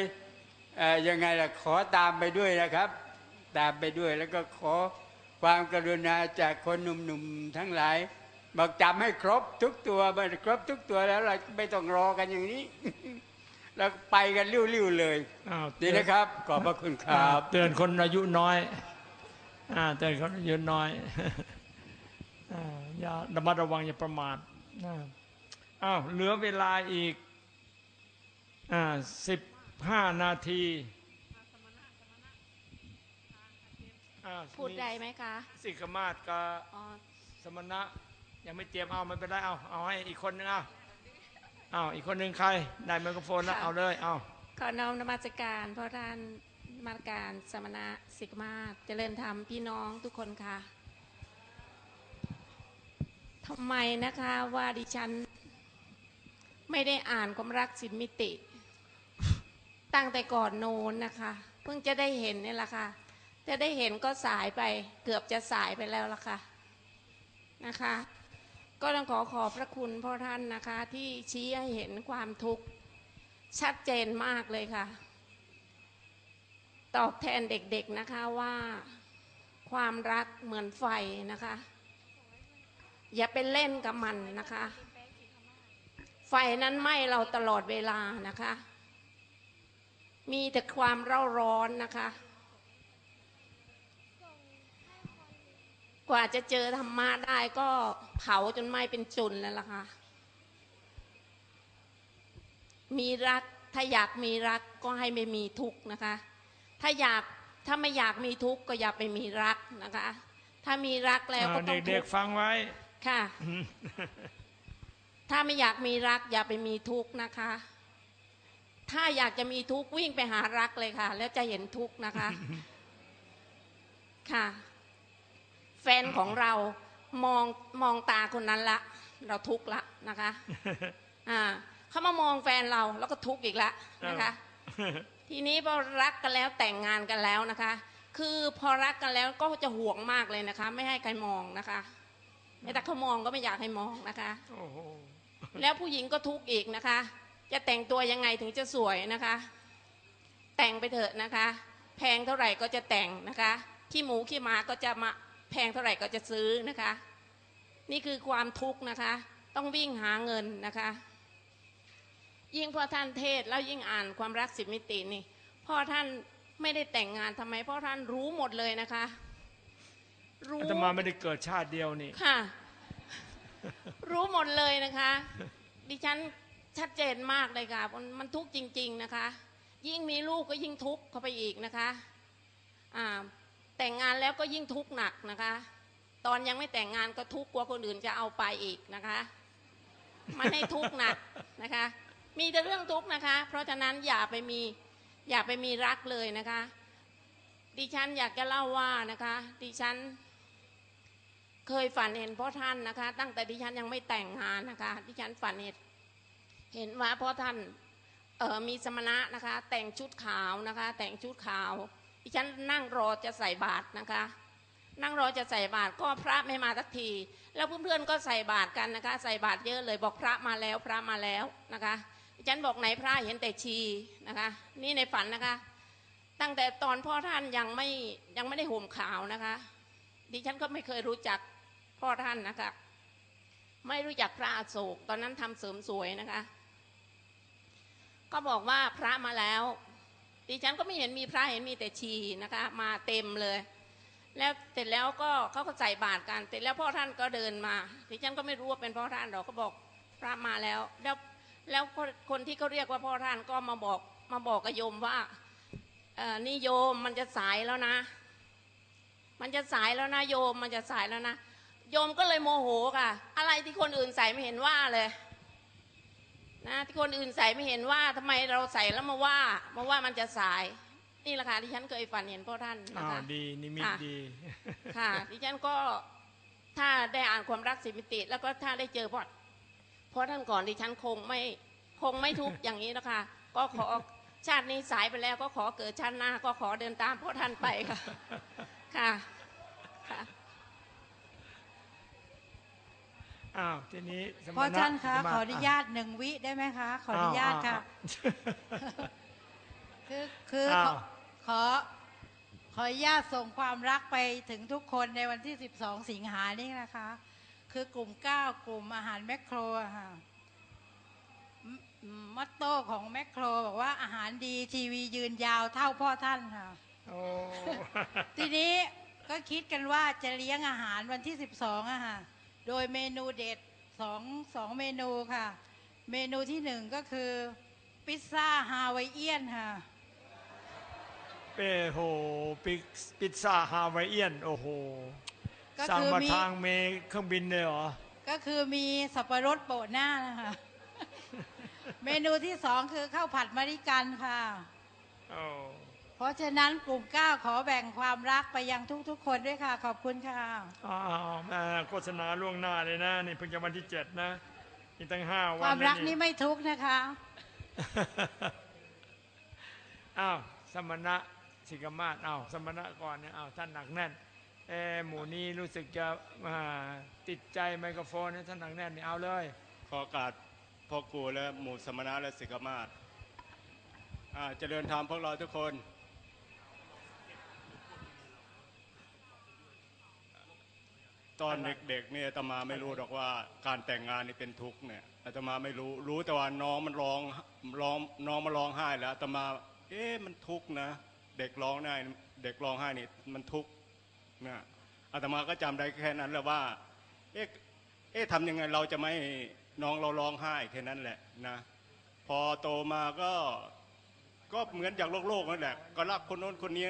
เยังไงล่ะขอตามไปด้วยนะครับ ตามไปด้วยแล้วก็ขอความกรุณาจากคนหนุ่มๆทั้งหลาย บอกจำให้ครบทุกตัวมันครบทุกตัวแล้วเราไม่ต้องรอกันอย่างนี้ แล้วไปกันริ้วๆเลยอ้าวดีนะครับ ขอบพระคุณครับ เตือนคนอายุน้อยอ่าเตือนคนอายุน้อยอ่าอย่าระมัดระวังอย่าประมาทอ่าอ้าวเหลือเวลาอีกอ่าสิบห้านาทีอ่าพูดได้ไหมคะสิกขมาศกับอ๋อ สมณะยังไม่เตรียมเอาไม่เป็นไรเอาเอาให้อีกคนนึงเอาเอาอีกคนนึงใครได้ไมโครโฟนแล้วเอาเลยเอาขอน้อมนมัสการพ่อท่านนมาสการสมณะสิกมาศเจริญธรรมพี่น้องทุกคนค่ะทำไมนะคะว่าดิฉัน ไม่ได้อ่านความรักสินมิติ ตั้งแต่ก่อนโน้นนะคะ เพิ่งจะได้เห็นนี่แหละค่ะจะได้เห็นก็สายไปเกือบจะสายไปแล้วล่ะค่ะนะคะ ก็ต้องขอขอบพระคุณพ่อท่านนะคะที่ชี้ให้เห็นความทุกข์ชัดเจนมากเลยค่ะ ตอบแทนเด็กๆนะคะว่า ความรักเหมือนไฟนะคะ อย่าไปเล่นกับมันนะคะ ไฟนั้นไหม้เราตลอดเวลานะคะ มีแต่ความเร่าร้อนนะคะ กว่าจะเจอธรรมะได้ก็เผาจนไหม้เป็นจุนแล้วล่ะค่ะ มีรักถ้าอยากมีรักก็ให้ไม่มีทุกข์นะคะ ถ้าอยากถ้าไม่อยากมีทุกข์ก็อย่าไปมีรักนะคะ ถ้ามีรักแล้วก็เอาต้องทุเด็กกข์ๆฟังไว้ค่ะ ถ้าไม่อยากมีรัก อย่าไปมีทุกข์นะคะ ถ้าอยากจะมีทุกข์วิ่งไปหารักเลยค่ะ แล้วจะเห็นทุกข์นะคะ ค่ะ แฟนของเรามองมองตาคนนั้นละ เราทุกข์ละนะคะ อ่าเขามามองแฟนเราแล้วก็ทุกข์อีกแล้วนะคะ ทีนี้พอรักกันแล้วแต่งงานกันแล้วนะคะ คือพอรักกันแล้วก็จะห่วงมากเลยนะคะ ไม่ให้ใครมองนะคะแม้แต่เขามองก็ไม่อยากให้มองนะคะโอ้โหแล้วผู้หญิงก็ทุกข์อีกนะคะ จะแต่งตัวยังไงถึงจะสวยนะคะ แต่งไปเถอะนะคะ แพงเท่าไหร่ก็จะแต่งนะคะ ขี้หมูขี้หมาก็จะมา แพงเท่าไหร่ก็จะซื้อนะคะ นี่คือความทุกข์นะคะ ต้องวิ่งหาเงินนะคะ ยิ่งพอท่านเทศน์แล้วยิ่งอ่านความรักสิบมิตินี่พ่อท่านไม่ได้แต่งงานทำไมเพ่อท่านรู้หมดเลยนะคะ รู้อาตมาไม่ได้เกิดชาติเดียวนี่ค่ะ รู้หมดเลยนะคะ ดิฉันชัดเจนมากเลยค่ะมันมันทุกข์จริง ๆนะคะ ยิ่งมีลูกก็ยิ่งทุกข์เข้าไปอีกนะคะ อ่า แต่งงานแล้วก็ยิ่งทุกข์หนักนะคะ ตอนยังไม่แต่งงานก็ทุกข์กลัวคนอื่นจะเอาไปอีกนะคะมันให้ทุกข์หนักนะคะ มีแต่เรื่องทุกข์นะคะ เพราะฉะนั้นอย่าไปมีอย่าไปมีรักเลยนะคะ ดิฉันอยากจะเล่าว่านะคะ ดิฉัน เคยฝันเห็นพ่อท่านนะคะ ตั้งแต่ดิฉันยังไม่แต่งงานนะคะ ดิฉันฝันเห็นเห็นว่าพ่อท่านมีสมณะนะคะ แต่งชุดขาวนะคะ แต่งชุดขาว ดิฉันนั่งรอจะใส่บาตรนะคะ นั่งรอจะใส่บาตรก็พระไม่มาสักที แล้วเพื่อนๆก็ใส่บาตรกันนะคะ ใส่บาตรเยอะเลยบอกพระมาแล้วพระมาแล้วนะคะดิฉันบอกไหนพระเห็นแต่ชีนะคะ นี่ในฝันนะคะ ตั้งแต่ตอนพ่อท่านยังไม่ยังไม่ได้ห่มขาวนะคะ ดิฉันก็ไม่เคยรู้จักพ่อท่านนะคะ ไม่รู้จักพระอโศกตอนนั้นทำเสริมสวยนะคะ ก็บอกว่าพระมาแล้ว ดิฉันก็ไม่เห็นมีพระเห็นมีแต่ชีนะคะ มาเต็มเลย แล้วเสร็จแล้วก็เขาก็ใส่บาตรกันเสร็จแล้วพ่อท่านก็เดินมาดิฉันก็ไม่รู้ว่าเป็นพ่อท่านหรอกก็บอกพระมาแล้ว แล้วแล้วคนที่เขาเรียกว่าพ่อท่านก็มาบอกมาบอกกับโยมว่าเออนี่โยมมันจะสายแล้วนะ มันจะสายแล้วนะโยมมันจะสายแล้วนะ โยมก็เลยโมโหค่ะ อะไรที่คนอื่นใส่ไม่เห็นว่าเลย นะที่คนอื่นใส่ไม่เห็นว่าทำไมเราใส่แล้วมาว่ามาว่ามันจะสาย นี่แหละค่ะที่ฉันเคยฝันเห็นพ่อท่านนะอ้าวคะดีนิมิตค่ะดีค่ะดิฉันก็ถ้าได้อ่านความรักสิมิติ แล้วก็ถ้าได้เจอพ่อพ่อท่านก่อนดิฉันคงไม่คงไม่ทุกข์อย่างนี้นะคะก็ขอชาตินี้สายไปแล้วก็ขอเกิดชาติหน้า ก็ขอเดินตามพ่อท่านไปค่ะ ค่ะค่ะ อ้าวทีนี้สมณพ่อท่านคะมาขออนุญาตหนึ่งวิได้ไหมคะ ขออนุญาตค่ะ คือคือขอ้าอวขอขออนุญาตส่งความรักไปถึงทุกคนในวันที่ 12 สิงหานี่นะคะ คือกลุ่ม 9 กลุ่มอาหารแมคโครอะค่ะมมัตโต้ของแมคโครบอกว่าอาหารดีทีวียืนยาวเท่าพ่อท่านค่ะ โอ้ ทีนี้ก็คิดกันว่าจะเลี้ยงอาหารวันที่ 12อะค่ะ โดยเมนูเด็ดสองสองเมนูค่ะ เมนูที่หนึ่งก็คือ พิซซ่าฮาวายเอียนค่ะ เป้โหปิพิซซ่าฮาวายเอียน โอ้โหก็สั่งคือมามี ทางเมเครื่องบินเลยเหรอ ก็คือมีสับปะรดโปะหน้านะคะ เมนูที่สองคือข้าวผัดมะริกันค่ะ โอ้เพ ราะฉะนั้นกลุ่ม9ขอแบ่งความรักไปยังทุกๆ คนด้วยค่ะ ขอบคุณค่ะอ้าวแม่โฆษณาล่วงหน้าเลยนะนี่เพิ่งจะวันที่เจ็ดนะอีกตั้งห้าวันความรักะนี่ไม่ทุกข์นะคะอ้าวสมณะสิกมาศอ้าวสมณะก่อนเนี่ยอ้าวท่านหนักแน่นเออหมู่นี้รู้สึกจะอ่าติดใจไมโครโฟนนะท่านหนักแน่นนี่เอาเลย ขอโอกาสพ่อครูและหมู่สมณะและสิกขามาศอ่าเจริญธรรมพวกเราทุกคน ตอนเด็กๆเนี่ยอาตมาไม่รู้หรอกว่าการแต่งงานนี่เป็นทุกข์เนี่ยอาตมาไม่รู้รู้แต่ว่าน้องมันร้องร้องน้องมาร้องไห้แล้วอาตมา เอ๊ะมันทุกข์นะ เด็กร้องได้เด็กร้องไห้นี่มันทุกข์นะอาตมาก็จำได้แค่นั้นแหละว่า เอ๊ะเอ๊ะทำยังไงเราจะไม่น้องเราร้องไห้แค่นั้นแหละนะพอโตมาก็ก็เหมือนอย่างโลกโลกนั่นแหละก็รักคนโน้นคนนี้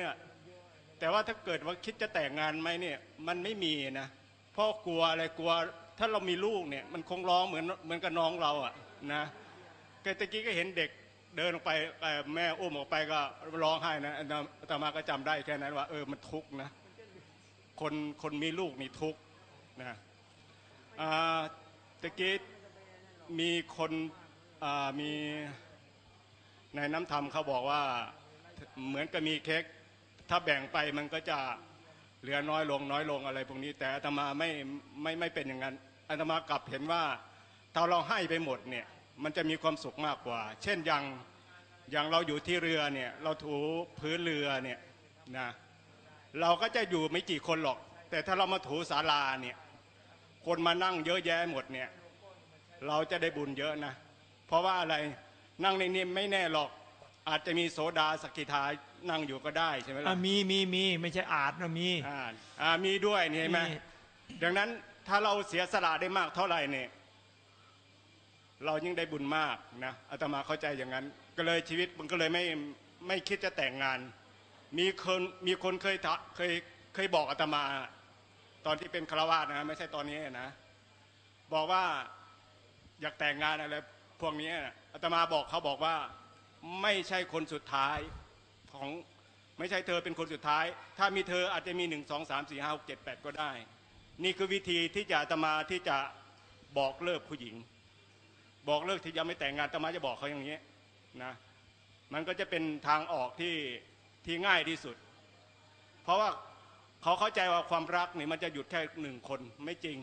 แต่ว่าถ้าเกิดว่าคิดจะแต่งงานไหมเนี่ยมันไม่มีนะ พ่อกลัวอะไรกลัว ถ้าเรามีลูกเนี่ยมันคงร้องเหมือนเหมือนกับน้องเราอะนะก็ตะกี้ก็เห็นเด็กเดินออกไปแม่อุ้มออกไปก็ร้องไห้นะอาตมาก็จำได้แค่นั้นว่าเออมันทุกข์นะคนคนมีลูกนี่ทุกข์นะตะกี้มีคนมีในน้ำธรรมเขาบอกว่าเหมือนกับมีเค้กถ้าแบ่งไปมันก็จะ เหลือน้อยลงน้อยลงอะไรพวกนี้ แต่อาตมาไม่ไม่ไม่เป็นอย่างนั้นอาตมากลับเห็นว่าถ้าเราให้ไปหมดเนี่ยมันจะมีความสุขมากกว่า เช่นอย่างอย่างเราอยู่ที่เรือเนี่ยเราถูพื้นเรือเนี่ยนะเราก็จะอยู่ไม่กี่คนหรอก แต่ถ้าเรามาถูศาลาเนี่ยคนมานั่งเยอะแยะหมดเนี่ยเราจะได้บุญเยอะนะ เพราะว่าอะไรนั่งในนี้ไม่แน่หรอกอาจจะมีโสดาสกกิทา นั่งอยู่ก็ได้ใช่ไหมอะล่ะมีมีมีไม่ใช่อาจนะมีอ่าอ่ามีด้วยนี่เห็นไหมมีดังนั้นถ้าเราเสียสละได้มากเท่าไหร่เนี่ยเรายิ่งได้บุญมากนะอาตมาเข้าใจอย่างนั้น ก็เลยชีวิตมันก็เลยไม่ไม่คิดจะแต่งงาน มีคนมีคนเคยทะเคยเคยบอกอาตมา ตอนที่เป็นฆราวาสนะไม่ใช่ตอนนี้นะ บอกว่าอยากแต่งงานอะไรพวกนี้นะอาตมาบอกเขาบอกว่าไม่ใช่คนสุดท้าย ของไม่ใช่เธอเป็นคนสุดท้าย ถ้ามีเธออาจจะมีหนึ่งสองสามสี่ห้าหกเจ็ดแปดก็ได้ นี่คือวิธีที่จะตมาที่จะบอกเลิกผู้หญิง บอกเลิกที่ยังไม่แต่งงานตมาจะบอกเขาอย่างนี้นะมันก็จะเป็นทางออกที่ที่ง่ายที่สุด เพราะว่าเขาเข้าใจว่าความรักนี่มันจะหยุดแค่หนึ่งคนไม่จริง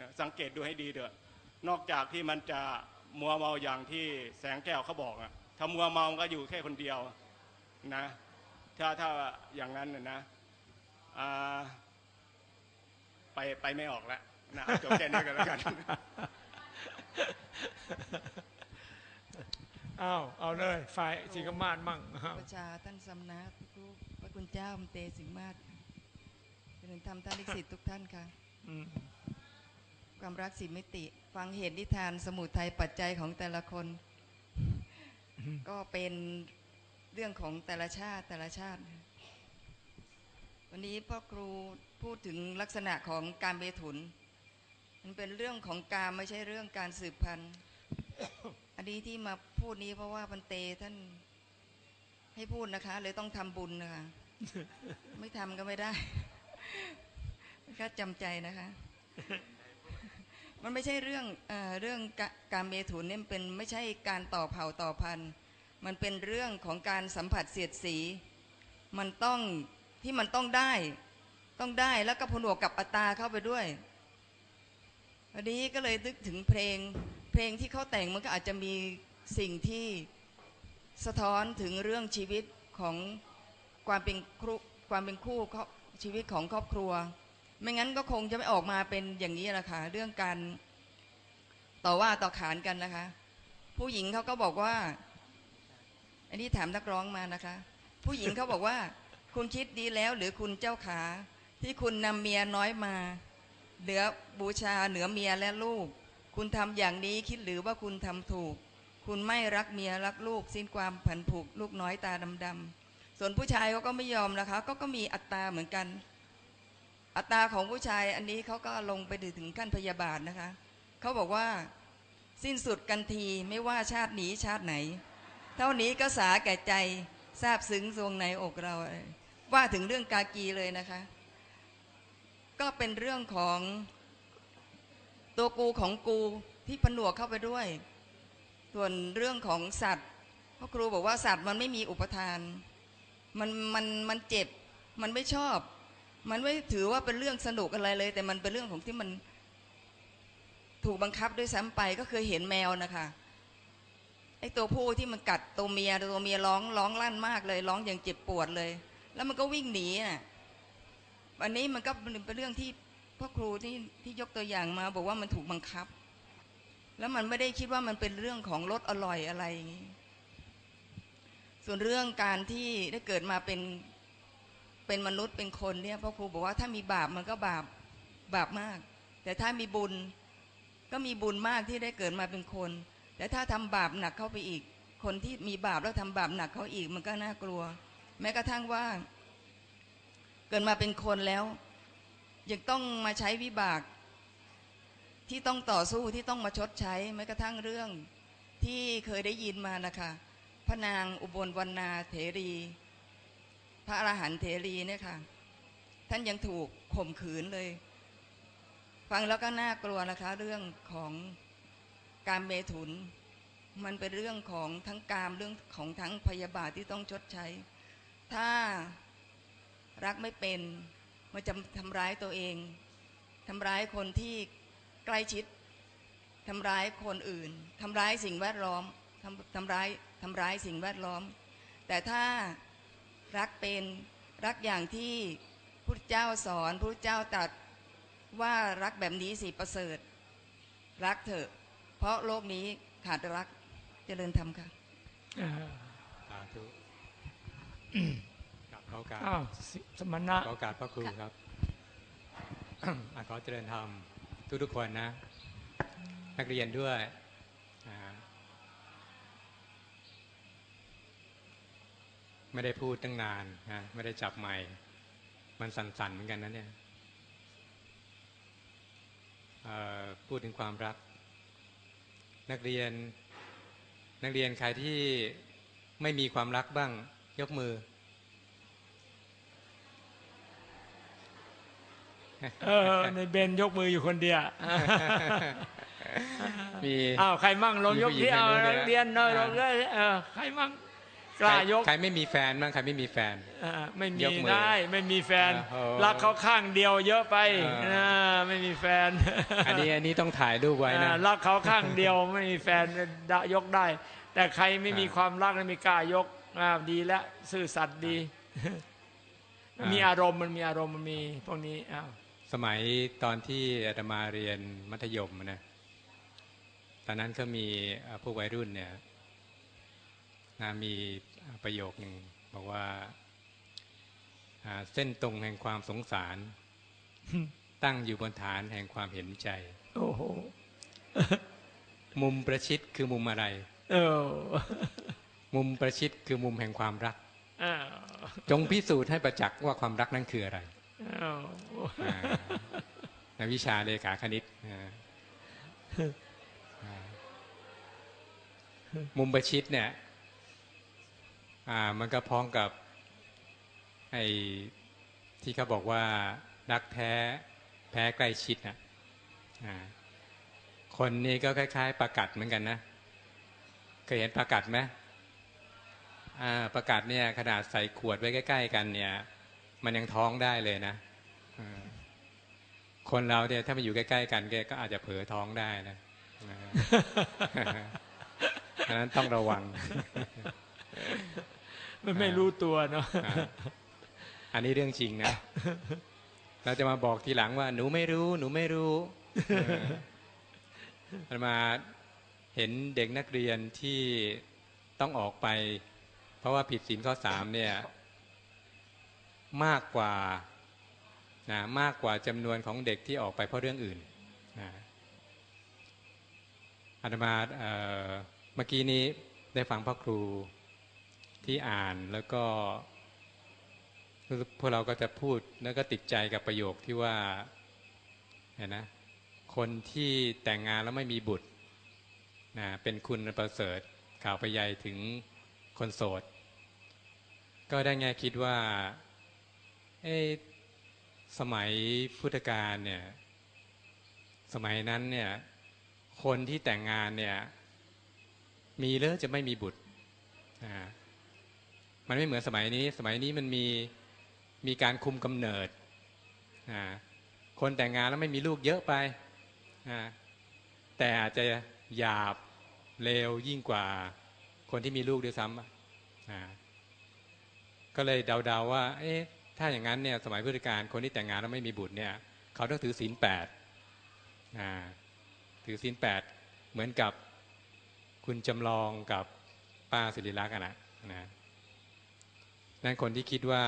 นะสังเกตดูให้ดีเถอะนอกจากที่มันจะมัวเมาอย่างที่แสงแก้วเขาบอกอะถ้ามัวเมาก็อยู่แค่คนเดียว นะถ้าถ้าอย่างนั้นน่ะนะอ่าไปไปไม่ออกแล้วนะเอาจบแค่นี้กันแล้วกันอ้าวเอาเลยฝ่ายสิกมาศมั่งประชาท่านสำนักพระครูพระคุณเจ้าอมเตสิงห์มาศเจริญธรรมท่านลิขิตทุกท่านค่ะอืมความรักสิมิติ ฟังเหตุนิทานสมุทัยปัจจัยของแต่ละคน ก็เป็น เรื่องของแต่ละชาติแต่ละชาติ วันนี้พ่อครูพูดถึงลักษณะของการเบถุน มันเป็นเรื่องของการไม่ใช่เรื่องการสืบพันธุ์ อันนี้ที่มาพูดนี้เพราะว่าพันเตท่านให้พูดนะคะ เลยต้องทำบุญนะคะ ไม่ทำก็ไม่ได้ก็จำใจนะคะ มันไม่ใช่เรื่องเอเรื่องการเมถุนเนี่ยเป็นไม่ใช่การต่อเผ่าต่อพันธุ์ มันเป็นเรื่องของการสัมผัสเสียดสี มันต้องที่มันต้องได้ ต้องได้แล้วก็ผนวกกับอัตตาเข้าไปด้วยอันนี้ก็เลยนึกถึงเพลง เพลงที่เขาแต่งมันก็อาจจะมีสิ่งที่สะท้อนถึงเรื่องชีวิตของความเป็นครูความเป็นคู่ชีวิตของครอบครัว ไม่งั้นก็คงจะไม่ออกมาเป็นอย่างนี้แหละค่ะเรื่องการต่อว่าต่อขานกันนะคะ ผู้หญิงเขาก็บอกว่า อันนี้ถามนักร้องมานะคะ ผู้หญิงเขาบอกว่า คุณคิดดีแล้วหรือคุณเจ้าขา ที่คุณนำเมียน้อยมา เหลือบูชาเหนือเมียและลูก คุณทำอย่างนี้คิดหรือว่าคุณทำถูก คุณไม่รักเมียรักลูก สิ้นความผันผูกลูกน้อยตาดำๆส่วนผู้ชายเขาก็ไม่ยอมนะคะ ก็ก็มีอัตตาเหมือนกัน อัตราของผู้ชายอันนี้เขาก็ลงไปถึงขั้นพยาบาทนะคะเขาบอกว่าสิ้นสุดกันทีไม่ว่าชาตินี้ชาติไหน เท่านี้ก็สาแก่ใจทราบซึ้งทรวงในอกเรา ว่าถึงเรื่องกากีเลยนะคะ ก็เป็นเรื่องของตัวกูของกูที่ผนวกเข้าไปด้วย ส่วนเรื่องของสัตว์พ่อครูบอกว่าสัตว์มันไม่มีอุปทาน มันมันมันเจ็บ มันไม่ชอบ มันไม่ถือว่าเป็นเรื่องสนุกอะไรเลย แต่มันเป็นเรื่องของที่มันถูกบังคับด้วยซ้ำไปก็เคยเห็นแมวนะคะ ไอ้ตัวผู้ที่มันกัดตัวเมียตัวเมียร้องร้องลั่นมากเลย ร้องอย่างเจ็บปวดเลย แล้วมันก็วิ่งหนีอะวันนี้มันก็เป็นเรื่องที่พ่อครูที่ที่ยกตัวอย่างมา บอกว่ามันถูกบังคับ แล้วมันไม่ได้คิดว่ามันเป็นเรื่องของรสอร่อยอะไรอย่างนี้ส่วนเรื่องการที่ได้เกิดมาเป็นเป็นมนุษย์เป็นคนเนี่ยพ่อครูบอกว่าถ้ามีบาปมันก็บาปบาปมาก แต่ถ้ามีบุญก็มีบุญมากที่ได้เกิดมาเป็นคน แต่ถ้าทำบาปหนักเข้าไปอีก คนที่มีบาปแล้วทำบาปหนักเขาอีกมันก็น่ากลัว แม้กระทั่งว่า เกิดมาเป็นคนแล้ว ยังต้องมาใช้วิบาก ที่ต้องต่อสู้ที่ต้องมาชดใช้แม้กระทั่งเรื่องที่เคยได้ยินมานะคะพระนางอุบลวรรณาเถรี พระอรหันต์เถรีเนี่ยค่ะ ท่านยังถูกข่มขืนเลย ฟังแล้วก็น่ากลัวนะคะ เรื่องของ การเมถุน มันเป็นเรื่องของทั้งกามเรื่องของทั้งพยาบาทที่ต้องชดใช้ ถ้ารักไม่เป็นมันจะทำร้ายตัวเองทำร้ายคนที่ใกล้ชิดทำร้ายคนอื่นทำร้ายสิ่งแวดล้อมทำทำร้ายทำร้ายสิ่งแวดล้อม แต่ถ้ารักเป็นรักอย่างที่พุทธเจ้าสอนพุทธเจ้าตรัสว่ารักแบบนี้สิประเสริฐ รักเถอะ เพราะโลกนี้ขาดรักเจริญธรรมค่ะสาธุกับขอโอกาสอ้าวสิสมณะขอโอกาสพระครูครับอะขอเจริญธรรมทุกทุกๆคนนะ นักเรียนด้วยอ่าไม่ได้พูดตั้งนานนะไม่ได้จับไมค์มันสั่นๆเหมือนกันนะเนี่ยเอ่อพูดถึงความรัก นักเรียน นักเรียนใครที่ไม่มีความรักบ้าง ยกมือเออในเบนยกมืออยู่คนเดียวมีอ้าวใครมั่งลองยกมีผู้หญิที่งเอาในนู้นนักเรียนเนอะอ่าลองเลยเออใครมั่ง กล้ายกใครไม่มีแฟนบ้างใครไม่มีแฟนเออไม่มียกมือได้ไม่มีแฟนโอ้โหรักเขาข้างเดียวเยอะไปเออนะไม่มีแฟน อันนี้อันนี้ต้องถ่ายรูปไว้นะอ่ารักเขาข้างเดียวไม่มีแฟนดะยกได้ แต่ใครไม่มีอ่าความรักไม่มีกล้ายกอ่าดีแล้วซื่อสัตย์ดีอ่ามีมีอารมณ์มันมีอารมณ์มันมีพวกนี้อ้าวสมัยตอนที่อาตมาเรียนมัธยมนะตอนนั้นก็มีเอ่อพวกวัยรุ่นเนี่ยนะมี ประโยคหนึ่งบอกว่าอ่าเส้นตรงแห่งความสงสาร ตั้งอยู่บนฐานแห่งความเห็นใจ โอ้โห มุมประชิดคือมุมอะไรเออมุมประชิดคือมุมแห่งความรักอ้าวจงพิสูจน์ให้ประจักษ์ว่าความรักนั้นคืออะไรอ้าวอ่าในวิชาเลขาคณิตอ่าอ่ามุมประชิดเนี่ย อ่ามันก็พ้องกับไอ้ที่เขาบอกว่ารักแท้แพ้ใกล้ชิดอะอ่าคนนี้ก็คล้าย ๆ ประกัดเหมือนกันนะเคยเห็นประกัดไหมอ่าประกัดเนี่ยขนาดใส่ขวดไว้ใกล้ ๆ กันเนี่ย มันยังท้องได้เลยนะคนเราเนี่ยถ้ามาอยู่ใกล้ๆกันแกก็อาจจะเผลอท้องได้นะอ่าอันนั้นต้องระวัง มันไม่รู้ตัวเนาะอ่าอันนี้เรื่องจริงนะ เราจะมาบอกทีหลังว่า หนูไม่รู้ หนูไม่รู้เออเรามาเห็นเด็กนักเรียนที่ต้องออกไป เพราะว่าผิดศีลข้อสามเนี่ย มากกว่านะมากกว่าจำนวนของเด็กที่ออกไปเพราะเรื่องอื่นนะอาตมาเอ่อเมื่อกี้นี้ได้ฟังพ่อครู ที่อ่านแล้วก็พวกเราก็จะพูดแล้วก็ติดใจกับประโยคที่ว่าเห็นนะคนที่แต่งงานแล้วไม่มีบุตรนะเป็นคุณประเสริฐข่าวไปใหญ่ถึงคนโสด ก็ได้แง่คิดว่าเอสมัยพุทธกาลเนี่ย สมัยนั้นเนี่ย คนที่แต่งงานเนี่ย มีหรือจะไม่มีบุตรอ่า มันไม่เหมือนสมัยนี้ สมัยนี้มันมีมีการคุมกำเนิดคนแต่งงานแล้วไม่มีลูกเยอะไป แต่อาจจะหยาบเลวยิ่งกว่าคนที่มีลูกด้วยซ้ำก็เลยเดาๆว่า เอ๊ะ ถ้าอย่างนั้นเนี่ย สมัยพุทธกาลคนที่แต่งงานแล้วไม่มีบุตรเนี่ย เขาต้องถือศีลแปดถือศีลแปดเหมือนกับคุณจำลองกับป้าสิริลักษณ์อะนะนะ นั่นคนที่คิดว่า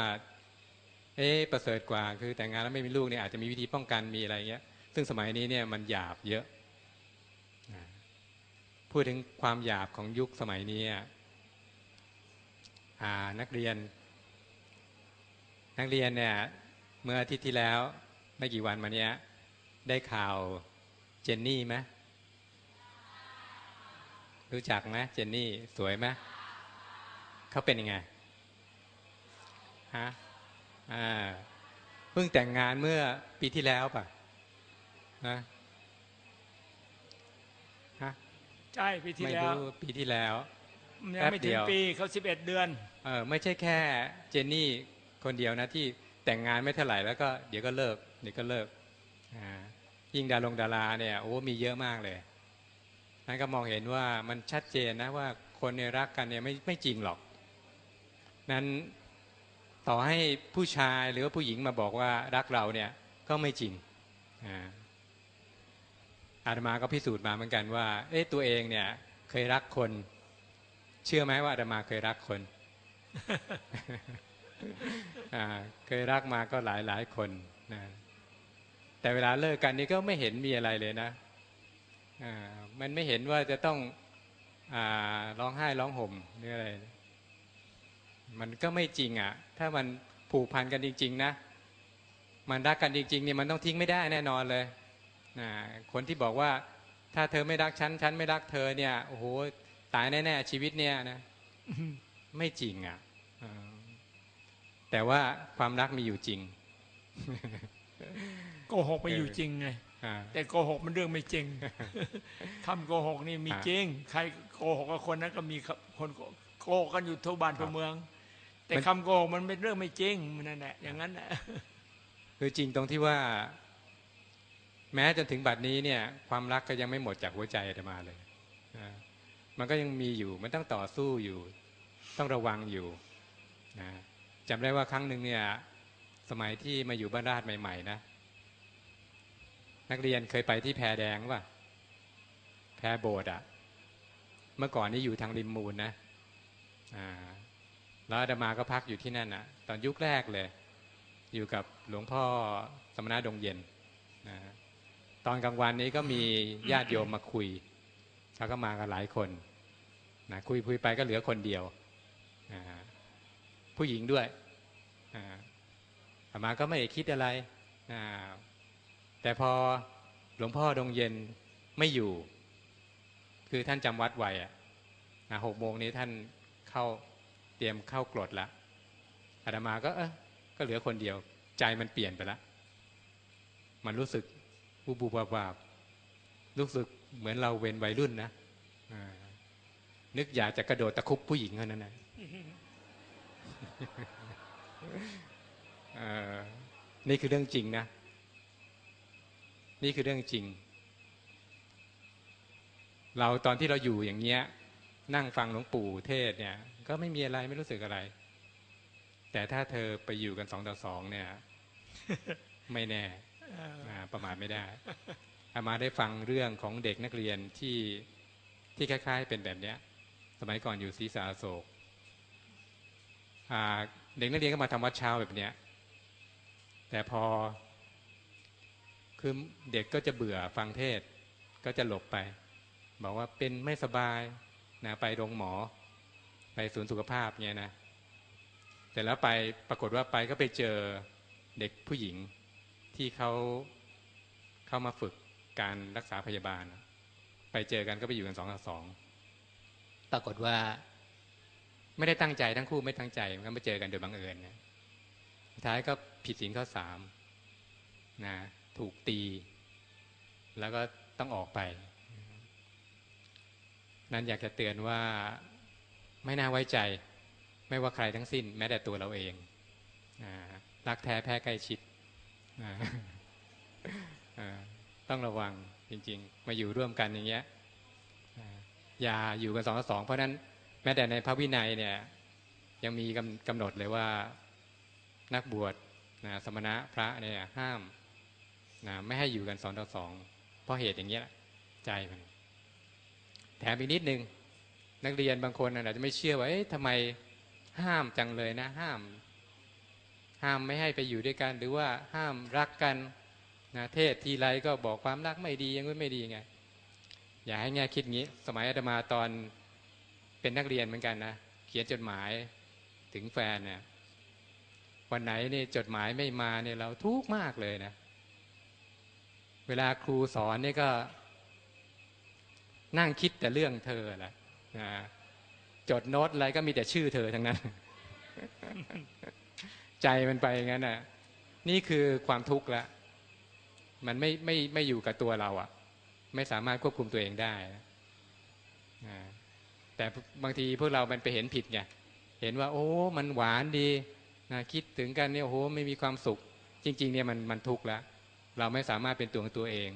เอ๊ะประเสริฐกว่า คือแต่งงานแล้วไม่มีลูกเนี่ยอาจจะมีวิธีป้องกันมีอะไรเงี้ย ซึ่งสมัยนี้เนี่ยมันหยาบเยอะ พูดถึงความหยาบของยุคสมัยนี้อะอ่านักเรียน นักเรียนเนี่ยเมื่ออาทิตย์ที่แล้วไม่กี่วันมาเนี้ย ได้ข่าวเจนนี่ไหมรู้จักไหมเจนนี่สวยไหมเขาเป็นยังไง ฮะอ่าเพิ่งแต่งงานเมื่อปีที่แล้วป่ะนะฮะใช่ปีที่ไม่แล้วรู้ปีที่แล้ว ยังไม่ถึงปีเขาสิบเอ็ดเดือน เออไม่ใช่แค่เจนนี่คนเดียวนะที่แต่งงานไม่เท่าไหร่แล้วก็เดี๋ยวก็เลิกเดี๋ยวก็เลิกอ่ายิ่งดารงดาราเนี่ยโอ้มีเยอะมากเลยนั่นก็มองเห็นว่ามันชัดเจนนะว่าคนเนี่ยรักกันเนี่ยไม่ไม่จริงหรอก นั้น ต่อให้ผู้ชายหรือว่าผู้หญิงมาบอกว่ารักเราเนี่ยก็ไม่จริงอาตมาก็พิสูจน์มาเหมือนกันว่า เอ๊ะตัวเองเนี่ย เคยรักคน เชื่อไหมว่าอาตมาเคยรักคนเคยรักมาก็หลายหลายคนนะแต่เวลาเลิกกันนี่ก็ไม่เห็นมีอะไรเลยนะมันไม่เห็นว่าจะต้องอร้องไห้ร้องห่มหรืออะไร มันก็ไม่จริงอะ ถ้ามันผูกพันกันจริง ๆ นะ มันรักกันจริงๆนี่มันต้องทิ้งไม่ได้แน่นอนเลยนะคนที่บอกว่าถ้าเธอไม่รักฉันฉันไม่รักเธอเนี่ยโอ้โหตายแน่ๆชีวิตเนี่ยนะไม่จริงอะอ่าแต่ว่าความรักมีอยู่จริงโกหกไปอยู่จริงไงอ่าแต่โกหกมันเรื่องไม่จริงคำโกหกนี่มีจริง ใครโกหกกับคนนั้นก็มีคนโกหกกันอยู่ทั่วบ้านทั่วเมือง แต่คำโกหกมันเป็นเรื่องไม่จริงมันนั่นแหละอย่างนั้นแหละคือจริงตรงที่ว่า แม้จนถึงบัดนี้เนี่ย ความรักก็ยังไม่หมดจากหัวใจอาตมาเลยนะมันก็ยังมีอยู่มันต้องต่อสู้อยู่ ต้องระวังอยู่นะจำได้ว่าครั้งหนึ่งเนี่ย สมัยที่มาอยู่บ้านราชใหม่ ๆ นะนักเรียนเคยไปที่แพแดงป่ะแพโบสถ์อะเมื่อก่อนนี่อยู่ทางริมมูลนะอ่า แล้วอาตมาก็พักอยู่ที่นั่นอะตอนยุคแรกเลย อยู่กับหลวงพ่อสมณะดงเย็นนะตอนกลางวันนี้ก็มีญาติโยมมาคุยเขาก็มากันหลายคนนะคุยคุยไปก็เหลือคนเดียวนะผู้หญิงด้วยอ่าอาตมาก็ไม่ได้คิดอะไรนะแต่พอหลวงพ่อดงเย็นไม่อยู่ คือท่านจำวัดไว้อะนะหกโมงนี้ท่านเข้า เตรียมเข้ากรดละอาตมาก็เออก็เหลือคนเดียว ใจมันเปลี่ยนไปละมันรู้สึกบูบูบาบาบรู้สึกเหมือนเราเวนวัยรุ่นนะนึกอยากจะกระโดดตะคุบผู้หญิงเท่านั้นนะนี่คือเรื่องจริงนะ นี่คือเรื่องจริง เราตอนที่เราอยู่อย่างเงี้ย นั่งฟังหลวงปู่เทศเนี่ย ก็ไม่มีอะไรไม่รู้สึกอะไร แต่ถ้าเธอไปอยู่กันสองต่อสองเนี่ย ไม่แน่อ่าประมาทไม่ได้อามาได้ฟังเรื่องของเด็กนักเรียนที่ที่คล้าย ๆ เป็นแบบเนี้ย สมัยก่อนอยู่ศรีสาโศกอ่าเด็กนักเรียนก็มาทำวัดเช้าแบบเนี้ย แต่พอ คือเด็กก็จะเบื่อฟังเทศก็จะหลบไป บอกว่าเป็นไม่สบาย นะไปโรงหมอ ไปศูนย์สุขภาพเงี้ยนะ แต่แล้วไปปรากฏว่าไปก็ไปเจอเด็กผู้หญิงที่เขาเข้ามาฝึกการรักษาพยาบาล ไปเจอกันก็ไปอยู่กันสองต่อสองปรากฏว่าไม่ได้ตั้งใจทั้งคู่ไม่ตั้งใจมันก็มาเจอกันโดยบังเอิญนะท้ายก็ผิดศีลข้อสามนะถูกตี แล้วก็ต้องออกไป นั้นอยากจะเตือนว่าไม่น่าไว้ใจ ไม่ว่าใครทั้งสิ้น แม้แต่ตัวเราเองรักแท้แพ้ใกล้ชิดต้องระวังจริง ๆ มาอยู่ร่วมกันอย่างเงี้ยอย่าอยู่กันสองต่อสองเพราะนั้นแม้แต่ในพระวินัยเนี่ยยังมีกำกำหนดเลยว่านักบวชนะสมณะพระเนี่ยห้ามนะไม่ให้อยู่กันสองต่อสองเพราะเหตุอย่างเงี้ยใจมัน แถมอีกนิดนึง นักเรียนบางคนอาจจะไม่เชื่อว่าเอ๊ะทำไมห้ามจังเลยนะ ห้าม ห้ามไม่ให้ไปอยู่ด้วยกัน หรือว่าห้ามรักกันนะเทศทีไรก็บอกความรักไม่ดียังไม่ดีไงอย่าให้แง่คิดงี้ สมัยอาตมาตอนเป็นนักเรียนเหมือนกันนะเขียนจดหมายถึงแฟนเนี่ยวันไหนนี่จดหมายไม่มาเนี่ยเราทุกข์มากเลยนะ เวลาครูสอนนี่ก็ นั่งคิดแต่เรื่องเธอแหละนะจดโน้ตอะไรก็มีแต่ชื่อเธอทั้งนั้น ใจมันไปอย่างนั้นน่ะ นี่คือความทุกข์ละ มันไม่ไม่ไม่อยู่กับตัวเราอะ่ะ ไม่สามารถควบคุมตัวเองได้นะแต่บางทีพวกเรามันไปเห็นผิดไงเห็นว่า โอ้ มันหวานดีนะคิดถึงกันเนี่ยโอ้โหไม่มีความสุข จริง ๆ เนี่ยมันมันทุกข์แล้วเราไม่สามารถเป็นตัวของตัวเอง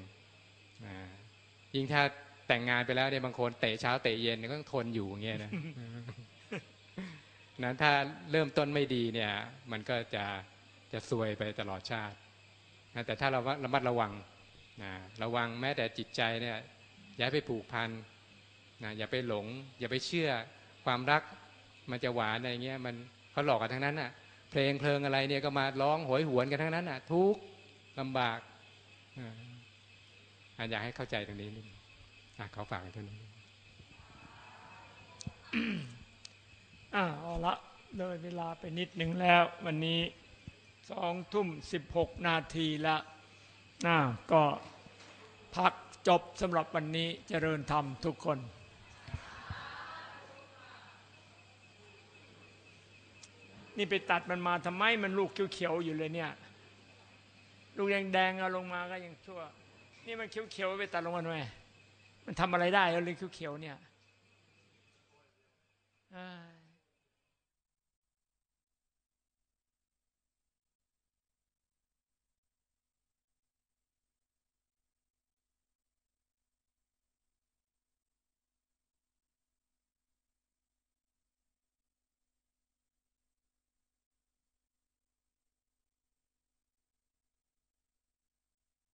ยิ่งถ้า แต่งงานไปแล้วเนี่ยบางคนเตะเช้าเตะเย็นเนี่ยก็ต้องทนอยู่อย่างเงี้ยนะนั้นถ้าเริ่มต้นไม่ดีเนี่ย มันก็จะจะซวยไปตลอดชาตินะแต่ถ้าเราระมัดระวังนะระวังแม้แต่จิตใจเนี่ยอย่าไปผูกพันนะอย่าไปหลง อย่าไปเชื่อความรักมันจะหวานอะไรเงี้ยมันเขาหลอกกันทั้งนั้นอะ เพลงเพลิงอะไรเนี่ยก็มาร้องโหยหวนกันทั้งนั้นอะ ทุกข์ลำบากอ่าอะอยากให้เข้าใจตรงนี้นิดนึงอะ เขาฝากเท่านี้นอ่าเอาละเลยเวลาไปนิดหนึ่งแล้ว วันนี้สองทุ่มสิบหกนาทีละน่าก็พักจบสำหรับวันนี้เจริญธรรมทุกคนนี่ไปตัดมันมาทำไมมันลูกเขียวๆอยู่เลยเนี่ย ลูกแดงๆเอาลงมาก็ยังชั่ว นี่มันเขียวๆไปตัดลงมาทำไม มันทำอะไรได้แล้วเลยเขียวๆเนี่ย